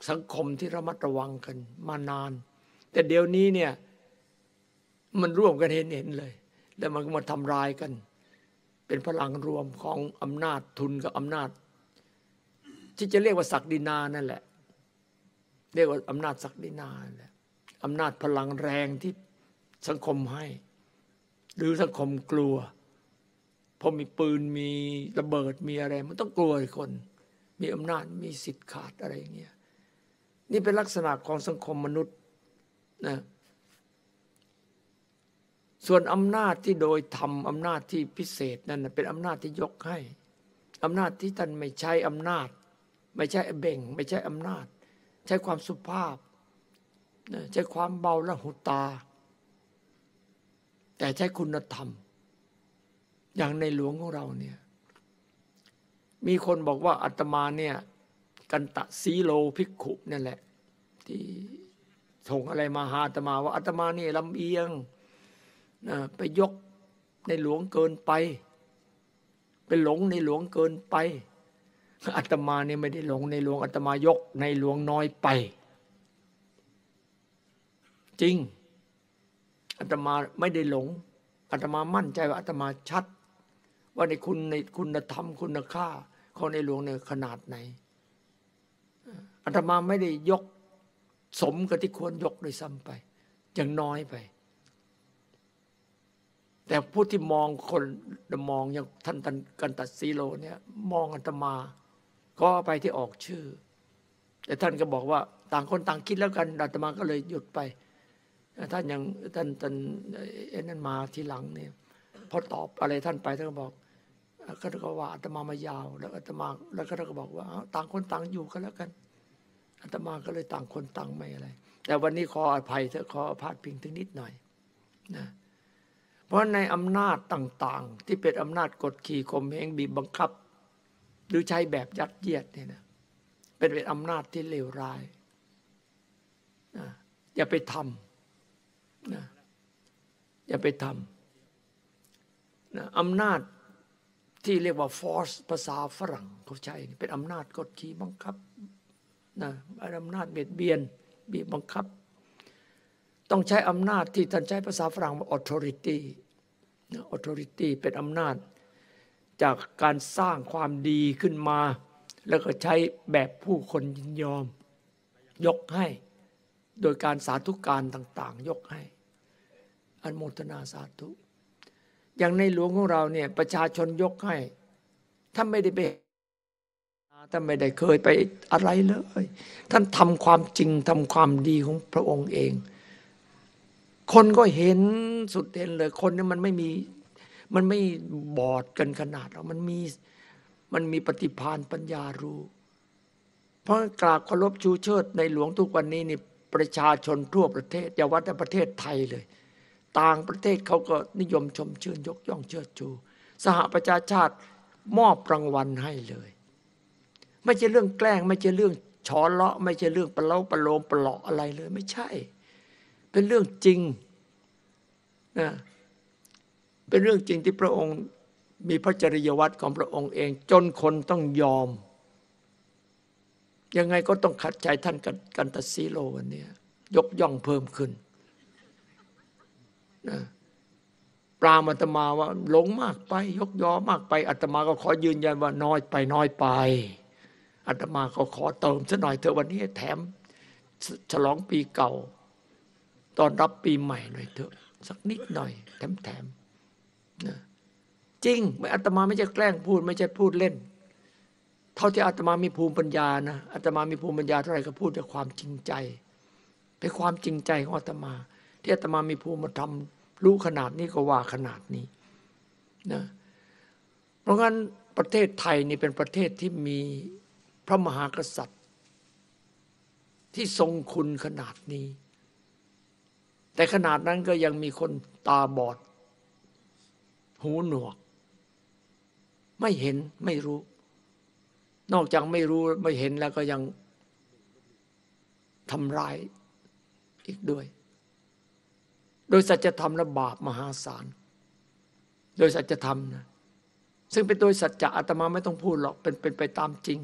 สังคมที่ระมัดระวังกันมานาน แต่เดี๋ยวนี้เนี่ยมันร่วมกันเห็นเห็นเลย แล้วมันก็มาทำลายกัน เป็นพลังรวมของอำนาจทุนกับอำนาจ ที่จะเรียกว่าศักดินานั่นแหละ เรียกว่าอำนาจศักดินาแหละอำนาจพลังแรงที่สังคมให้ หรือสังคมกลัวพอมีปืนมีระเบิดมีอะไร มันต้องกลัวคน มีอำนาจมีสิทธิ์ขาดอะไรอย่างเงี้ยนี่เป็นลักษณะของสังคมมนุษย์ นะส่วนอำนาจที่โดยธรรมอำนาจที่พิเศษนั่นเป็นอำนาจที่ยกให้อำนาจที่ท่านไม่ใช้อำนาจ ไม่ใช่เบ่ง ไม่ใช่อำนาจ ใช้ความสุภาพใช้ความเบาและหุตา แต่ใช้คุณธรรม อย่างในหลวงของเราเนี่ยมีคนบอกว่าอาตมาเนี่ยกันตะสีโลภิกขุนั่นแหละ ที่ ส่งอะไรมาหาอาตมาว่าอาตมานี่ลำเอียงนะไปยกในหลวงเกินไป ไปหลงในหลวงเกินไปอาตมาเนี่ยไม่ได้หลงในหลวงอาตมายกในหลวงน้อยไป จริงอาตมาไม่ได้หลงอาตมามั่นใจว่าอาตมาชัด ว่าในคุณในคุณธรรมคุณค่าของในหลวงเนี่ยขนาดไหนอาตมาไม่ได้ยก สมกับที่ควรยกโดยซ้ำไปยังน้อยไป แต่ผู้ที่มองคนมองอย่างท่านตันกันตัดซีโลเนี่ยมองอาตมา ก็ไปที่ออกชื่อ แต่ท่านก็บอกว่า ต่างคนต่างคิดแล้วกันอาตมาก็เลยหยุดไปท่านยังท่านท่านเอ็นนั้นมาทีหลังเนี่ยพอตอบอะไรท่านไปท่านก็บอกก็ก็ว่าอาตมามายาว แล้วอาตมาแล้วก็ก็บอกว่าต่างคนต่างอยู่กันแล้วกัน อาตมาก็เลยต่างคนต่างไม่อะไร แต่วันนี้ขออภัยเถอะขอพาดพิงถึงนิดหน่อยนะเพราะในอำนาจต่างๆ ที่เป็นอำนาจกดขี่ข่มเหงบีบบังคับ หรือใช้แบบยัดเยียดเนี่ยนะเป็นเป็นอำนาจที่เลวร้ายนะอย่าไปทำนะอย่าไปทำนะอำนาจที่เรียกว่า force ภาษาฝรั่งเขาใช้เป็นอำนาจกดขี่บังคับ นะอำนาจเบียดเบียน บีบบังคับ ต้องใช้อำนาจที่ท่านใช้ภาษาฝรั่งว่า authority authority เป็นอำนาจ จากการสร้างความดีขึ้นมา แล้วก็ใช้แบบผู้คนยินยอม ยกให้ โดยการสาธุการต่างๆ ยกให้ อันโมทนาสาธุ อย่างในหลวงของเราเนี่ยประชาชนยกให้ถ้าไม่ได้ไป ท่านไม่ได้เคยไปอะไรเลย ท่านทำความจริงทำความดีของพระองค์เอง คนก็เห็นสุดเห็นเลย คนนี่มันไม่มีมันไม่บอดกันขนาดเรามันมีมันมีปฏิพานปัญญารู้ เพราะกราบเคารพชูเชิดในหลวงทุกวันนี้นี่ประชาชนทั่วประเทศอย่าว่าแต่ประเทศไทยเลย ต่างประเทศเขาก็นิยมชมเชื่นยกย่องเชิดชู สหประชาชาติมอบรางวัลให้เลย ไม่ใช่เรื่องแกล้ง ไม่ใช่เรื่องฉอเลาะ ไม่ใช่เรื่องปะเลาปะโลมปะหลาะอะไรเลย ไม่ใช่ เป็นเรื่องจริงนะเป็นเรื่องจริงที่พระองค์มีพระจริยวัตรของพระองค์เอง จนคนต้องยอม ยังไงก็ต้องขัดใจท่านกันตัสีโลวันนี้ยกย่องเพิ่มขึ้นนะปรามาตมาว่าหลงมากไป ยกยอมากไปอาตมาก็ขอยืนยันว่าน้อยไปน้อยไป อาตมาก็ขอเติมสักหน่อยเถอะวันนี้แถม ฉลองปีเก่า ตอนรับปีใหม่หน่อยเถอะ สักนิดหน่อย แถมแถมนะจริงไม่อาตมาไม่ใช่แกล้งพูด ไม่ใช่พูดเล่น เท่าที่อาตมามีภูมิปัญญานะอาตมามีภูมิปัญญาเท่าไหร่ก็พูดด้วยความจริงใจเป็นความจริงใจของอาตมา ที่อาตมามีภูมิธรรมรู้ขนาดนี้ก็ว่าขนาดนี้นะเพราะงั้นประเทศไทยนี่เป็นประเทศที่มี พระมหากษัตริย์ ที่ทรงคุณขนาดนี้ แต่ขนาดนั้นก็ยังมีคนตาบอด หูหนวก ไม่เห็นไม่รู้ นอกจากไม่รู้ไม่เห็นแล้วก็ยังทำร้ายอีกด้วย โดยสัจธรรมและบาปมหาศาล โดยสัจธรรมนะซึ่งเป็นโดยสัจจะอาตมาไม่ต้องพูดหรอกเป็นเป็นไปตามจริง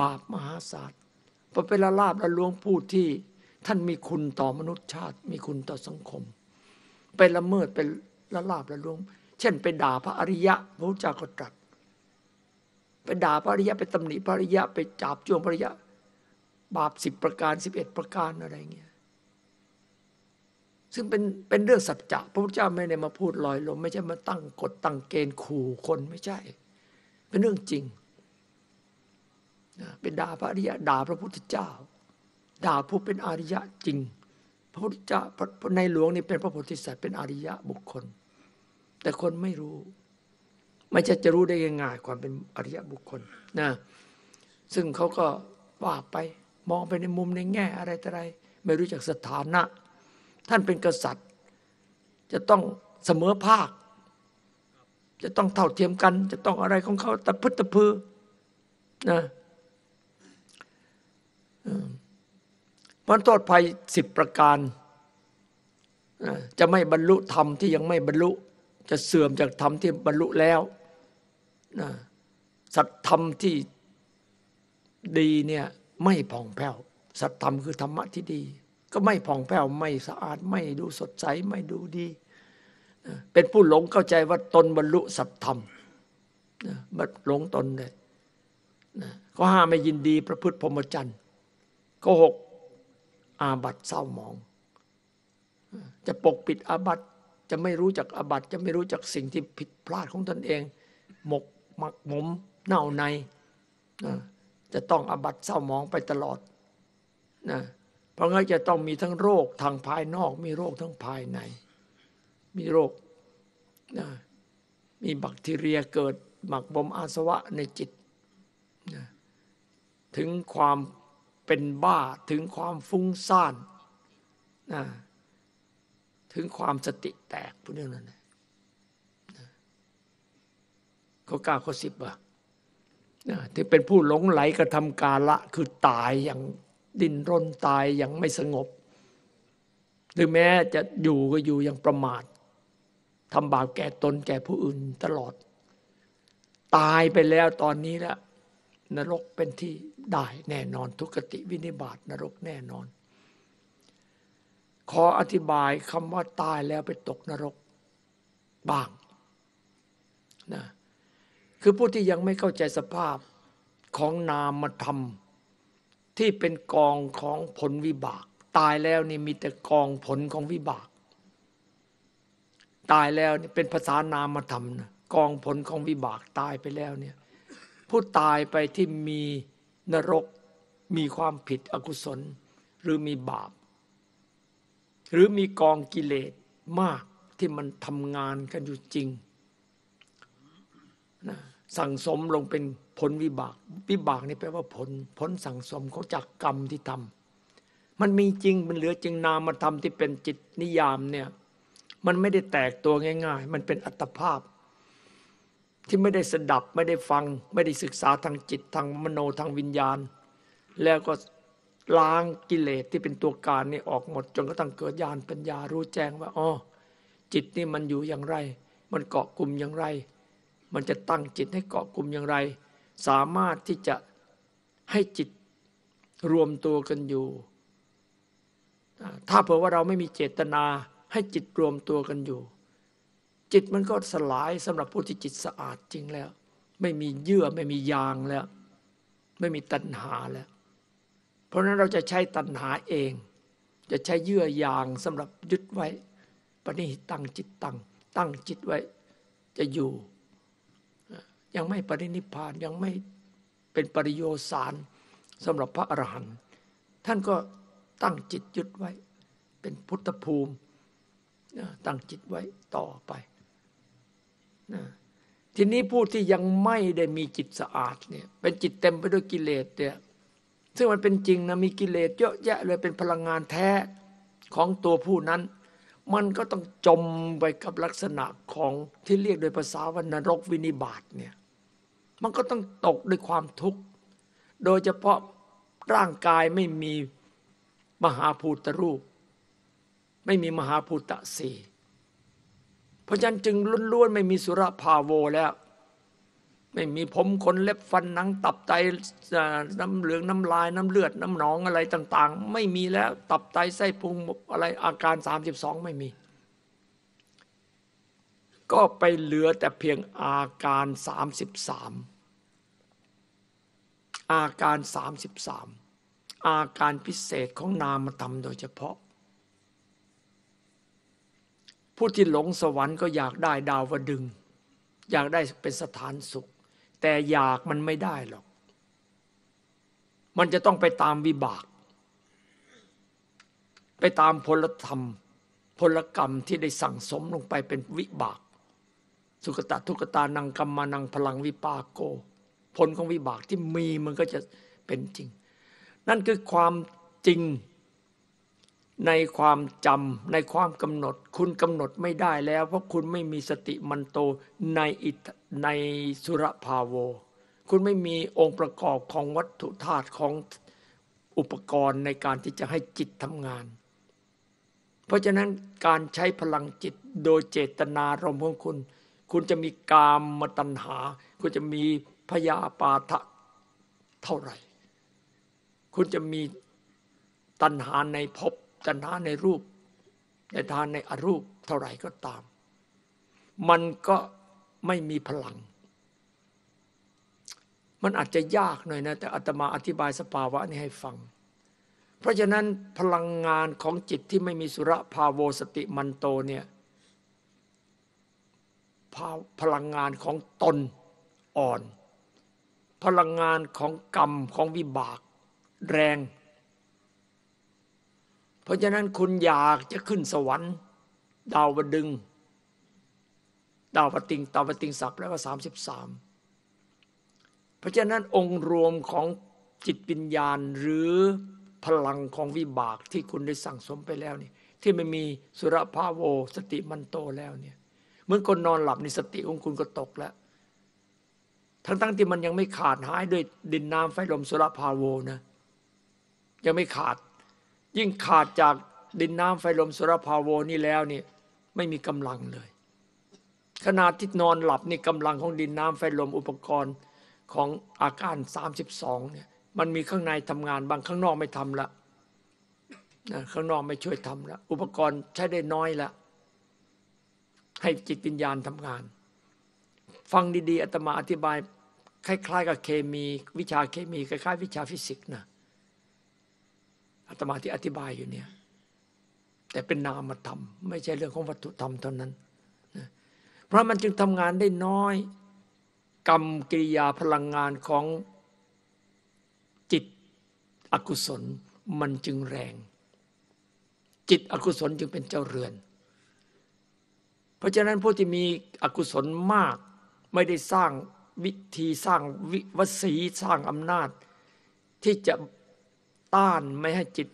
บาปมหาศาลพอเป็นละลาบละลวงผู้ที่ท่านมีคุณต่อมนุษยชาติ มีคุณต่อสังคม ไปละเมิดเป็นละลาบละลวง เช่นไปด่าพระอริยะพระพุทธเจ้าก็ตรัสไปด่าพระอริยะไปตำหนิพระอริยะไปจับจ้วงพระอริยะ บาปสิบประการสิบเอ็ดประการอะไรเงี้ยซึ่งเป็นเป็นเรื่องสัจจะพระพุทธเจ้าไม่ได้มาพูดลอยลม ไม่ใช่มาตั้งกฎตั้งเกณฑ์ขู่คนไม่ใช่ เป็นเรื่องจริง เป็นด่าพระอริยะด่าพระพุทธเจ้า ด่าผู้เป็นอริยะจริง พระพุทธเจ้าในหลวงนี่เป็นพระโพธิสัตว์เป็นอริยะบุคคล แต่คนไม่รู้ ไม่จะจะรู้ได้ง่ายๆความเป็นอริยะบุคคลนะซึ่งเขาก็ว่าไปมองไปในมุมในแง่อะไรแต่ไร ไม่รู้จักสถานะ ท่านเป็นกษัตริย์ จะต้องเสมอภาค จะต้องเท่าเทียมกัน จะต้องอะไรของเขาแตะพึตะพือนะ มันโทษภัยสิบประการ จะไม่บรรลุธรรมที่ยังไม่บรรลุ จะเสื่อมจากธรรมที่บรรลุแล้ว สัตธรรมที่ดีเนี่ยไม่ผ่องแผ้ว สัตธรรมคือธรรมะที่ดี ก็ไม่ผ่องแผ้วไม่สะอาดไม่ดูสดใสไม่ดูดี เป็นผู้หลงเข้าใจว่าตนบรรลุสัตธรรมบัดหลงตนเลยก็ห้าไม่ยินดีประพฤติพรหมจรรย์ โกหกอาบัตเศร้าหมอง จะปกปิดอาบัตจะไม่รู้จักอาบัตจะไม่รู้จักสิ่งที่ผิดพลาดของตนเอง หมกหมักหมมเน่าในจะต้องอาบัตเศร้าหมองไปตลอดนะเพราะงั้นจะต้องมีทั้งโรคทางภายนอก มีโรคทั้งภายใน มีโรคนะมีแบคทีเรียเกิดหมักบ่มอาสวะในจิตนะถึงความ เป็นบ้าถึงความฟุ้งซ่านนะถึงความสติแตกพวกนี้นั่นเขากล้าเขาสิบอะที่เป็นผู้หลงไหลกระทำกาละคือตายอย่างดิ้นรนตายอย่างไม่สงบ หรือแม้จะอยู่ก็อยู่อย่างประมาททำบาปแก่ตนแก่ผู้อื่นตลอด ตายไปแล้วตอนนี้แล้วนรกเป็นที่ ได้แน่นอนทุกติวินิบาตนรกแน่นอน ขออธิบายคำว่าตายแล้วไปตกนรกบ้างนะคือผู้ที่ยังไม่เข้าใจสภาพของนามธรรม ที่เป็นกองของผลวิบาก ตายแล้วนี่มีแต่กองผลของวิบาก ตายแล้วนี่เป็นภาษานามธรรมนะกองผลของวิบากตายไปแล้วเนี่ยผู้ตายไปที่มี นรกมีความผิดอกุศล หรือมีบาป หรือมีกองกิเลสมากที่มันทำงานกันอยู่จริงนะสั่งสมลงเป็นผลวิบาก วิบากนี่แปลว่าผล ผลสั่งสมเขาจากกรรมที่ทำมันมีจริงมันเหลือจริงนามธรรมที่เป็นจิตนิยามเนี่ยมันไม่ได้แตกตัวง่าย ๆ มันเป็นอัตภาพ ที่ไม่ได้สดับไม่ได้ฟัง ไม่ได้ศึกษาทางจิตทางมโนทางวิญญาณ แล้วก็ล้างกิเลสที่เป็นตัวการนี่ออกหมด จนกระทั่งเกิดญาณปัญญารู้แจ้งว่าอ๋อจิตนี่มันอยู่อย่างไร มันเกาะกลุ่มอย่างไร มันจะตั้งจิตให้เกาะกลุ่มอย่างไร สามารถที่จะให้จิตรวมตัวกันอยู่ ถ้าเผื่อว่าเราไม่มีเจตนาให้จิตรวมตัวกันอยู่ จิตมันก็สลายสำหรับผู้ที่จิตสะอาดจริงแล้ว ไม่มีเยื่อไม่มียางแล้ว ไม่มีตัณหาแล้ว เพราะนั้นเราจะใช้ตัณหาเอง จะใช้เยื่อยางสำหรับยึดไว้ปณิตั้งจิตตั้งตั้งจิตไว้จะอยู่ ยังไม่ปรินิพานยังไม่เป็นปริโยสารสำหรับพระอรหันต์ท่านก็ตั้งจิตยึดไว้ เป็นพุทธภูมิตั้งจิตไว้ต่อไป ทีนี้ผู้ที่ยังไม่ได้มีจิตสะอาดเนี่ยเป็นจิตเต็มไปด้วยกิเลสเนี่ยซึ่งมันเป็นจริงนะมีกิเลสเยอะแยะเลยเป็นพลังงานแท้ของตัวผู้นั้น มันก็ต้องจมไปกับลักษณะของที่เรียกโดยภาษาวันนรกวินิบาตเนี่ยมันก็ต้องตกด้วยความทุกข์ โดยเฉพาะร่างกายไม่มีมหาภูตรูป ไม่มีมหาภูตะสี เพราะฉะนั้นจึงล้วนๆไม่มีสุรภาโวแล้ว ไม่มีผมขนเล็บฟันหนังตับไตน้ำเหลืองน้ำลายน้ำเลือดน้ำหนองอะไรต่าง ๆ ไม่มีแล้วตับไตไส้พุงอะไรอาการ 32 ไม่มี ก็ไปเหลือแต่เพียงอาการ 33 อาการ 33 อาการพิเศษของนามธรรมโดยเฉพาะ ผู้ที่หลงสวรรค์ก็อยากได้ดาวดึง อยากได้เป็นสถานสุข แต่อยากมันไม่ได้หรอก มันจะต้องไปตามวิบาก ไปตามพลธรรม พลกรรมที่ได้สั่งสมลงไปเป็นวิบาก สุกตะทุกตานังกรรมานังพลังวิปากโก ผลของวิบากที่มีมันก็จะเป็นจริง นั่นคือความจริง ในความจำในความกำหนด คุณกำหนดไม่ได้แล้ว เพราะคุณไม่มีสติมันโตในอิในสุรภาโว คุณไม่มีองค์ประกอบของวัตถุธาตุของอุปกรณ์ในการที่จะให้จิตทำงาน เพราะฉะนั้นการใช้พลังจิตโดยเจตนารมของคุณ คุณจะมีกามมตัณหา คุณจะมีพยาปาทะเท่าไหร่ คุณจะมีตัณหาในภพ ตัณหาในรูป ในทานในอรูปเท่าไหร่ก็ตาม มันก็ไม่มีพลัง มันอาจจะยากหน่อยนะ แต่อาตมาอธิบายสภาวะนี้ให้ฟัง เพราะฉะนั้นพลังงานของจิตที่ไม่มีสุระภาโวสติมันโตเนี่ยพลังงานของตนอ่อน พลังงานของกรรมของวิบาก แรง ราะฉะนั้นคุณอยากจะขึ้นสวรรค์ ดาวดึง ดาวปติงดาวปติงศัพท์แล้วก็สามสิบสามเพราะฉะนั้นองค์รวมของจิตวิญญาณหรือพลังของวิบากที่คุณได้สั่งสมไปแล้วนี่ที่ไม่มีสุรภาโวสติมันโตแล้วเนี่ยเหมือนคนนอนหลับในสติของคุณก็ตกแล้ว ทั้งๆทที่มันยังไม่ขาดหายด้วยดินน้ำไฟลมสุรภาโวนะยังไม่ขาด ยิ่งขาดจากดินน้ำไฟลมสุรภาโวนี่แล้วนี่ไม่มีกำลังเลย ขนาดที่นอนหลับนี่กำลังของดินน้ำไฟลมอุปกรณ์ของอาการ 32เนี่ยมันมีข้างในทำงานบางข้างนอกไม่ทำละนะข้างนอกไม่ช่วยทำละอุปกรณ์ใช้ได้น้อยละให้จิตวิญญาณทำงาน ฟังดีๆอาตมาอธิบาย คล้าย ๆ กับเคมี วิชาเคมีคล้ายๆ วิชาฟิสิกส์นะ อาตมาที่อธิบายอยู่เนี่ย แต่เป็นนามธรรม ไม่ใช่เรื่องของวัตถุธรรมเท่านั้นนะเพราะมันจึงทำงานได้น้อย กรรมกิริยาพลังงานของจิตอกุศลมันจึงแรง จิตอกุศลจึงเป็นเจ้าเรือน เพราะฉะนั้นผู้ที่มีอกุศลมากไม่ได้สร้างวิธีสร้างวิวสีสร้างอำนาจ ที่จะ ต้านไม่ให้จิต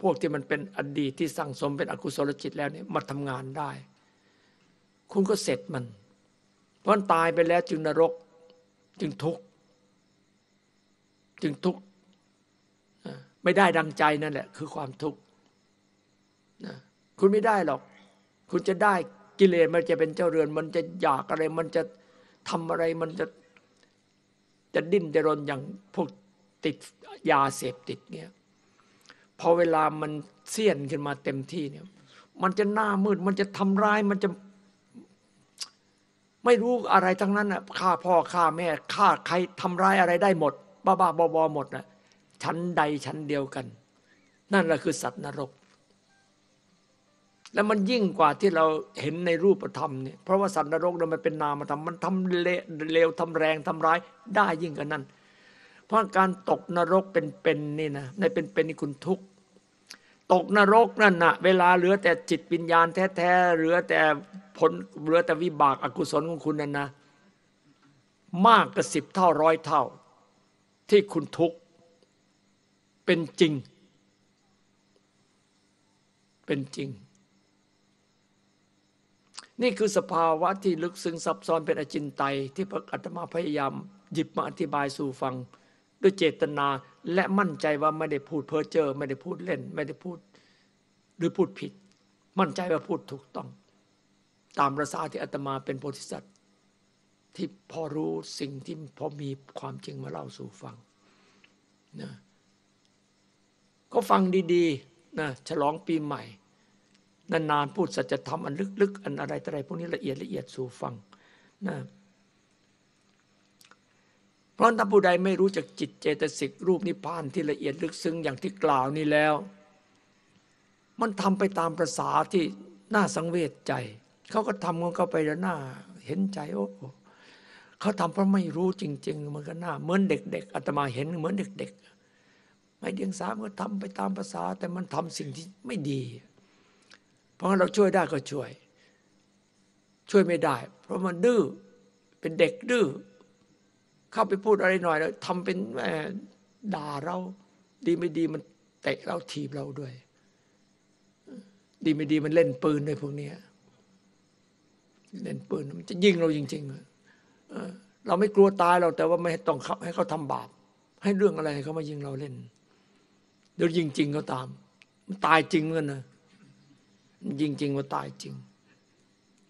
พวกที่มันเป็นอดีตที่สั่งสมเป็นอกุศลจิตแล้วเนี่ยมาทำงานได้ คุณก็เสร็จมัน เพราะตายไปแล้วจึงนรกจึงทุกข์จึงทุกข์ไม่ได้ดังใจนั่นแหละ คือความทุกข์คุณไม่ได้หรอก คุณจะได้กิเลสมันจะเป็นเจ้าเรือน มันจะอยากอะไร มันจะทำอะไรมันจะจะดิ้นจะรนอย่างพวก ติดยาเสพติดเนี่ยพอเวลามันเสี้ยนขึ้นมาเต็มที่เนี่ย มันจะหน้ามืด มันจะทำร้าย มันจะ ไม่รู้อะไรทั้งนั้นน่ะฆ่าพ่อฆ่าแม่ฆ่าใครทำร้ายอะไรได้หมด บ้าบ้าบอหมดน่ะชั้นใดชั้นเดียวกัน นั่นแหละคือสัตว์นรก แล้วมันยิ่งกว่าที่เราเห็นในรูปธรรมเนี่ยเพราะว่าสัตว์นรกเนี่ยมันเป็นนามธรรมมันทำเลวทำแรงทำร้ายได้ยิ่งกว่านั้น เพราะการตกนรกเป็นๆนี่นะในเป็นๆนี่คุณทุกข์ตกนรกนั่นนะเวลาเหลือแต่จิตวิญญาณแท้ๆเหลือแต่ผลเหลือแต่วิบากอกุศลของคุณนั่นนะ มากกว่าสิบเท่าร้อยเท่า ที่คุณทุกข์เป็นจริง เป็นจริง นี่คือสภาวะที่ลึกซึ้งซับซ้อนเป็นอจินไตยที่พระอัตมาพยายามหยิบมาอธิบายสู่ฟัง ด้วยเจตนาและมั่นใจว่าไม่ได้พูดเพ้อเจ้อไม่ได้พูดเล่น ไม่ได้พูดหรือพูดผิด มั่นใจว่าพูดถูกต้อง ตามประสาที่อาตมาเป็นโพธิสัตว์ที่พอรู้สิ่งที่พอมีความจริงมาเล่าสู่ฟังนะก็ฟังดีๆนะฉลองปีใหม่ นานๆพูดสัจธรรมอันลึกๆ อันอะไรอะไรพวกนี้ละเอียดละเอียดสู่ฟังนะ ราะถ้าผู้ใดไม่รู้จักจิตเจตสิกรูปนิพพานที่ละเอียดลึกซึ้งอย่างที่กล่าวนี้แล้ว มันทำไปตามประษาที่น่าสังเวชใจ เขาก็ทำของเขาไปแล้วน้าเห็นใจโอ้เขาทำเพราะไม่รู้จริง ๆ มันก็น้าเหมือนเด็ก ๆอาตมาเห็นเหมือนเด็ก ๆ ไม่เดียงสาก็ทำไปตามภาษา แต่มันทำสิ่งที่ไม่ดี เพราะเราช่วยได้ก็ช่วย ช่วยไม่ได้ เพราะมันดื้อเป็นเด็กดื้อ เข้าไปพูดอะไรหน่อยแล้วทำเป็นแม่ด่าเรา ดีไม่ดีมันเตะเราทีบเราด้วย ดีไม่ดีมันเล่นปืนด้วยพวกนี้เล่นปืนมันจะยิงเราจริงๆเราไม่กลัวตายเราแต่ว่าไม่ต้องให้เขาทำบาป ให้เรื่องอะไรเขามายิงเราเล่นเดี๋ยวยิงจริงก็ตาม มันตายจริงเหมือนกันนะยิงจริงว่าตายจริง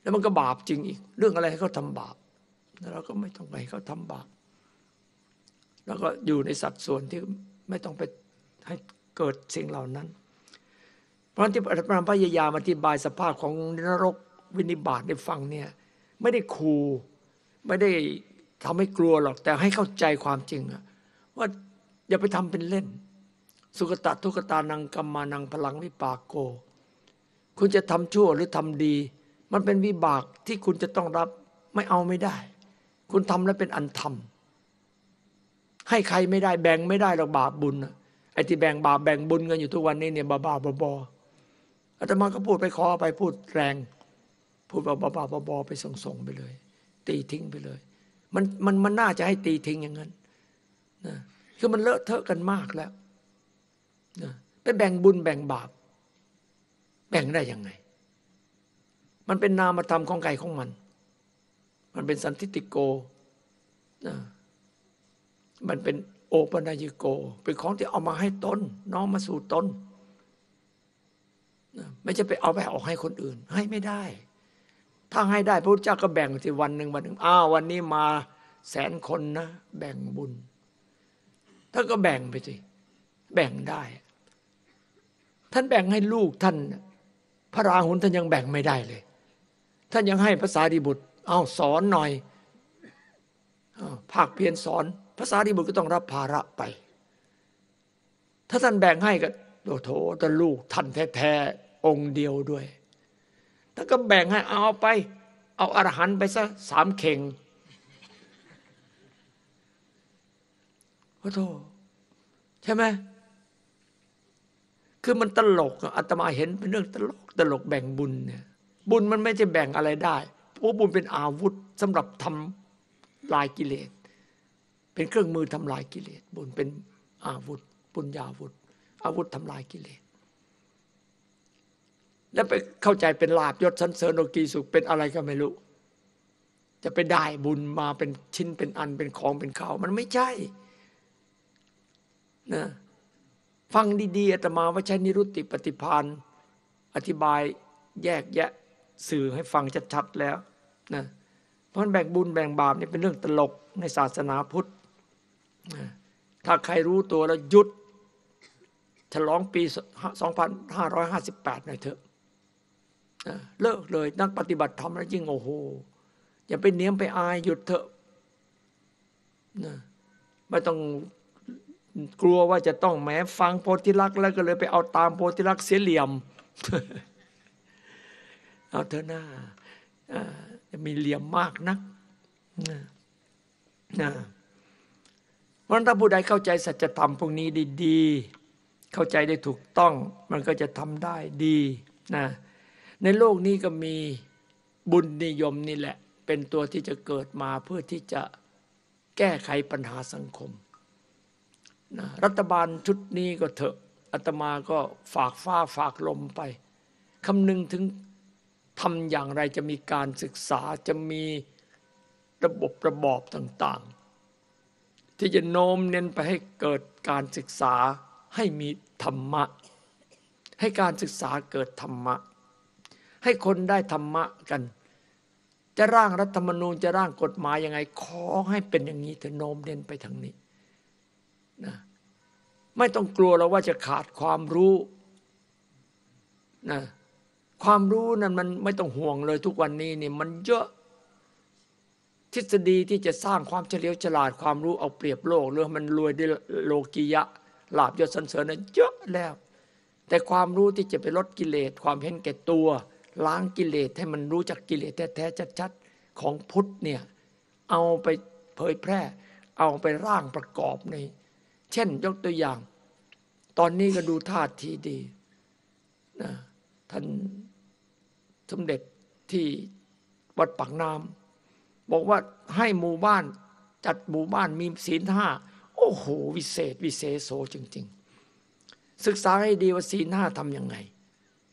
แล้วมันก็บาปจริงอีก เรื่องอะไรให้เขาทำบาปแล้วเราก็ไม่ต้องไปให้เขาทำบาป แล้วก็อยู่ในสัดส่วนที่ไม่ต้องไปให้เกิดสิ่งเหล่านั้น เพราะที่พระพยายามอธิบายสภาพของนรกวินิบาตได้ฟังเนี่ยไม่ได้คูไม่ได้ทำให้กลัวหรอก แต่ให้เข้าใจความจริงอะว่าอย่าไปทำเป็นเล่น สุกตะทุกตานังกรรมานังพลังวิปากโก คุณจะทำชั่วหรือทำดี มันเป็นวิบากที่คุณจะต้องรับไม่เอาไม่ได้ คุณทำแล้วเป็นอันทำ ให้ใครไม่ได้แบ่งไม่ได้หรอกบาปบุญไอ้ที่แบ่งบาปแบ่งบุญกันอยู่ทุกวันนี้เนี่ยบาบาบอบออาตมาก็พูดไปขอไปพูดแรง พูดบาบาบาบอไปส่งๆไปเลย ตีทิ้งไปเลย มันมันมันน่าจะให้ตีทิ้งอย่างนั้นนะคือมันเลอะเทอะกันมากแล้วนะไปแบ่งบุญแบ่งบาป แบ่งได้ยังไง มันเป็นนามธรรมของไก่ของมัน มันเป็นสันทิติโกนะ มันเป็นโอปัญญโก เป็นของที่เอามาให้ตนน้องมาสู่ตนไม่ใช่ไปเอาไปออกให้คนอื่น ให้ไม่ได้ ถ้าให้ได้พระพุทธเจ้าก็แบ่งสิวันหนึ่งวันหนึ่งอ้าววันนี้มาแสนคนนะแบ่งบุญท่านก็แบ่งไปสิแบ่งได้ ท่านแบ่งให้ลูกท่าน พระราหุลท่านยังแบ่งไม่ได้เลย ท่านยังให้ภาษาดิบุตร เอาสอนหน่อยภาคเพียรสอน ภาษาดิบุตรก็ต้องรับภาระไป ถ้าท่านแบ่งให้ก็โอ้โถแต่ลูกท่านแท้ๆองค์เดียวด้วยท่านก็แบ่งให้เอาไป เอาอรหันไปซะสามเข่งโอ้โธใช่ไหมคือมันตลกอาตมาเห็นเป็นเรื่องตลกตลกแบ่งบุญเนี่ยบุญมันไม่จะแบ่งอะไรได้เพราะบุญเป็นอาวุธสำหรับทำลายกิเลส เป็นเครื่องมือทำลายกิเลสบุญเป็นอาวุธปุญญาวุธ อาวุธทำลายกิเลส แล้วไปเข้าใจเป็นลาบยศสันเสริญโลกีสุขเป็นอะไรก็ไม่รู้ จะไปได้บุญมาเป็นชิ้นเป็นอันเป็นของเป็นข้าวมันไม่ใช่นะฟังดีๆอาตมาว่าใช้นิรุตติปฏิพานอธิบายแยกแยะสื่อให้ฟังชัดๆแล้วนะเพราะแบ่งบุญแบ่งบาปนี่เป็นเรื่องตลกในศาสนาพุทธ ถ้าใครรู้ตัวแล้วยุด ฉลองปี 2558 หน่อยเถอะเลิกเลยนักปฏิบัติธรรมแล้วยิ่งโอ้โห อย่าไปเนียมไปอายหยุดเถอะนะไม่ต้องกลัวว่าจะต้องแม้ฟังโพธิลักษ์แล้วก็เลยไปเอาตามโพธิลักษ์เสียเหลี่ยม เอาเถอหน้าจะมีเหลี่ยมมากนักนะ เพราะถ้าผู้ใดเข้าใจสัจธรรมพวกนี้ดีๆ เข้าใจได้ถูกต้อง มันก็จะทำได้ดีนะในโลกนี้ก็มีบุญนิยมนี่แหละ เป็นตัวที่จะเกิดมาเพื่อที่จะแก้ไขปัญหาสังคมนะรัฐบาลชุดนี้ก็เถอะอาตมาก็ฝากฟ้าฝากลมไปคำนึงถึงทำอย่างไรจะมีการศึกษาจะมีระบบระบอบต่าง ๆ ที่จะโน้มเน้นไปให้เกิดการศึกษาให้มีธรรมะ ให้การศึกษาเกิดธรรมะ ให้คนได้ธรรมะกัน จะร่างรัฐธรรมนูญจะร่างกฎหมายยังไงขอให้เป็นอย่างนี้เถอโน้มเน้นไปทางนี้นะไม่ต้องกลัวแล้วว่าจะขาดความรู้นะความรู้นั้นมันไม่ต้องห่วงเลยทุกวันนี้นี่มันเยอะ ทฤษฎีที่จะสร้างความเฉลียวฉลาดความรู้เอาเปรียบโลกเรื่องมันรวยด้วยโลกียะลาบยศสันเสริญนั้นเยอะแล้ว แต่ความรู้ที่จะไปลดกิเลสความเห็นแก่ตัว ล้างกิเลสให้มันรู้จักกิเลสแท้ๆชัดๆของพุทธเนี่ยเอาไปเผยแพร่ เอาไปร่างประกอบใน เช่นยกตัวอย่าง ตอนนี้ก็ดูท่าทีดีนะท่านสมเด็จที่วัดปักน้ำ บอกว่าให้หมู่บ้านจัดหมู่บ้านมีศีลห้าโอ้โห วิเศษ วิเศษโสจริง ๆ ศึกษาให้ดีว่าศีลห้าทำยังไง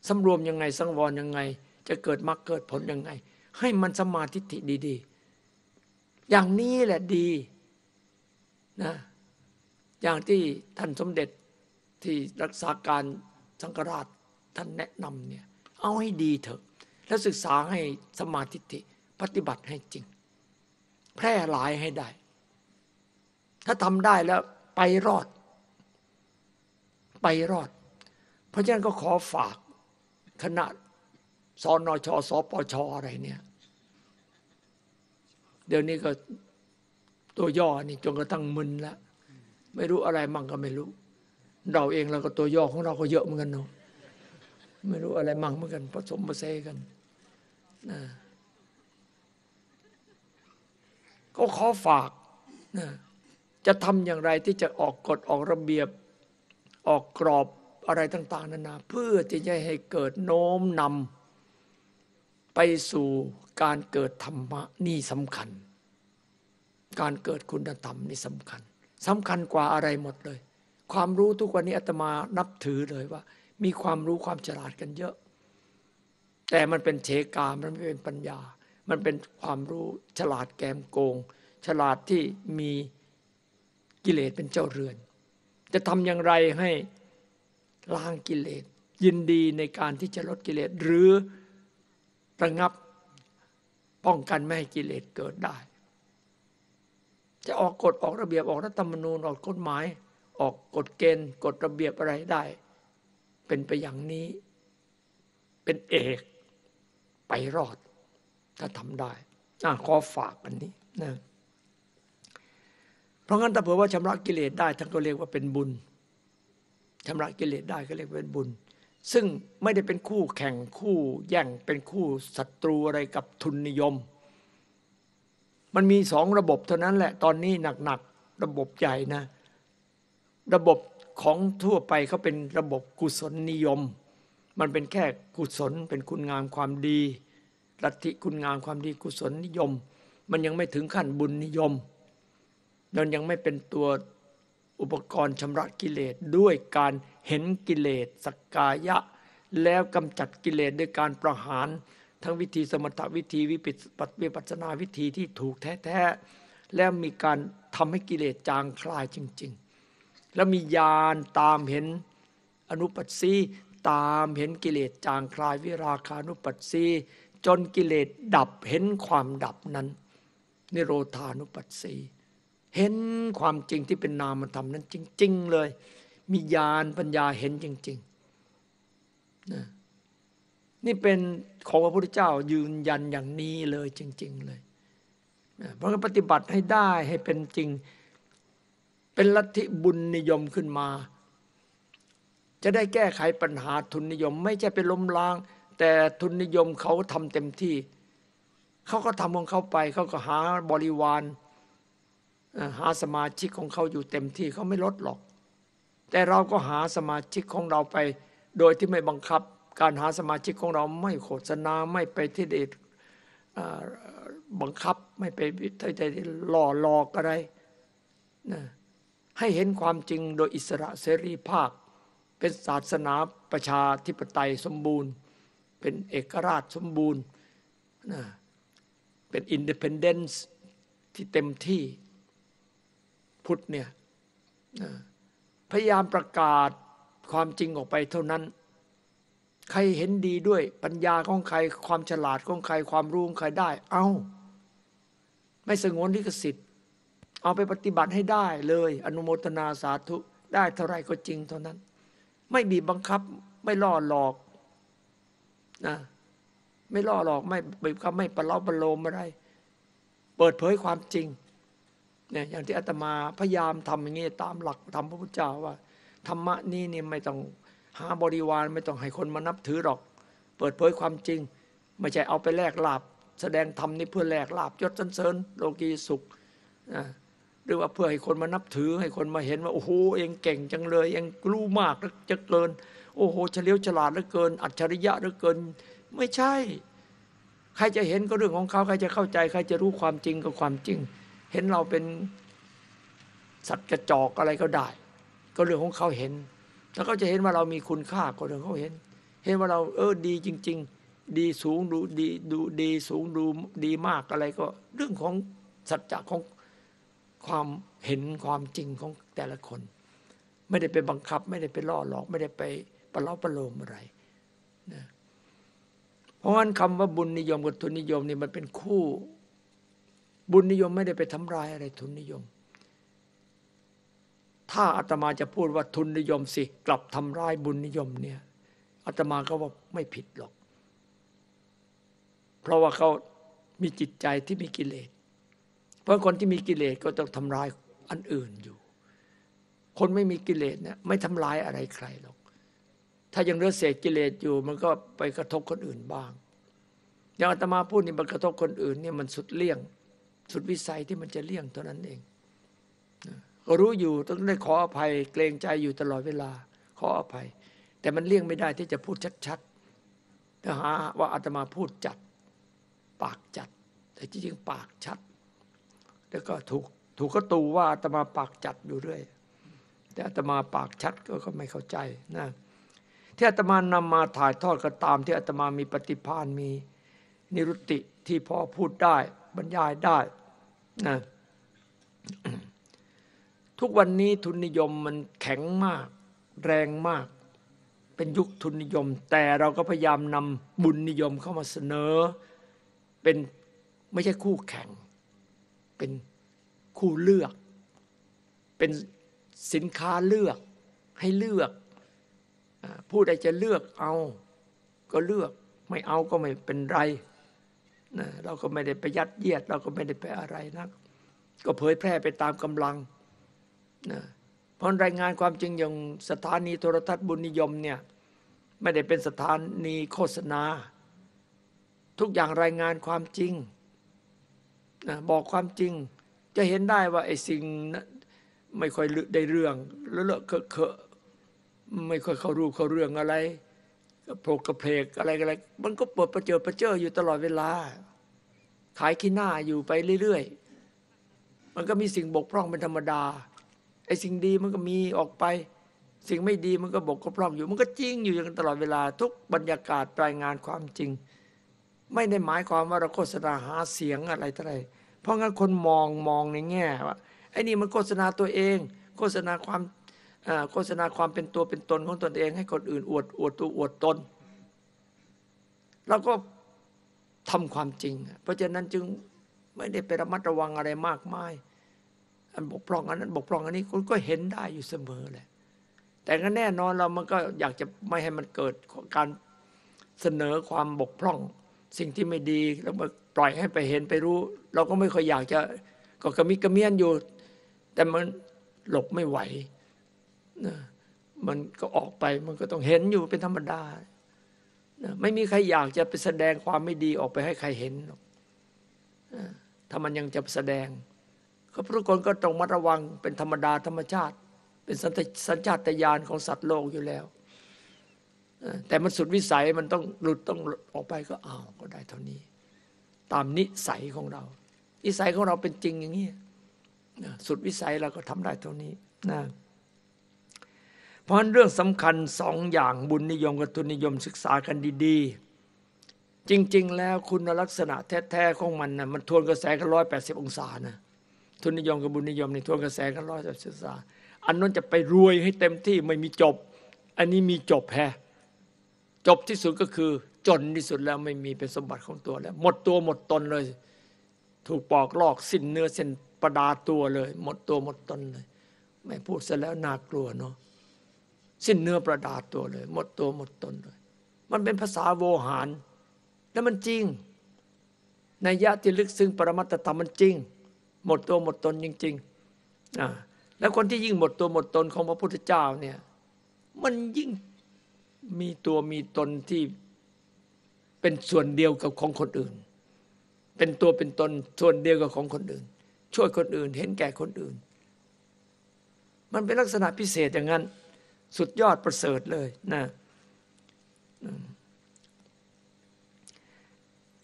สำรวมยังไงสังวรยังไง จะเกิดมรรคเกิดผลยังไง ให้มันสมาธิดี ๆ อย่างนี้แหละดีนะอย่างที่ท่านสมเด็จที่รักษาการสังฆราชท่านแนะนำเนี่ยเอาให้ดีเถอะ แล้วศึกษาให้สมาธิิปฏิบัติให้จริง แพร่หลายให้ได้ ถ้าทำได้แล้วไปรอด ไปรอด เพราะฉะนั้นก็ขอฝากคณะสอนอชอสอปชอะไรเนี่ย เดี๋ยวนี้ก็ตัวย่อนี่จนกระทั่งมึนแล้วไม่รู้อะไรมั่งก็ไม่รู้ เราเองเราก็ตัวย่อของเราก็เยอะเหมือนกันเนาะไม่รู้อะไรมั่งเหมือนกันผสมผสานกันนะ ก็ขอฝากนะจะทำอย่างไรที่จะออกกฎออกระเบียบออกกรอบอะไรต่าง ๆนานาเพื่อที่จะให้เกิดโน้มนำไปสู่การเกิดธรรมะนี่สำคัญ การเกิดคุณธรรมนี่สำคัญสำคัญกว่าอะไรหมดเลย ความรู้ทุกวันนี้อาตมานับถือเลยว่า มีความรู้ความฉลาดกันเยอะ แต่มันเป็นเชกามันไม่เป็นปัญญา มันเป็นความรู้ฉลาดแกมโกง ฉลาดที่มีกิเลสเป็นเจ้าเรือน จะทำอย่างไรให้ล้างกิเลส ยินดีในการที่จะลดกิเลส หรือระงับป้องกันไม่ให้กิเลสเกิดได้ จะออกกฎออกระเบียบออกรัฐธรรมนูญออกกฎหมาย ออกกฎเกณฑ์กฎระเบียบอะไรได้ เป็นไปอย่างนี้ เป็นเอกไปรอด ถ้าทำได้อขอฝากอันนี้นะเพราะงั้นถ้าเผื่อว่าชำระกิเลสได้ท่านก็เรียกว่าเป็นบุญชำระกิเลสได้ก็เรียกเป็นบุญ ซึ่งไม่ได้เป็นคู่แข่งคู่แย่งเป็นคู่ศัตรูอะไรกับทุนนิยม มันมีสองระบบเท่านั้นแหละตอนนี้หนักๆระบบใหญ่นะ ระบบของทั่วไปเขาเป็นระบบกุศลนิยม มันเป็นแค่กุศลเป็นคุณงามความดี ลัทธิคุณงามความดีกุศลนิยม มันยังไม่ถึงขั้นบุญนิยมมันยังไม่เป็นตัวอุปกรณ์ชำระกิเลสด้วยการเห็นกิเลสสกกายะ แล้วกำจัดกิเลสด้วยการประหาร ทั้งวิธีสมถวิธีวิปัปัสนาวิธีที่ถูกแท้ๆแล้วมีการทำให้กิเลสจางคลายจริง ๆ แล้วมีญาณตามเห็นอนุปัสสีตามเห็นกิเลสจางคลายวิราคานุปัสสี จนกิเลสดับเห็นความดับนั้น นิโรธานุปัสสีเห็นความจริงที่เป็นนามธรรมนั้น จริง ๆ เลย มีญาณปัญญาเห็นจริงๆนะนี่เป็นของพระพุทธเจ้ายืนยันอย่างนี้เลยจริง ๆ เลยนะเพราะปฏิบัติให้ได้ให้เป็นจริง เป็นลัทธิบุญนิยมขึ้นมา จะได้แก้ไขปัญหาทุนนิยม ไม่ใช่ไปล้มล้าง แต่ทุนนิยมเขาทำเต็มที่ เขาก็ทำของเขาไป เขาก็หาบริวารหาสมาชิกของเขาอยู่เต็มที่เขาไม่ลดหรอก แต่เราก็หาสมาชิกของเราไป โดยที่ไม่บังคับ การหาสมาชิกของเราไม่โฆษณาไม่ไปที่เดชบังคับไม่ไปวิทยหล่อหลอกอะไรนะให้เห็นความจริงโดยอิสระเสรีภาพ เป็นศาสนาประชาธิปไตยสมบูรณ์ เป็นเอกราชสมบูรณ์นะเป็น independence ที่เต็มที่พุทธเนี่ยพยายามประกาศความจริงออกไปเท่านั้น ใครเห็นดีด้วยปัญญาของใครความฉลาดของใครความรู้ของใครได้ เอาไม่สงวนลิขสิทธิ์ เอาไปปฏิบัติให้ได้เลย อนุโมทนาสาธุได้เท่าไรก็จริงเท่านั้น ไม่บีบบังคับไม่ล่อหลอก นะไม่ล่อหลอกไม่บีบบังคับไม่ประเลาประโลมอะไร เปิดเผยความจริงเนี่ยอย่างที่อาตมาพยายามทำอย่างนี้ตามหลักธรรมพระพุทธเจ้าว่าธรรมะนี่นี่ยไม่ต้องหาบริวารไม่ต้องให้คนมานับถือหรอก เปิดเผยความจริง ไม่ใช่เอาไปแลกลาบ แสดงธรรมนี่เพื่อแลกลาบยศสันเสริญโลกีสุขนะหรือว่าเพื่อให้คนมานับถือให้คนมาเห็นว่าโอ้โหเองเก่งจังเลยเองรู้มากแล้วจะเกิน โอ้โหเฉลียวฉลาดเหลือเกิน อัจฉริยะเหลือเกิน ไม่ใช่ ใครจะเห็นก็เรื่องของเขาใครจะเข้าใจ ใครจะรู้ความจริงก็ความจริง เห็นเราเป็นสัตว์กระจอกอะไรก็ได้ ก็เรื่องของเขาเห็น แล้วก็จะเห็นว่าเรามีคุณค่าก็เรื่องเขาเห็น เห็นว่าเราเออดีจริง ๆ ดีสูงดูดีดูดีสูงดูดีมากอะไรก็ เรื่องของสัจจะของความเห็นความจริงของแต่ละคน ไม่ได้ไปบังคับ ไม่ได้ไปล่อหลอก ไม่ได้ไป ประล้อประโลมอะไรนะเพราะงั้นคำว่าบุญนิยมกับทุนนิยมนี่มันเป็นคู่ บุญนิยมไม่ได้ไปทำลายอะไรทุนนิยม ถ้าอาตมาจะพูดว่าทุนนิยมสิกลับทำร้ายบุญนิยมเนี่ยอาตมาก็ว่าไม่ผิดหรอก เพราะว่าเขามีจิตใจที่มีกิเลส เพราะคนที่มีกิเลสก็ต้องทำลายอันอื่นอยู่ คนไม่มีกิเลสเนี่ยไม่ทำลายอะไรใครหรอก ถ้ายังเลือเศษกิเลสอยู่ มันก็ไปกระทบคนอื่นบ้างอย่างอาตมาพูดนี่มันกระทบคนอื่นเนี่ยมันสุดเลี่ยง สุดวิสัยที่มันจะเลี่ยงเท่านั้นเองก็รู้อยู่ต้องได้ขออภัยเกรงใจอยู่ตลอดเวลา ขออภัย แต่มันเลี่ยงไม่ได้ที่จะพูดชัดๆถ้าหาว่าอาตมาพูดจัด ปากจัด แต่จริงๆปากชัด แล้วก็ถูกถูกก็ตูว่าอาตมาปากจัดอยู่เรื่อยแต่อาตมาปากชัดก็ไม่เข้าใจนะ ที่อาตมานำมาถ่ายทอดก็ตาม ที่อาตมามีปฏิภาณมีนิรุตติที่พอพูดได้บรรยายได้นะทุกวันนี้ทุนนิยมมันแข็งมาก แรงมาก เป็นยุคทุนนิยม แต่เราก็พยายามนำบุญนิยมเข้ามาเสนอ เป็นไม่ใช่คู่แข่ง เป็นคู่เลือก เป็นสินค้าเลือกให้เลือก ผู้ใดจะเลือกเอาก็เลือกไม่เอาก็ไม่เป็นไรนะเราก็ไม่ได้ไปยัดเยียด เราก็ไม่ได้ไปอะไรนัก ก็เผยแพร่ไปตามกำลังนะเพราะรายงานความจริงอย่างสถานีโทรทัศน์บุญนิยมเนี่ยไม่ได้เป็นสถานีโฆษณา ทุกอย่างรายงานความจริงนะบอกความจริง จะเห็นได้ว่าไอ้สิ่งไม่ค่อยได้เรื่องแล้วเลอะเคอะ ไม่ค่อยเข้ารูปเข้าเรื่องอะไรโผล่กระเพลกอะไรอะไร มันก็เปิดประเจอประเจออยู่ตลอดเวลา ขายขี้หน้าอยู่ไปเรื่อยๆ มันก็มีสิ่งบกพร่องเป็นธรรมดา ไอ้สิ่งดีมันก็มีออกไป สิ่งไม่ดีมันก็บกพร่องอยู่ มันก็จริงอยู่อย่างตลอดเวลา ทุกบรรยากาศรายงานความจริง ไม่ได้หมายความว่าเราโฆษณาหาเสียงอะไรเท่าไร เพราะงั้นคนมองมองในแง่ว่าไอ้นี่มันโฆษณาตัวเอง โฆษณาความ โฆษณาความเป็นตัวเป็นตนของตนเอง ให้คนอื่นอวดอวดตัวอวดตน เราก็ทำความจริง เพราะฉะนั้นจึงไม่ได้ไประมัดระวังอะไรมากมาย อันบกพร่องอันนั้นบกพร่องอันนี้คุณก็เห็นได้อยู่เสมอแหละ แต่ก็แน่นอนเรามันก็อยากจะไม่ให้มันเกิดการเสนอความบกพร่อง สิ่งที่ไม่ดีแล้วมาปล่อยให้ไปเห็นไปรู้ เราก็ไม่ค่อยอยากจะก็กระมิกระเมียนอยู่ แต่มันหลบไม่ไหว นะมันก็ออกไปมันก็ต้องเห็นอยู่เป็นธรรมดานะไม่มีใครอยากจะไปแสดงความไม่ดีออกไปให้ใครเห็นหรอกถ้ามันยังจะแสดงก็ทุกคนก็ต้องมาระวังเป็นธรรมดาธรรมชาติ เป็นสัญชาตญาณของสัตว์โลกอยู่แล้วแต่มันสุดวิสัยมันต้องหลุดต้องออกไปก็อ้าวก็ได้เท่านี้ ตามนิสัยของเรา นิสัยของเราเป็นจริงอย่างนี้สุดวิสัยเราก็ทำได้เท่านี้นะ เพราะเรื่องสำคัญสองอย่างบุญนิยมกับทุนนิยมศึกษากันดีๆ จริง ๆ แล้วคุณลักษณะแท้ๆของมันนะมันทวนกระแสกันร้อยแปดสิบองศานะทุนนิยมกับบุญนิยมในทวนกระแสกันร้อยแปดสิบองศาอันนั้นจะไปรวยให้เต็มที่ไม่มีจบ อันนี้มีจบแพ้จบที่สุดก็คือจนที่สุดแล้วไม่มีเป็นสมบัติของตัวแล้ว หมดตัวหมดตนเลย ถูกปอกลอกสิ้นเนื้อเส้นประดาตัวเลย หมดตัวหมดตนเลย ไม่พูดซะแล้วน่ากลัวเนาะ สิ้นเนื้อประดาตัวเลย หมดตัวหมดตนเลย มันเป็นภาษาโวหาร แล้วมันจริงในยะที่ลึกซึ้งปรมัตธรรมมันจริง หมดตัวหมดตนจริงๆอ่าแล้วคนที่ยิ่งหมดตัวหมดตนของพระพุทธเจ้าเนี่ยมันยิ่งมีตัวมีตนที่เป็นส่วนเดียวกับของคนอื่น เป็นตัวเป็นตนส่วนเดียวกับของคนอื่น ช่วยคนอื่น เห็นแก่คนอื่น มันเป็นลักษณะพิเศษอย่างนั้น สุดยอดประเสริฐเลยนะ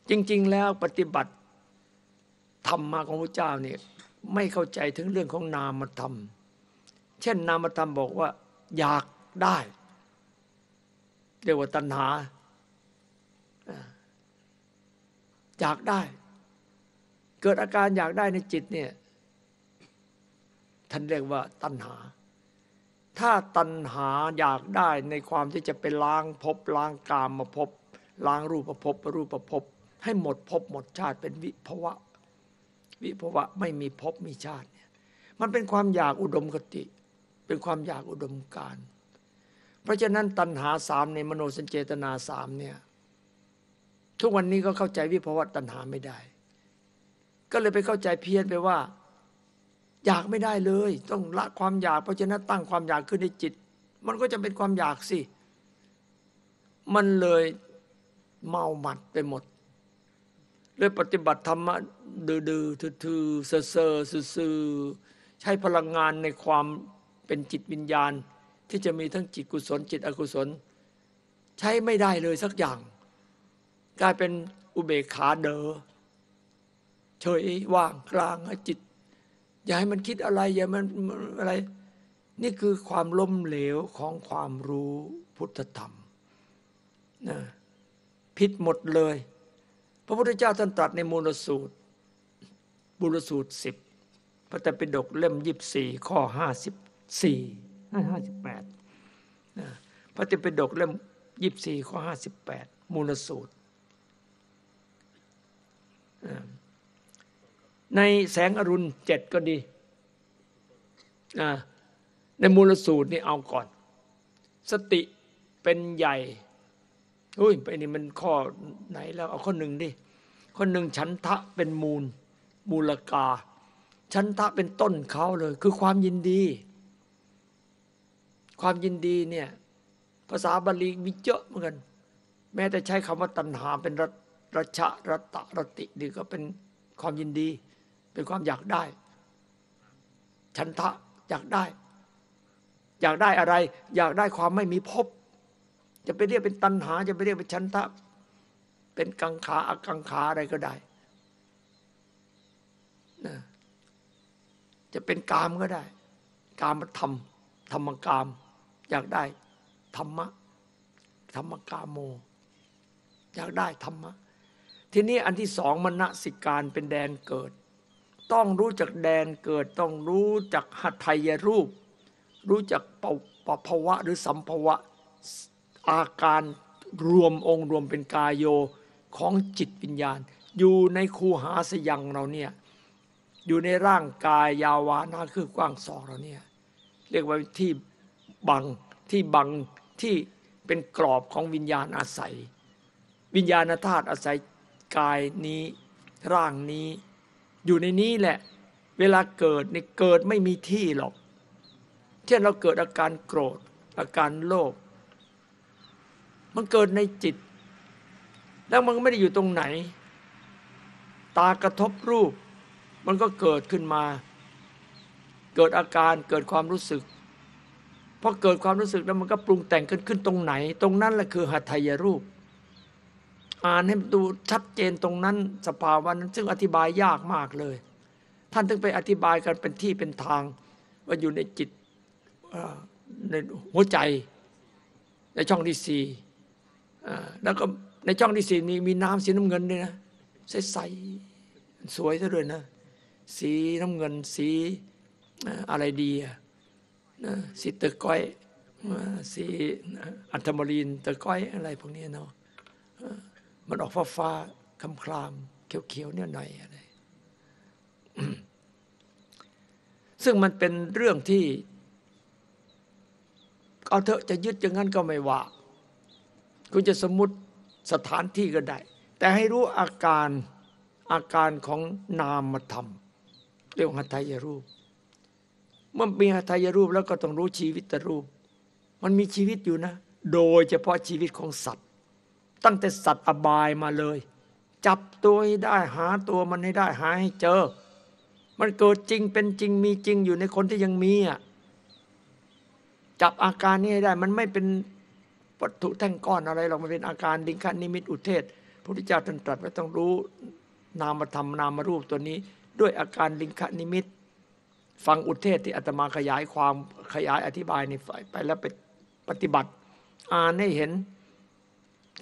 จริง ๆ แล้วปฏิบัติธรรมมาของพระเจ้าเนี่ยไม่เข้าใจถึงเรื่องของนามธรรม เช่นนามธรรมบอกว่า อยากได้เรียกว่าตัณหาอยากได้ เกิดอาการอยากได้ในจิตเนี่ยท่านเรียกว่าตัณหา ถ้าตัณหาอยากได้ในความที่จะไปล้างภพล้างกามมาภพล้างรูปภพรูปภพให้หมดภพหมดชาติเป็นวิภวะ วิภวะไม่มีภพมีชาติเนี่ยมันเป็นความอยากอุดมคติ เป็นความอยากอุดมการเพราะฉะนั้นตัณหาสามในมโนสัญเจตนาสามเนี่ยทุกวันนี้ก็เข้าใจวิภวะตัณหาไม่ได้ ก็เลยไปเข้าใจเพี้ยนไปว่า อยากไม่ได้เลย ต้องละความอยากเพราะฉะนั้นตั้งความอยากขึ้นในจิต มันก็จะเป็นความอยากสิ มันเลยเมาหมัดไปหมด เลยปฏิบัติธรรมะดื้อๆทื่อๆเซ่อๆซื่อๆใช้พลังงานในความเป็นจิตวิญญาณ ที่จะมีทั้งจิตกุศล จิตอกุศล ใช้ไม่ได้เลยสักอย่าง กลายเป็นอุเบกขาเดอเฉยว่างกลางจิต อย่าให้มันคิดอะไร อย่ามันอะไร นี่คือความล้มเหลวของความรู้พุทธธรรมนะผิดหมดเลย พระพุทธเจ้าท่านตรัสในมูลสูตรบุรสูตรสิบพระแต่เป็นดกเล่มยี่สี่ข้อห้าสิบสี่ห้าสิบแปดพระแต่เป็นดกเล่มยี่สี่ข้อห้าสิบแปดมูลสูตร ในแสงอรุณเจ็ดก็ดีในมูลสูตรนี่เอาก่อน สติเป็นใหญ่อุ้ยไปนี่มันข้อไหนแล้ว เอาข้อหนึ่งดิข้อหนึ่งฉันทะเป็นมูล มูลกา ฉันทะเป็นต้นเขาเลย คือความยินดี ความยินดีเนี่ย ภาษาบาลีมีเยอะเหมือนกันแม้แต่ใช้คำว่าตัณหาเป็นรัรชะรัตะรตินี่ก็เป็นความยินดี เป็นความอยากได้ ฉันทะอยากได้ อยากได้อะไร อยากได้ความไม่มีภพจะไปเรียกเป็นตัณหา จะไปเรียกเป็นชันทะ เป็นกังขาอากังขาอะไรก็ได้นะจะเป็นกามก็ได้ กามธรรมธรรมกาม อยากได้ธรรมะธรรมกามโม อยากได้ธรรมะ ทีนี้อันที่สองมณสิการเป็นแดนเกิด ต้องรู้จักแดนเกิดต้องรู้จักหัตถยรูป รู้จักปภาวะหรือสัมภวะอาการรวมองค์รวมเป็นกายโยของจิตวิญญาณ อยู่ในคูหาสยังเราเนี่ยอยู่ในร่างกายยาวานาคือกว้างสองเราเนี่ยเรียกว่าที่บังที่บังที่เป็นกรอบของวิญญาณอาศัย วิญญาณธาตุอาศัยกายนี้ร่างนี้ อยู่ในนี้แหละ เวลาเกิดนี่เกิดไม่มีที่หรอก เช่นเราเกิดอาการโกรธ อาการโลภมันเกิดในจิต แล้วมันไม่ได้อยู่ตรงไหน ตากระทบรูป มันก็เกิดขึ้นมา เกิดอาการเกิดความรู้สึกพอเกิดความรู้สึกแล้วมันก็ปรุงแต่งขึ้นขึ้นตรงไหน ตรงนั้นแหละคือหัตถยรูป อ่านให้ดูชัดเจนตรงนั้นสภาวะนั้น ซึ่งอธิบายยากมากเลย ท่านถึงไปอธิบายกันเป็นที่เป็นทาง ว่าอยู่ในจิตในหัวใจ ในช่องที่สี่แล้วก็ในช่องที่สี่มีมีน้ำสีน้ำเงินด้วยนะใสใสวยซะด้วยนะ สีน้ำเงินสีอะไรดีอะสีตะก้อยสีอันธมารีนตะก้อยอะไรพวกนี้เนาะ มันออกฟ้าฟ้าคำคลามเขียวเขียวเนี่ยหน่อยอะไรซึ่งมันเป็นเรื่องที่เอาเถอะจะยึดอย่างนั้นก็ไม่ว่า คุณจะสมมติสถานที่ก็ได้ แต่ให้รู้อาการอาการของนามธรรม เรียกหัตถยรูป เมื่อมีหัตถยรูปแล้วก็ต้องรู้ชีวิตรูป มันมีชีวิตอยู่นะ โดยเฉพาะชีวิตของสัตว์ ตั้งแต่สัตว์อบายมาเลย จับตัวให้ได้หาตัวมันให้ได้หาให้เจอ มันเกิดจริงเป็นจริงมีจริงอยู่ในคนที่ยังมีอะจับอาการนี้ให้ได้ มันไม่เป็นวัตถุแท่งก้อนอะไรหรอกมันเป็นอาการดิงคันิมิตอุเทศพระพุทธเจ้าท่านตรัสว่าต้องรู้ นามธรรมนามรูปตัวนี้ ด้วยอาการลิงคนิมิต ฟังอุเทศที่อาตมาขยายความขยายอธิบายในฝ่ไปแล้วไปปฏิบัติ อ่านให้เห็น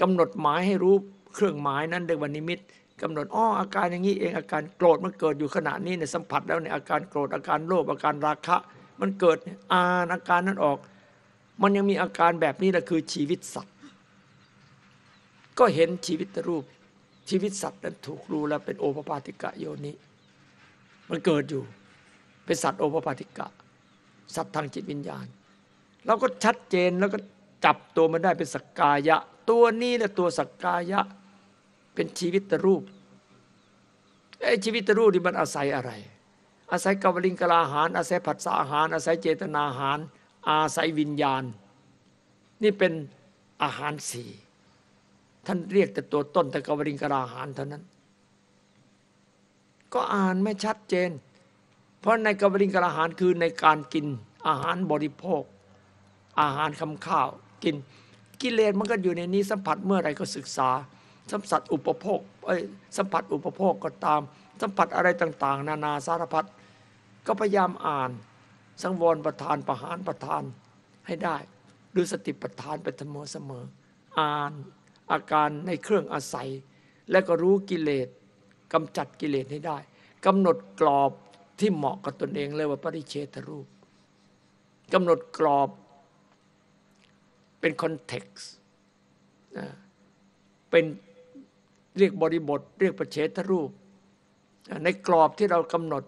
กำหนดหมายให้รู้เครื่องหมายนั้นเรียกว่านิมิตกำหนดอ้ออาการอย่างนี้เองอาการโกรธมันเกิดอยู่ขณะนี้ในสัมผัสแล้วในอาการโกรธอาการโลภอาการราคะ มันเกิดอ่านอาการนั้นออก มันยังมีอาการแบบนี้แหละคือชีวิตสัตว์ ก็เห็นชีวิตรูป ชีวิตสัตว์นั้นถูกรู้แล้วเป็นโอปปาติกะโยนิมันเกิดอยู่เป็นสัตว์โอปปาติกะ สัตว์ทางจิตวิญญาณเราก็ชัดเจนแล้วก็จับตัวมันได้เป็นสกกายะ ตัวนี้แหละตัวสักกายะ เป็นชีวิตรูปไอ้ชีวิตรูปที่มันอาศัยอะไร อาศัยกวลิงกลาหาร อาศัยผัสสะอาหาร อาศัยเจตนาอาหาร อาศัยวิญญาณ นี่เป็นอาหารสี่ท่านเรียกแต่ตัวต้นแต่กวลิงกลาหารเท่านั้น ก็อ่านไม่ชัดเจน เพราะในกวลิงกลาหารคือในการกินอาหารบริโภค อาหารคำข้าวกิน กิเลสมันก็อยู่ในนี้สัมผัสเมื่อไรก็ศึกษา สัมผัสอุปโภคเอ้ยสัมผัสอุปโภคก็ตาม สัมผัสอะไรต่าง ๆ นานาสารพัดก็พยายามอ่าน สังวรประทานประหารประทานให้ได้หรือสติประทานไปเสมอเสมออ่านอาการในเครื่องอาศัย และก็รู้กิเลสกำจัดกิเลสให้ได้กำหนดกรอบที่เหมาะกับตนเองเลยว่าปริเชตรูปกำหนดกรอบ เป็นคอนเท็กซ์เป็นเรียกบริบท เรียกประเชตรูป ในกรอบที่เรากำหนด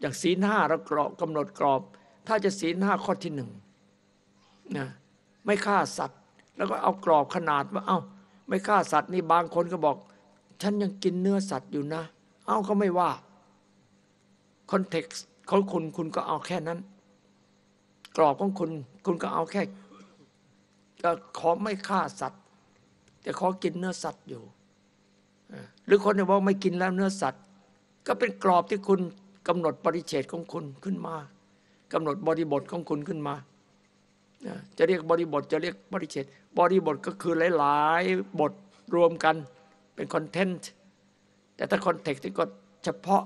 อย่างศีลห้าเรากรอบกำหนดกรอบ ถ้าจะศีลห้าข้อที่หนึ่งนะไม่ฆ่าสัตว์ แล้วก็เอากรอบขนาดว่า เอา้า ไม่ฆ่าสัตว์นี่บางคนก็บอก ฉันยังกินเนื้อสัตว์อยู่นะ เอ้าก็ไม่ว่าคอนเท็กซ์ของคุณคุณก็เอาแค่นั้น กรอบของคุณคุณก็เอาแค่ ก็ขอไม่ฆ่าสัตว์ แต่ขอกินเนื้อสัตว์อยู่ หรือคนที่บอกไม่กินแล้วเนื้อสัตว์ ก็เป็นกรอบที่คุณกำหนดปริเฉดของคุณขึ้นมากำหนดบริบทของคุณขึ้นมา จะเรียกบริบทจะเรียกบริเฉดบริบทก็คือหลายๆ บทรวมกันเป็นคอนเทนต์แต่ถ้าคอนเทกต์ที่ก็เฉพาะ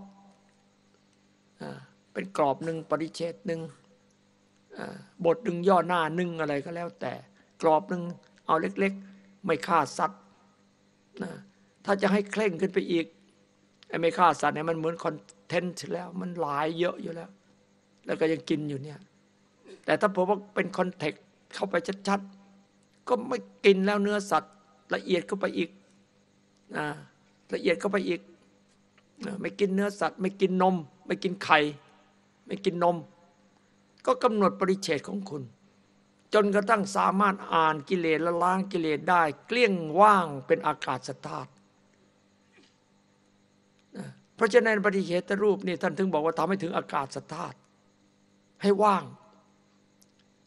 เป็นกรอบหนึ่งปริเฉดหนึ่งบทหนึ่งย่อหน้าหนึ่งอะไรก็แล้วแต่ กรอบหนึ่งเอาเล็ก ๆ ไม่ฆ่าสัตว์นะถ้าจะให้เคร่งขึ้นไปอีกไอ้ไม่ฆ่าสัตว์เนี่ยมันเหมือนคอนเทนต์แล้ว มันหลายเยอะอยู่แล้ว แล้วก็ยังกินอยู่เนี่ย แต่ถ้าผมว่าเป็นคอนเทกต์เข้าไปชัดๆก็ไม่กินแล้วเนื้อสัตว์ ละเอียดเข้าไปอีกละเอียดเข้าไปอีก ไม่กินเนื้อสัตว์ ไม่กินนม ไม่กินไข่ ไม่กินนม ก็กำหนดปริเฉดของคุณ จนกระทั่งสามารถอ่านกิเลสและล้างกิเลสได้ เกลี้ยงว่างเป็นอากาศสธาตุเพราะฉะนั้นปฏิเหตรูปนี่ท่านถึงบอกว่าทำให้ถึงอากาศสธาตุให้ว่าง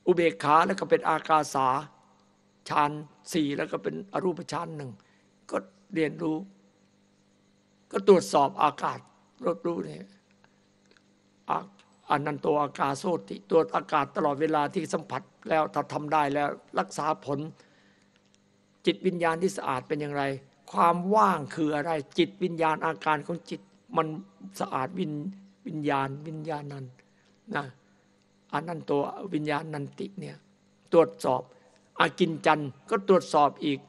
อุเบกขาแล้วก็เป็นอากาสาฌานสี่แล้วก็เป็นอรูปฌานหนึ่งก็เรียนรู้ ก็ตรวจสอบอากาศรับรู้เนี่ย อันนันโตอากาโซติตัวอากาศตลอดเวลาที่สัมผัสแล้วถ้าทำได้แล้วรักษาผล จิตวิญญาณที่สะอาดเป็นอย่างไร ความว่างคืออะไร จิตวิญญาณอาการของจิตมันสะอาดวินวิญญาณวิญญาณนั้นนะอันนั้นตัววิญญาณนันติเนี่ยตรวจสอบอากินจันก็ตรวจสอบอีก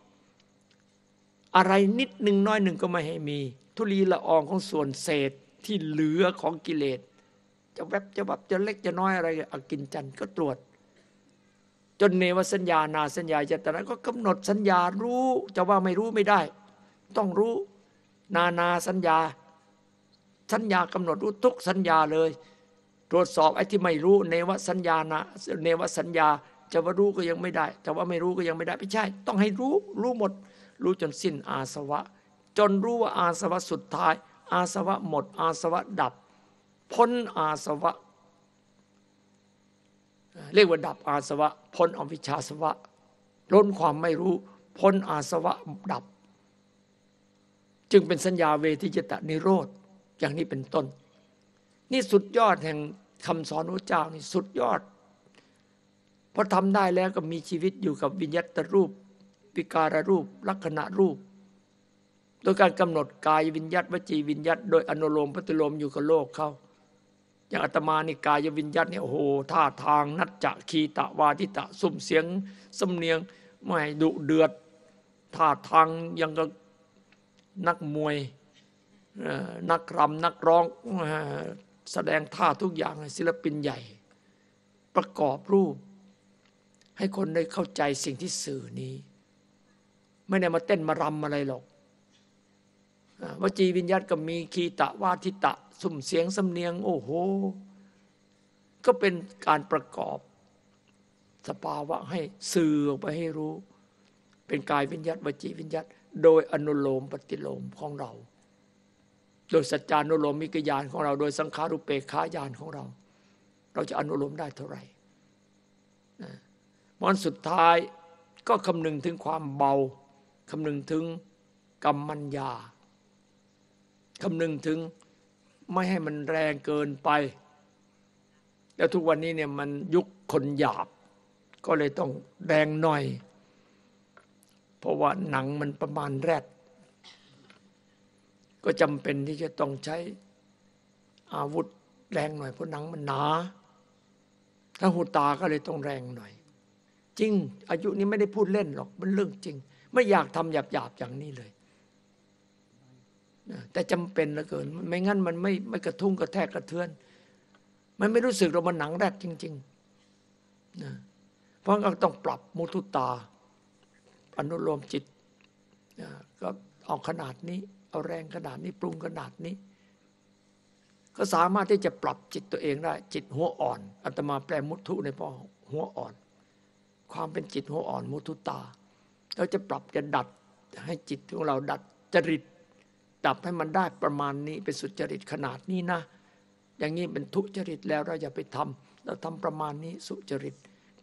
อะไรนิดหนึ่งน้อยหนึ่งก็ไม่ให้มี ทุลีละอองของส่วนเศษที่เหลือของกิเลส จะแวบจะแบบจะเล็กจะน้อยอะไรอกินจันก็ตรวจ จนเนวสัญญานาสัญญาจตนะก็กำหนดสัญญารู้จะว่าไม่รู้ไม่ได้ ต้องรู้นานาสัญญา สัญญากำหนดรู้ทุกสัญญาเลย ตรวจสอบไอ้ที่ไม่รู้เนวสัญญานะเนวสัญญาจะว่ารู้ก็ยังไม่ได้ แต่ว่าไม่รู้ก็ยังไม่ได้ไม่ใช่ ต้องให้รู้รู้หมด รู้จนสิ้นอาสวะ จนรู้ว่าอาสวะสุดท้าย อาสวะหมด อาสวะดับ พ้นอาสวะ เรียกว่าดับอาสวะ พ้นอวิชชาสวะ ล้นความไม่รู้ พ้นอาสวะดับ จึงเป็นสัญญาเวทิจตะนิโรธอย่างนี้เป็นต้น นี่สุดยอดแห่งคำสอนพระเจ้านี่สุดยอดพอทำได้แล้วก็มีชีวิตอยู่กับวิญญาตรูปวิการรูป ลักษณะรูป โดยการกำหนดกายวิญญาตวจีวิญญาตโดยอนุโลมปฏิโลมอยู่กับโลกเขา อย่างอาตมานี่กายวิญญาตเนี่ยโอ้โหท่าทางนัจจะคีตะวาทิตะสุ่มเสียงสำเนียงไม่ดุเดือดท่าทางยังกับนักมวยนักรำนักร้องแสดงท่าทุกอย่างศิลปินใหญ่ ประกอบรูป ให้คนได้เข้าใจสิ่งที่สื่อนี้ ไม่ได้มาเต้นมารำอะไรหรอก วจีวิญญาตก็มีคีตะวาทิตะสุ่มเสียงสำเนียง โอ้โห ก็เป็นการประกอบ สภาวะให้สื่อออกไปให้รู้ เป็นกายวิญญาตวจีวิญญาตโดยอนุโลมปฏิโลมของเรา โดยสัจจานุโลมมิกยานของเรา โดยสังขารุเปขายานของเรา เราจะอนุโลมได้เท่าไหร่มันสุดท้ายก็คำนึงถึงความเบาคำนึงถึงกรรมัญญา คำนึงถึงไม่ให้มันแรงเกินไป แล้วทุกวันนี้เนี่ยมันยุคคนหยาบ ก็เลยต้องแรงหน่อย เพราะว่าหนังมันประมาณแรด ก็จำเป็นที่จะต้องใช้อาวุธแรงหน่อยเพราะหนังมันหนา ถ้าหูตาก็เลยต้องแรงหน่อย จริง อายุนี้ไม่ได้พูดเล่นหรอก มันเรื่องจริง ไม่อยากทำหยาบๆอย่างนี้เลย แต่จำเป็นเหลือเกิน ไม่งั้นมันไม่ไม่กระทุ้งกระแทกกระเทือน มันไม่รู้สึกเรามันหนังแรดจริงๆนะเพราะงั้นต้องปรับมุทุตา อนุโลมจิตนะก็เอาขนาดนี้ เอาแรงขนาดนี้ปรุงขนาดนี้ ก็สามารถที่จะปรับจิตตัวเองได้ จิตหัวอ่อนอาตมาแปลมุทุในพ่อหัวอ่อน ความเป็นจิตหัวอ่อนมุทุตา เราจะปรับจะดัดให้จิตของเราดัดจริต ดับให้มันได้ประมาณนี้เป็นสุจริตขนาดนี้นะ อย่างนี้เป็นทุจริตแล้วเราอย่าไปทำเราทำประมาณนี้สุจริต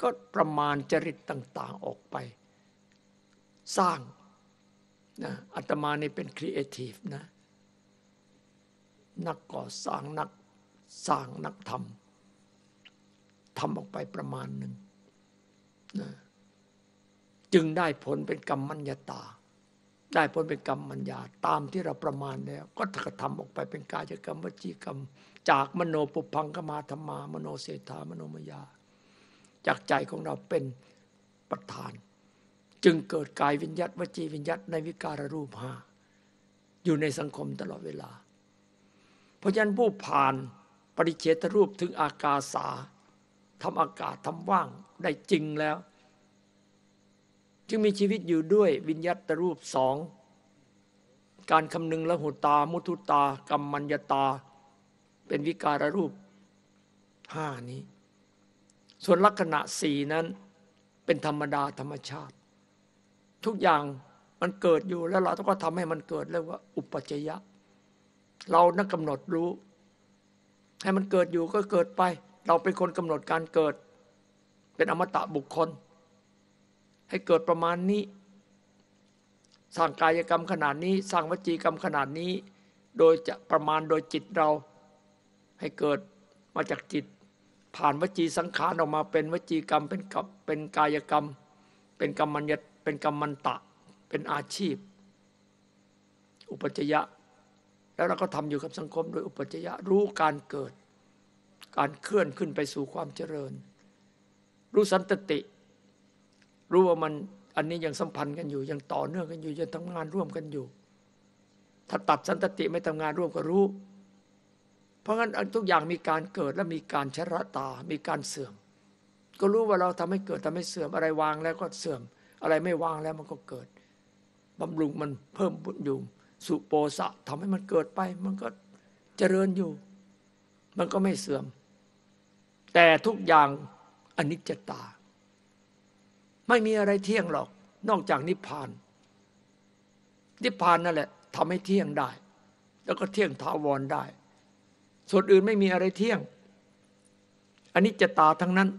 ก็ประมาณจริตต่าง ๆออกไป สร้างนะอาตมานี่เป็นครีเอทีฟนะนักก่อสร้างนักสร้างนักทำทำออกไปประมาณหนึ่งนะจึงได้ผลเป็นกรรมมัญญาตา ได้ผลเป็นกรรมมัญญาตามที่เราประมาณแล้ว ก็กระทำออกไปเป็นกายกรรมวจีกรรม จากมโนปุพังกมาธรรมามโนเศรษฐามโนมยา จากใจของเราเป็นประธาน จึงเกิดกายวิญญาตวจีวิญญาตในวิการรูปหาอยู่ในสังคมตลอดเวลา เพราะฉะนั้นผู้ผ่านปริเฉตรูปถึงอากาสาทำอากาศทำว่างได้จริงแล้ว จึงมีชีวิตอยู่ด้วยวิญญาตรูปสองการคำนึงละหุตา มุทุตากรรมัญญตา เป็นวิการรูปห้านี้ ส่วนลักษณะสี่นั้นเป็นธรรมดาธรรมชาติ ทุกอย่างมันเกิดอยู่แล้วเราต้องก็ทำให้มันเกิดเรียกว่าอุปจยะ เรานักกำหนดรู้ ให้มันเกิดอยู่ก็เกิดไป เราเป็นคนกำหนดการเกิด เป็นอมตะบุคคล ให้เกิดประมาณนี้ สร้างกายกรรมขนาดนี้ สร้างวจีกรรมขนาดนี้ โดยจะประมาณโดยจิตเรา ให้เกิดมาจากจิต ผ่านวจีสังขารออกมาเป็นวจีกรรมเป็นกับเป็นกายกรรม เป็นกรรมัญญเป็นกรรมันตะ เป็นอาชีพ อุปจยะ แล้วเราก็ทำอยู่กับสังคมโดยอุปจยะรู้การเกิด การเคลื่อนขึ้นไปสู่ความเจริญ รู้สันตติ รู้ว่ามันอันนี้ยังสัมพันธ์กันอยู่ ยังต่อเนื่องกันอยู่ยังทำงานร่วมกันอยู่ ถ้าตัดสันตติไม่ทำงานร่วมก็รู้ เพราะงั้นทุกอย่างมีการเกิดและมีการชระตา มีการเสื่อม ก็รู้ว่าเราทำให้เกิดทำให้เสื่อมอะไรวางแล้วก็เสื่อม อะไรไม่วางแล้วมันก็เกิดบำรุงมันเพิ่มบุญอยู่สุโปสะทำให้มันเกิดไป มันก็เจริญอยู่ มันก็ไม่เสื่อม แต่ทุกอย่างอนิจจตา ไม่มีอะไรเที่ยงหรอก นอกจากนิพพาน นิพพานนั่นแหละทำให้เที่ยงได้ แล้วก็เที่ยงถาวรได้ ส่วนอื่นไม่มีอะไรเที่ยงอนิจจตาทั้งนั้น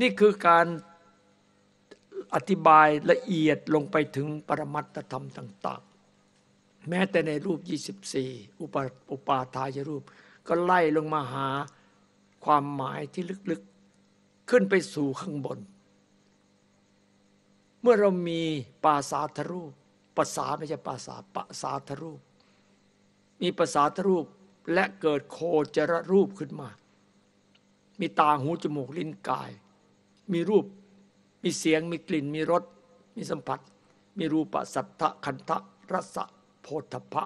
นี่คือการอธิบายละเอียดลงไปถึงปรมัตธรรมต่าง ๆ แม้แต่ในรูป 24 อุปอุปาทายรูป ก็ไล่ลงมาหาความหมายที่ลึกๆ ขึ้นไปสู่ข้างบน เมื่อเรามีปาสาทรูปภาษาไม่ใช่ปาษาปาสาทรูป มีภาษาทรูปและเกิดโคจรรูปขึ้นมา มีตาหูจมูกลิ้นกาย มีรูป มีเสียง มีกลิ่น มีรส มีสัมผัส มีรูปสัทธะคันทะรสะโพธพะ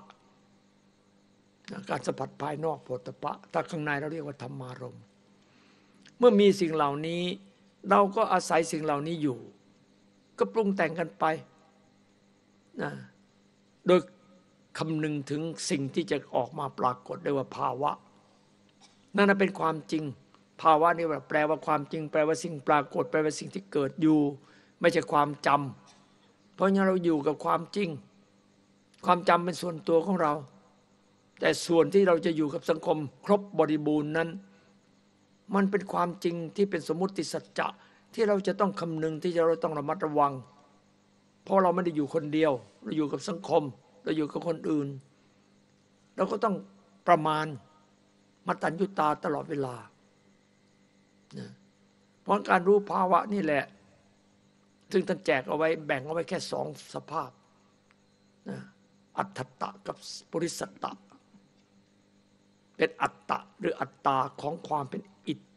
การสัมผัสภายนอกโพธปะถ้าข้างในเราเรียกว่าธรรมารมณ์ เมื่อมีสิ่งเหล่านี้ เราก็อาศัยสิ่งเหล่านี้อยู่ ก็ปรุงแต่งกันไปนะโดยคำนึงถึงสิ่งที่จะออกมาปรากฏได้ว่าภาวะ นั่นเป็นความจริง ภาวะนี่แปลว่าความจริง แปลว่าสิ่งปรากฏ แปลว่าสิ่งที่เกิดอยู่ ไม่ใช่ความจำเพราะงั้นเราอยู่กับความจริง ความจำเป็นส่วนตัวของเรา แต่ส่วนที่เราจะอยู่กับสังคม ครบบริบูรณ์นั้น มันเป็นความจริงที่เป็นสมมติสัจจะที่เราจะต้องคำนึงที่เราต้องระมัดระวัง เพราะเราไม่ได้อยู่คนเดียว เราอยู่กับสังคม เราอยู่กับคนอื่น เราก็ต้องประมาณมัตัญญุตาตลอดเวลา เพราะการรู้ภาวะนี่แหละ ซึ่งท่านแจกเอาไว้แบ่งเอาไว้แค่สองสภาพ อัตถตะกับปุริสตะ เป็นอัตตะหรืออัตตาของความเป็น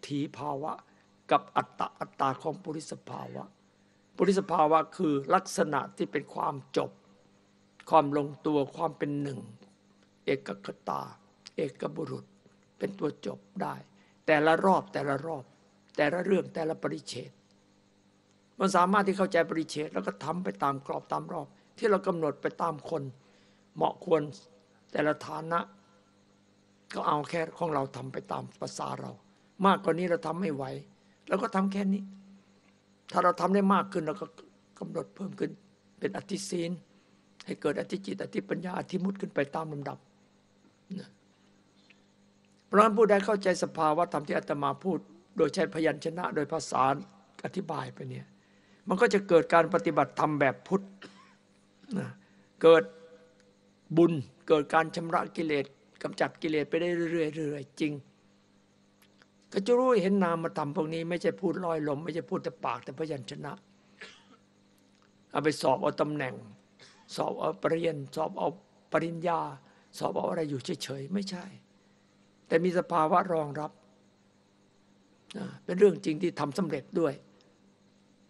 อิทธิภาวะ กับอัตตะอัตตาของปุริสภาวะ ปุริสภาวะคือลักษณะที่เป็นความจบ ความลงตัวความเป็นหนึ่ง เอกคตา เอกบุรุษ เป็นตัวจบได้ แต่ละรอบแต่ละรอบ แต่ละเรื่องแต่ละปริเฉดมันสามารถที่เข้าใจปริเฉดแล้วก็ทำไปตามกรอบตามรอบ ที่เรากำหนดไปตามคน เหมาะควรแต่ละฐานะ ก็เอาแค่ของเราทำไปตามภาษาเรา มากกว่านี้เราทำไม่ไหวเราก็ทำแค่นี้ ถ้าเราทำได้มากขึ้นเราก็กำหนดเพิ่มขึ้น เป็นอธิศีลให้เกิดอธิจิตอธิปัญญาอธิมุตขึ้นไปตามลำดับนะพราะนั้นผู้ใดเข้าใจสภาวะธรรมที่อาตมาพูด โดยใช้พยัญชนะ โดยภาษาอธิบายไปเนี่ยมันก็จะเกิดการปฏิบัติธรรมแบบพุทธนะเกิดบุญเกิดการชำระกิเลสกำจัดกิเลสไปได้เรื่อยๆจริง ก็จะรู้เห็นนามธรรมพวกนี้ไม่ใช่พูดลอยลม ไม่ใช่พูดแต่ปากแต่พยัญชนะ เอาไปสอบเอาตำแหน่ง สอบเอาปริญญาสอบเอาปริญญา สอบเอาอะไรอยู่เฉยๆไม่ใช่ แต่มีสภาวะรองรับเป็นเรื่องจริงที่ทำสำเร็จด้วย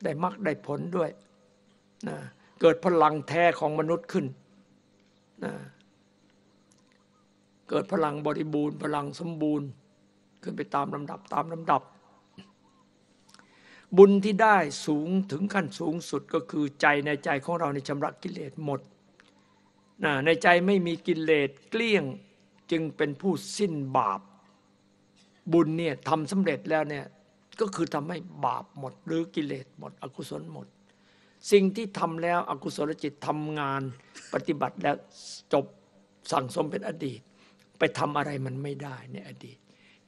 ได้มรรคได้ผลด้วยเกิดพลังแท้ของมนุษย์ขึ้นเกิดพลังบริบูรณ์ พลังสมบูรณ์ ขึ้นไปตามลำดับตามลำดับ บุญที่ได้สูงถึงขั้นสูงสุดก็คือใจในใจของเราในชำระกิเลสหมดในใจไม่มีกิเลสเกลี้ยงจึงเป็นผู้สิ้นบาป บุญเนี่ยทำสำเร็จแล้วเนี่ยก็คือทำให้บาปหมด หรือกิเลสหมด อกุศลหมด สิ่งที่ทำแล้วอกุศลจิตทำงานปฏิบัติแล้วจบสั่งสมเป็นอดีต ไปทำอะไรมันไม่ได้ในอดีต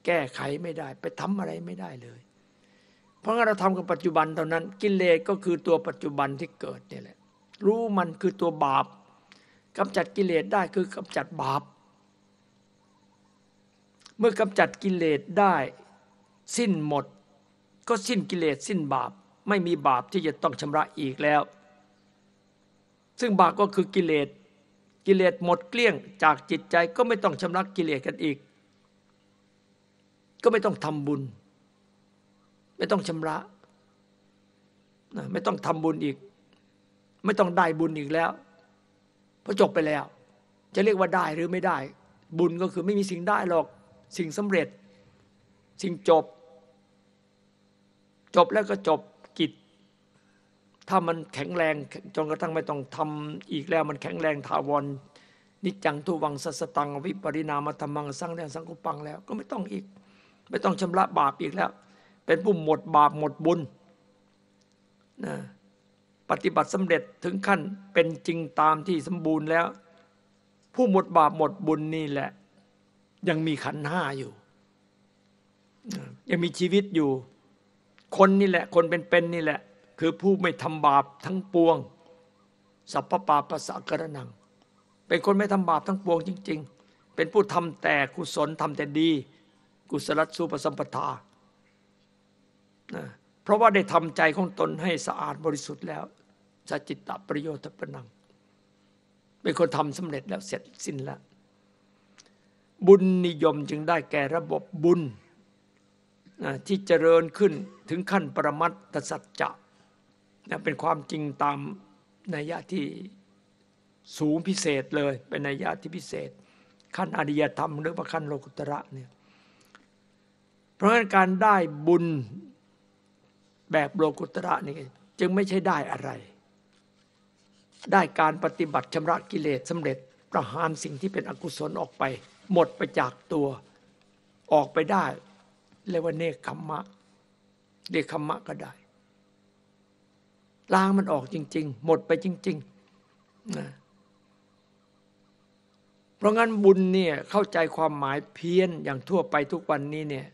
แก้ไขไม่ได้ ไปทำอะไรไม่ได้เลย เพราะงั้นเราทำกับปัจจุบันเท่านั้น กิเลสก็คือตัวปัจจุบันที่เกิดนี่แหละ รู้มันคือตัวบาปกำจัดกิเลสได้คือกำจัดบาป เมื่อกำจัดกิเลสได้ สิ้นหมด ก็สิ้นกิเลสสิ้นบาป ไม่มีบาปที่จะต้องชำระอีกแล้ว ซึ่งบาปก็คือกิเลสกิเลสหมดเกลี้ยงจากจิตใจก็ไม่ต้องชำระกิเลสกันอีก ก็ไม่ต้องทำบุญ ไม่ต้องชำระไม่ต้องทำบุญอีก ไม่ต้องได้บุญอีกแล้วเพราะจบไปแล้ว จะเรียกว่าได้หรือไม่ได้ บุญก็คือไม่มีสิ่งได้หรอก สิ่งสำเร็จ สิ่งจบ จบแล้วก็จบกิจถ้ามันแข็งแรงจนกระทั่งไม่ต้องทำอีกแล้ว มันแข็งแรงถาวรนิจังทุวังสัสตังวิปริณามธรรมังสร้างแรงสังกุปังแล้ว ก็ไม่ต้องอีก ไม่ต้องชำระบาปอีกแล้ว เป็นผู้หมดบาปหมดบุญนะปฏิบัติสำเร็จถึงขั้นเป็นจริงตามที่สมบูรณ์แล้ว ผู้หมดบาปหมดบุญนี่แหละ ยังมีขันห้าอยู่ ยังมีชีวิตอยู่ คนนี่แหละ คนเป็นๆนี่แหละ คือผู้ไม่ทำบาปทั้งปวง สัพพปาปะสะกระนัง เป็นคนไม่ทำบาปทั้งปวงจริง ๆ เป็นผู้ทำแต่กุศลทำแต่ดี กุศลสุปสัมปทาเพราะว่าได้ทำใจของตนให้สะอาดบริสุทธิ์แล้วสจิตตประโยชน์ปนัง เป็นคนทำสำเร็จแล้วเสร็จสิ้นแล้ว บุญนิยมจึงได้แก่ระบบบุญที่เจริญขึ้นถึงขั้นปรมัตถสัจจะเป็นความจริงตามนัยยะที่สูงพิเศษเลย เป็นนัยยะที่พิเศษ ขั้นอริยธรรมหรือว่าขั้นโลกุตระเนี่ย เพราะฉะนั้นการได้บุญแบบโลกุตระนี่จึงไม่ใช่ได้อะไร ได้การปฏิบัติชำระกิเลสสำเร็จประหารสิ่งที่เป็นอกุศลออกไป หมดไปจากตัวออกไปได้เรียกว่าเนคขมมะเรียกขมมะก็ได้ล้างมันออกจริง ๆ หมดไปจริงๆนะเพราะงั้นบุญเนี่ยเข้าใจความหมายเพี้ยนอย่างทั่วไปทุกวันนี้เนี่ย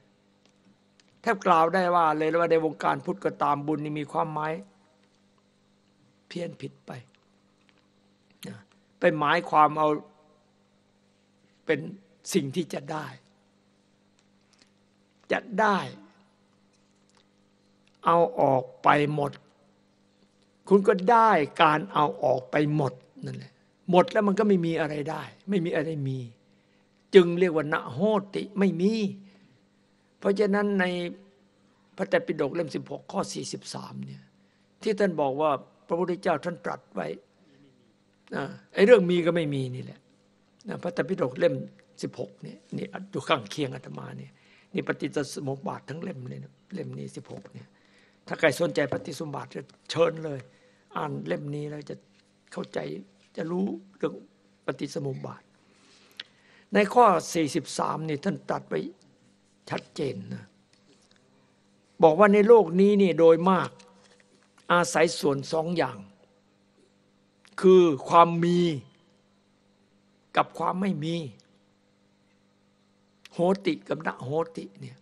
แทบกล่าวได้ว่าเลยว่าในวงการพุทธก็ตามบุญนี่มีความหมายเพี้ยนผิดไปไปหมายความเอาเป็นสิ่งที่จะได้ จะได้ เอาออกไปหมด คุณก็ได้การเอาออกไปหมดนั่นแหละหมดแล้วมันก็ไม่มีอะไรได้ ไม่มีอะไรมี จึงเรียกว่าณโหติไม่มี เพราะฉะนั้นในพระไตรปิฎกเล่ม 16 ข้อ 43 เนี่ยที่ท่านบอกว่าพระพุทธเจ้าท่านตรัสไว้ไอ้เรื่องมีก็ไม่มีนี่แหละพระไตรปิฎกเล่ม 16เนี่ยนี่อยู่ข้างเคียงอาตมาเนี่ยนี่ปฏิจจสมุปบาททั้งเล่มเลยนะเล่มนี้ 16เนี่ยถ้าใครสนใจปฏิสมบัติจะเชิญเลย อ่านเล่มนี้แล้วจะเข้าใจจะรู้เรื่องปฏิสมุปบาท ในข้อ 43นี่ท่านตัดไว้ ชัดเจนนะบอกว่าในโลกนี้นี่โดยมากอาศัยส่วนสองอย่าง คือความมีกับความไม่มี โหติกับณโหติเนี่ย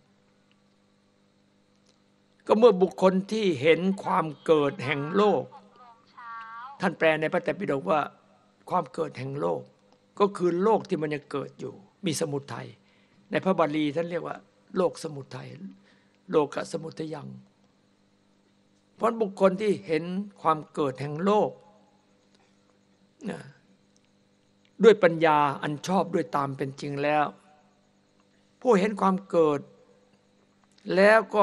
ก็เมื่อบุคคลที่เห็นความเกิดแห่งโลก ท่านแปลในพระไตรปิฎกว่าความเกิดแห่งโลก ก็คือโลกที่มันยังเกิดอยู่ มีสมุทัยในพระบาลีท่านเรียกว่า โลกสมุทัยโลกสมุทยัง เพราะบุคคลที่เห็นความเกิดแห่งโลก ด้วยปัญญาอันชอบด้วยตามเป็นจริงแล้ว ผู้เห็นความเกิด แล้วก็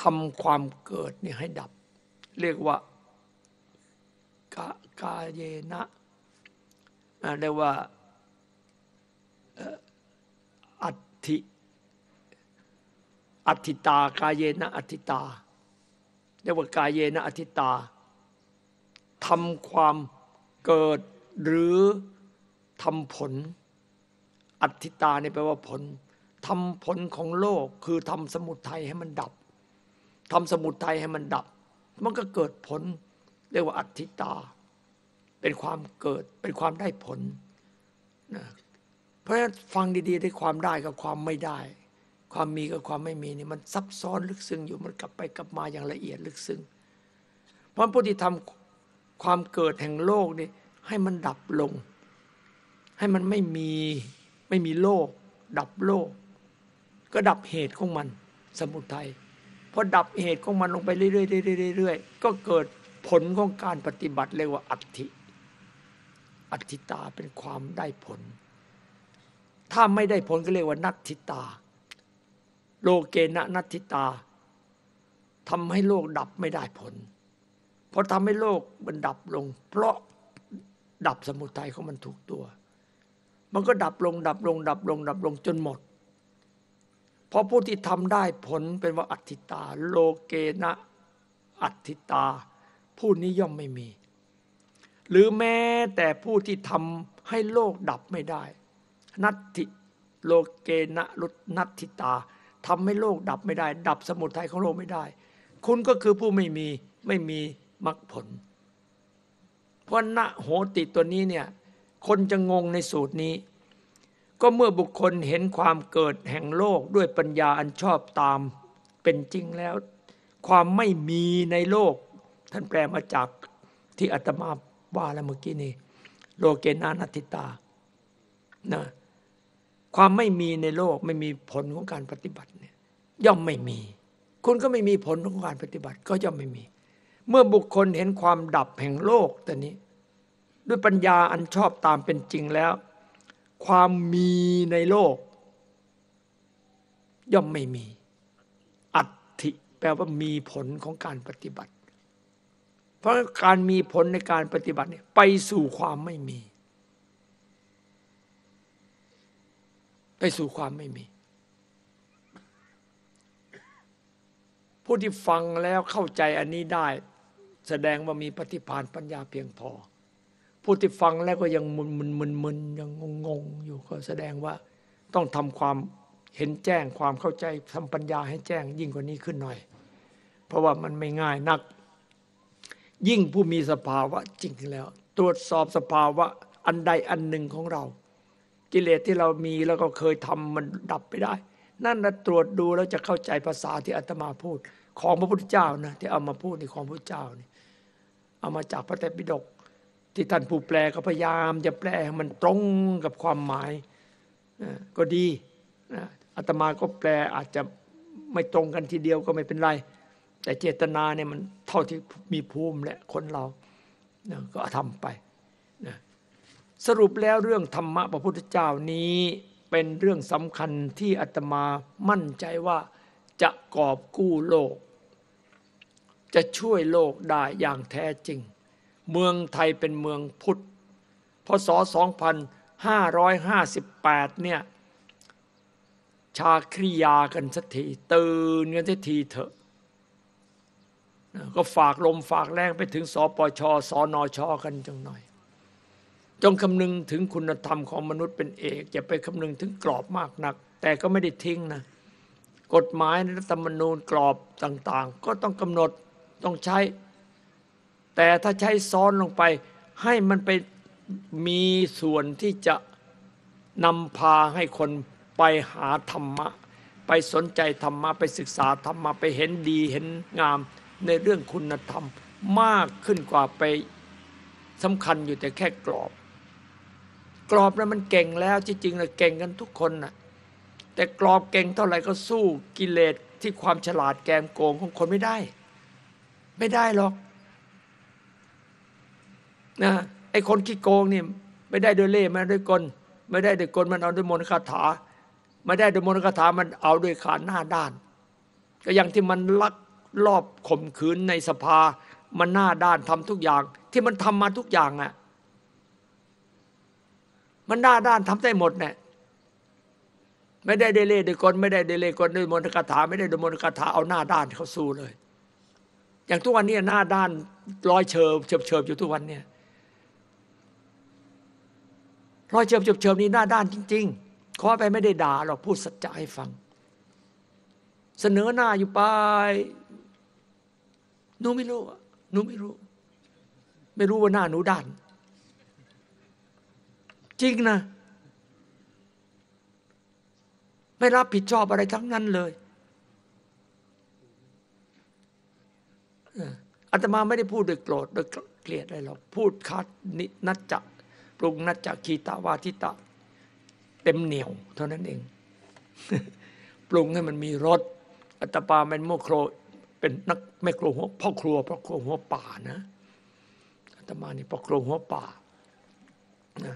ทำความเกิดนี่ให้ดับ เรียกว่ากากาเยนะเรียกว่าอัตถิ อัติตากายเยนะอัติตาเรียกว่ากายเยนะอัติตาทำความเกิดหรือทำผล อัติตาเนี่ยแปลว่าผลทำผลของโลกคือทำสมุทัยให้มันดับทำสมุทัยให้มันดับ มันก็เกิดผล เรียกว่าอัติตา เป็นความเกิดเป็นความได้ผลนะเพราะฉะนั้นฟังดีๆได้ความได้กับความไม่ได้ ความมีกับความไม่มีนี่มันซับซ้อนลึกซึ้งอยู่มันกลับไปกลับมาอย่างละเอียดลึกซึ้งเพราะผู้ที่ทำความเกิดแห่งโลกนี่ให้มันดับลง ให้มันไม่มีไม่มีโลก ดับโลก ก็ดับเหตุของมัน สมุทัยพอดับเหตุของมันลงไปเรื่อยๆๆๆก็เกิดผลของการปฏิบัติเรียกว่าอัตถิอัตถิตาเป็นความได้ผล ถ้าไม่ได้ผลก็เรียกว่านัตถิตา โลเกณะนัตติตาทำให้โลกดับไม่ได้ผล เพราะทำให้โลกมันดับลง เพราะดับสมุทัยของมันถูกตัว มันก็ดับลง ดับลง ดับลง ดับลงจนหมดพอผู้ที่ทำได้ผลเป็นว่าอัตติตา โลเกณะอัตติตา ผู้นี้ย่อมไม่มี หรือแม้แต่ผู้ที่ทำให้โลกดับไม่ได้ นัตติโลเกณะลุนัตติตา ทำให้โลกดับไม่ได้ ดับสมุทัยของโลกไม่ได้ คุณก็คือผู้ไม่มีไม่มีมรรคผล เพราะณโหติตัวนี้เนี่ยคนจะงงในสูตรนี้ ก็เมื่อบุคคลเห็นความเกิดแห่งโลกด้วยปัญญาอันชอบตามเป็นจริงแล้ว ความไม่มีในโลก ท่านแปลมาจากที่อาตมาว่าแล้วเมื่อกี้นี้โลเกนานัติตานะ ความไม่มีในโลกไม่มีผลของการปฏิบัติเนี่ยย่อมไม่มี คุณก็ไม่มีผลของการปฏิบัติก็ย่อมไม่มี เมื่อบุคคลเห็นความดับแห่งโลกตัวนี้ ด้วยปัญญาอันชอบตามเป็นจริงแล้ว ความมีในโลก ย่อมไม่มี อัตถิแปลว่ามีผลของการปฏิบัติ เพราะการมีผลในการปฏิบัติเนี่ยไปสู่ความไม่มี ไปสู่ความไม่มี ผู้ที่ฟังแล้วเข้าใจอันนี้ได้ แสดงว่ามีปฏิภาณปัญญาเพียงพอ ผู้ที่ฟังแล้วก็ยังมึนมึนมึนมึนยังงงงๆอยู่ก็แสดงว่าต้องทำความเห็นแจ้งความเข้าใจทำปัญญาให้แจ้ง ยิ่งกว่านี้ขึ้นหน่อย เพราะว่ามันไม่ง่ายนัก ยิ่งผู้มีสภาวะจริงแล้ว ตรวจสอบสภาวะอันใดอันหนึ่งของเรา กิเลสที่เรามีแล้วก็เคยทำมันดับไปได้ นั่นนะตรวจดูแล้วจะเข้าใจภาษาที่อาตมาพูด ของพระพุทธเจ้านะที่เอามาพูดในของพระพุทธเจ้านี่เอามาจากพระไตรปิฎกที่ท่านผู้แปลก็พยายามจะแปลให้มันตรงกับความหมายก็ดีอาตมาก็แปลอาจจะไม่ตรงกันทีเดียวก็ไม่เป็นไร แต่เจตนาเนี่ยมันเท่าที่มีภูมิแหละคนเราก็ทำไป สรุปแล้วเรื่องธรรมะพระพุทธเจ้านี้เป็นเรื่องสำคัญที่อาตมามั่นใจว่าจะกอบกู้โลก จะช่วยโลกได้อย่างแท้จริง เมืองไทยเป็นเมืองพุทธพศ 2558 เนี่ย ชาคริยากันสักทีตื่นกันสักทีเถอะ ก็ฝากลมฝากแรงไปถึงสปชสอนอชอกันจังหน่อย จงคำนึงถึงคุณธรรมของมนุษย์เป็นเอกอย่าไปคำนึงถึงกรอบมากนัก แต่ก็ไม่ได้ทิ้งนะ กฎหมายในรัฐธรรมนูญกรอบต่าง ๆ ก็ต้องกำหนดต้องใช้ แต่ถ้าใช้ซ้อนลงไป ให้มันไปมีส่วนที่จะนำพาให้คนไปหาธรรมะ ไปสนใจธรรมะ ไปศึกษาธรรมะ ไปเห็นดีเห็นงามในเรื่องคุณธรรมมากขึ้นกว่าไปสำคัญอยู่แต่แค่กรอบ กรอบนั้นมันเก่งแล้วจริงๆเลยเก่งกันทุกคนน่ะแต่กรอบเก่งเท่าไหร่ก็สู้กิเลสที่ความฉลาดแกมโกงของคนไม่ได้ ไม่ได้หรอกนะไอ้คนขี้โกงนี่ไม่ได้โดยเล่ห์ม่ได้วยกลไม่ได้ด้วยกลมันเอาด้วยมนต์คาถาไม่ได้ด้วยมนต์คาถามันเอาด้วยขาหน้าด้าน ก็อย่างที่มันลักลอบข่มขืนในสภามันหน้าด้านทำทุกอย่าง ที่มันทำมาทุกอย่างอะ มันหน้าด้านทำได้หมดเนี่ยไม่ได้เดเล่ด้วยกลไม่ได้เดเล่กลด้วยมนต์คาถาไม่ได้ด้วยมนต์คาถาเอาหน้าด้านเขาสู้เลย อย่างทุกวันนี้หน้าด้านร้อยเชิบเฉิบเฉิบอยู่ทุกวันเนี่ยร้อยเฉิบเฉิบเฉิบนี่หน้าด้านจริง ๆ ขอไปไม่ได้ด่าหรอกพูดสัจจะให้ฟัง เสนอหน้าอยู่ไปหนูไม่รู้หนูไม่รู้ ไม่รู้ว่าหน้าหนูด้าน จริงนะ ไม่รับผิดชอบอะไรทั้งนั้นเลยอาตมาไม่ได้พูดโดยโกรธโดยเกลียดอะไรหรอกพูดคัดนินัจจะปรุงนัจจะคีตาวาทิตะ เต็มเหนียว เท่านั้นเอง ปรุงให้มันมีรสอาตมาเป็นโมโครเป็นนักแม่ครัวหัวพ่อครัวพ่อครัวหัวป่านะอาตมานี่พ่อครัวหัวป่านะ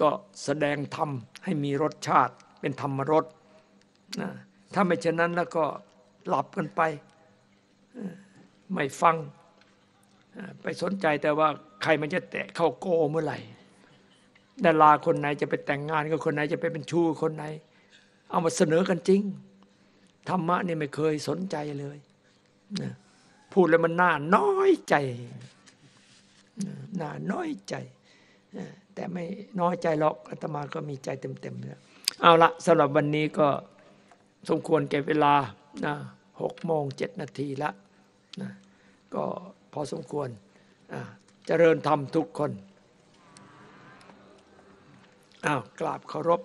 ก็แสดงธรรมให้มีรสชาติเป็นธรรมรสนะถ้าไม่เช่นนั้นแล้วก็หลับกันไปไม่ฟัง ไปสนใจแต่ว่าใครมันจะแตะเข้าโกเมื่อไหร่ดาราคนไหนจะไปแต่งงานกับคนไหนจะไปเป็นชู้คนไหน เอามาเสนอกันจริงธรรมะนี่ไม่เคยสนใจเลยนะพูดแล้วมันน่าน้อยใจน่าน้อยใจ แต่ไม่น้อยใจหรอกอาตมาก็มีใจเต็มๆเลยเอาละสำหรับวันนี้ก็สมควรแก่เวลานะหกโมงเจ็ดนาทีละนะก็พอสมควรนะเจริญธรรมทุกคนอ้าวกราบเคารพ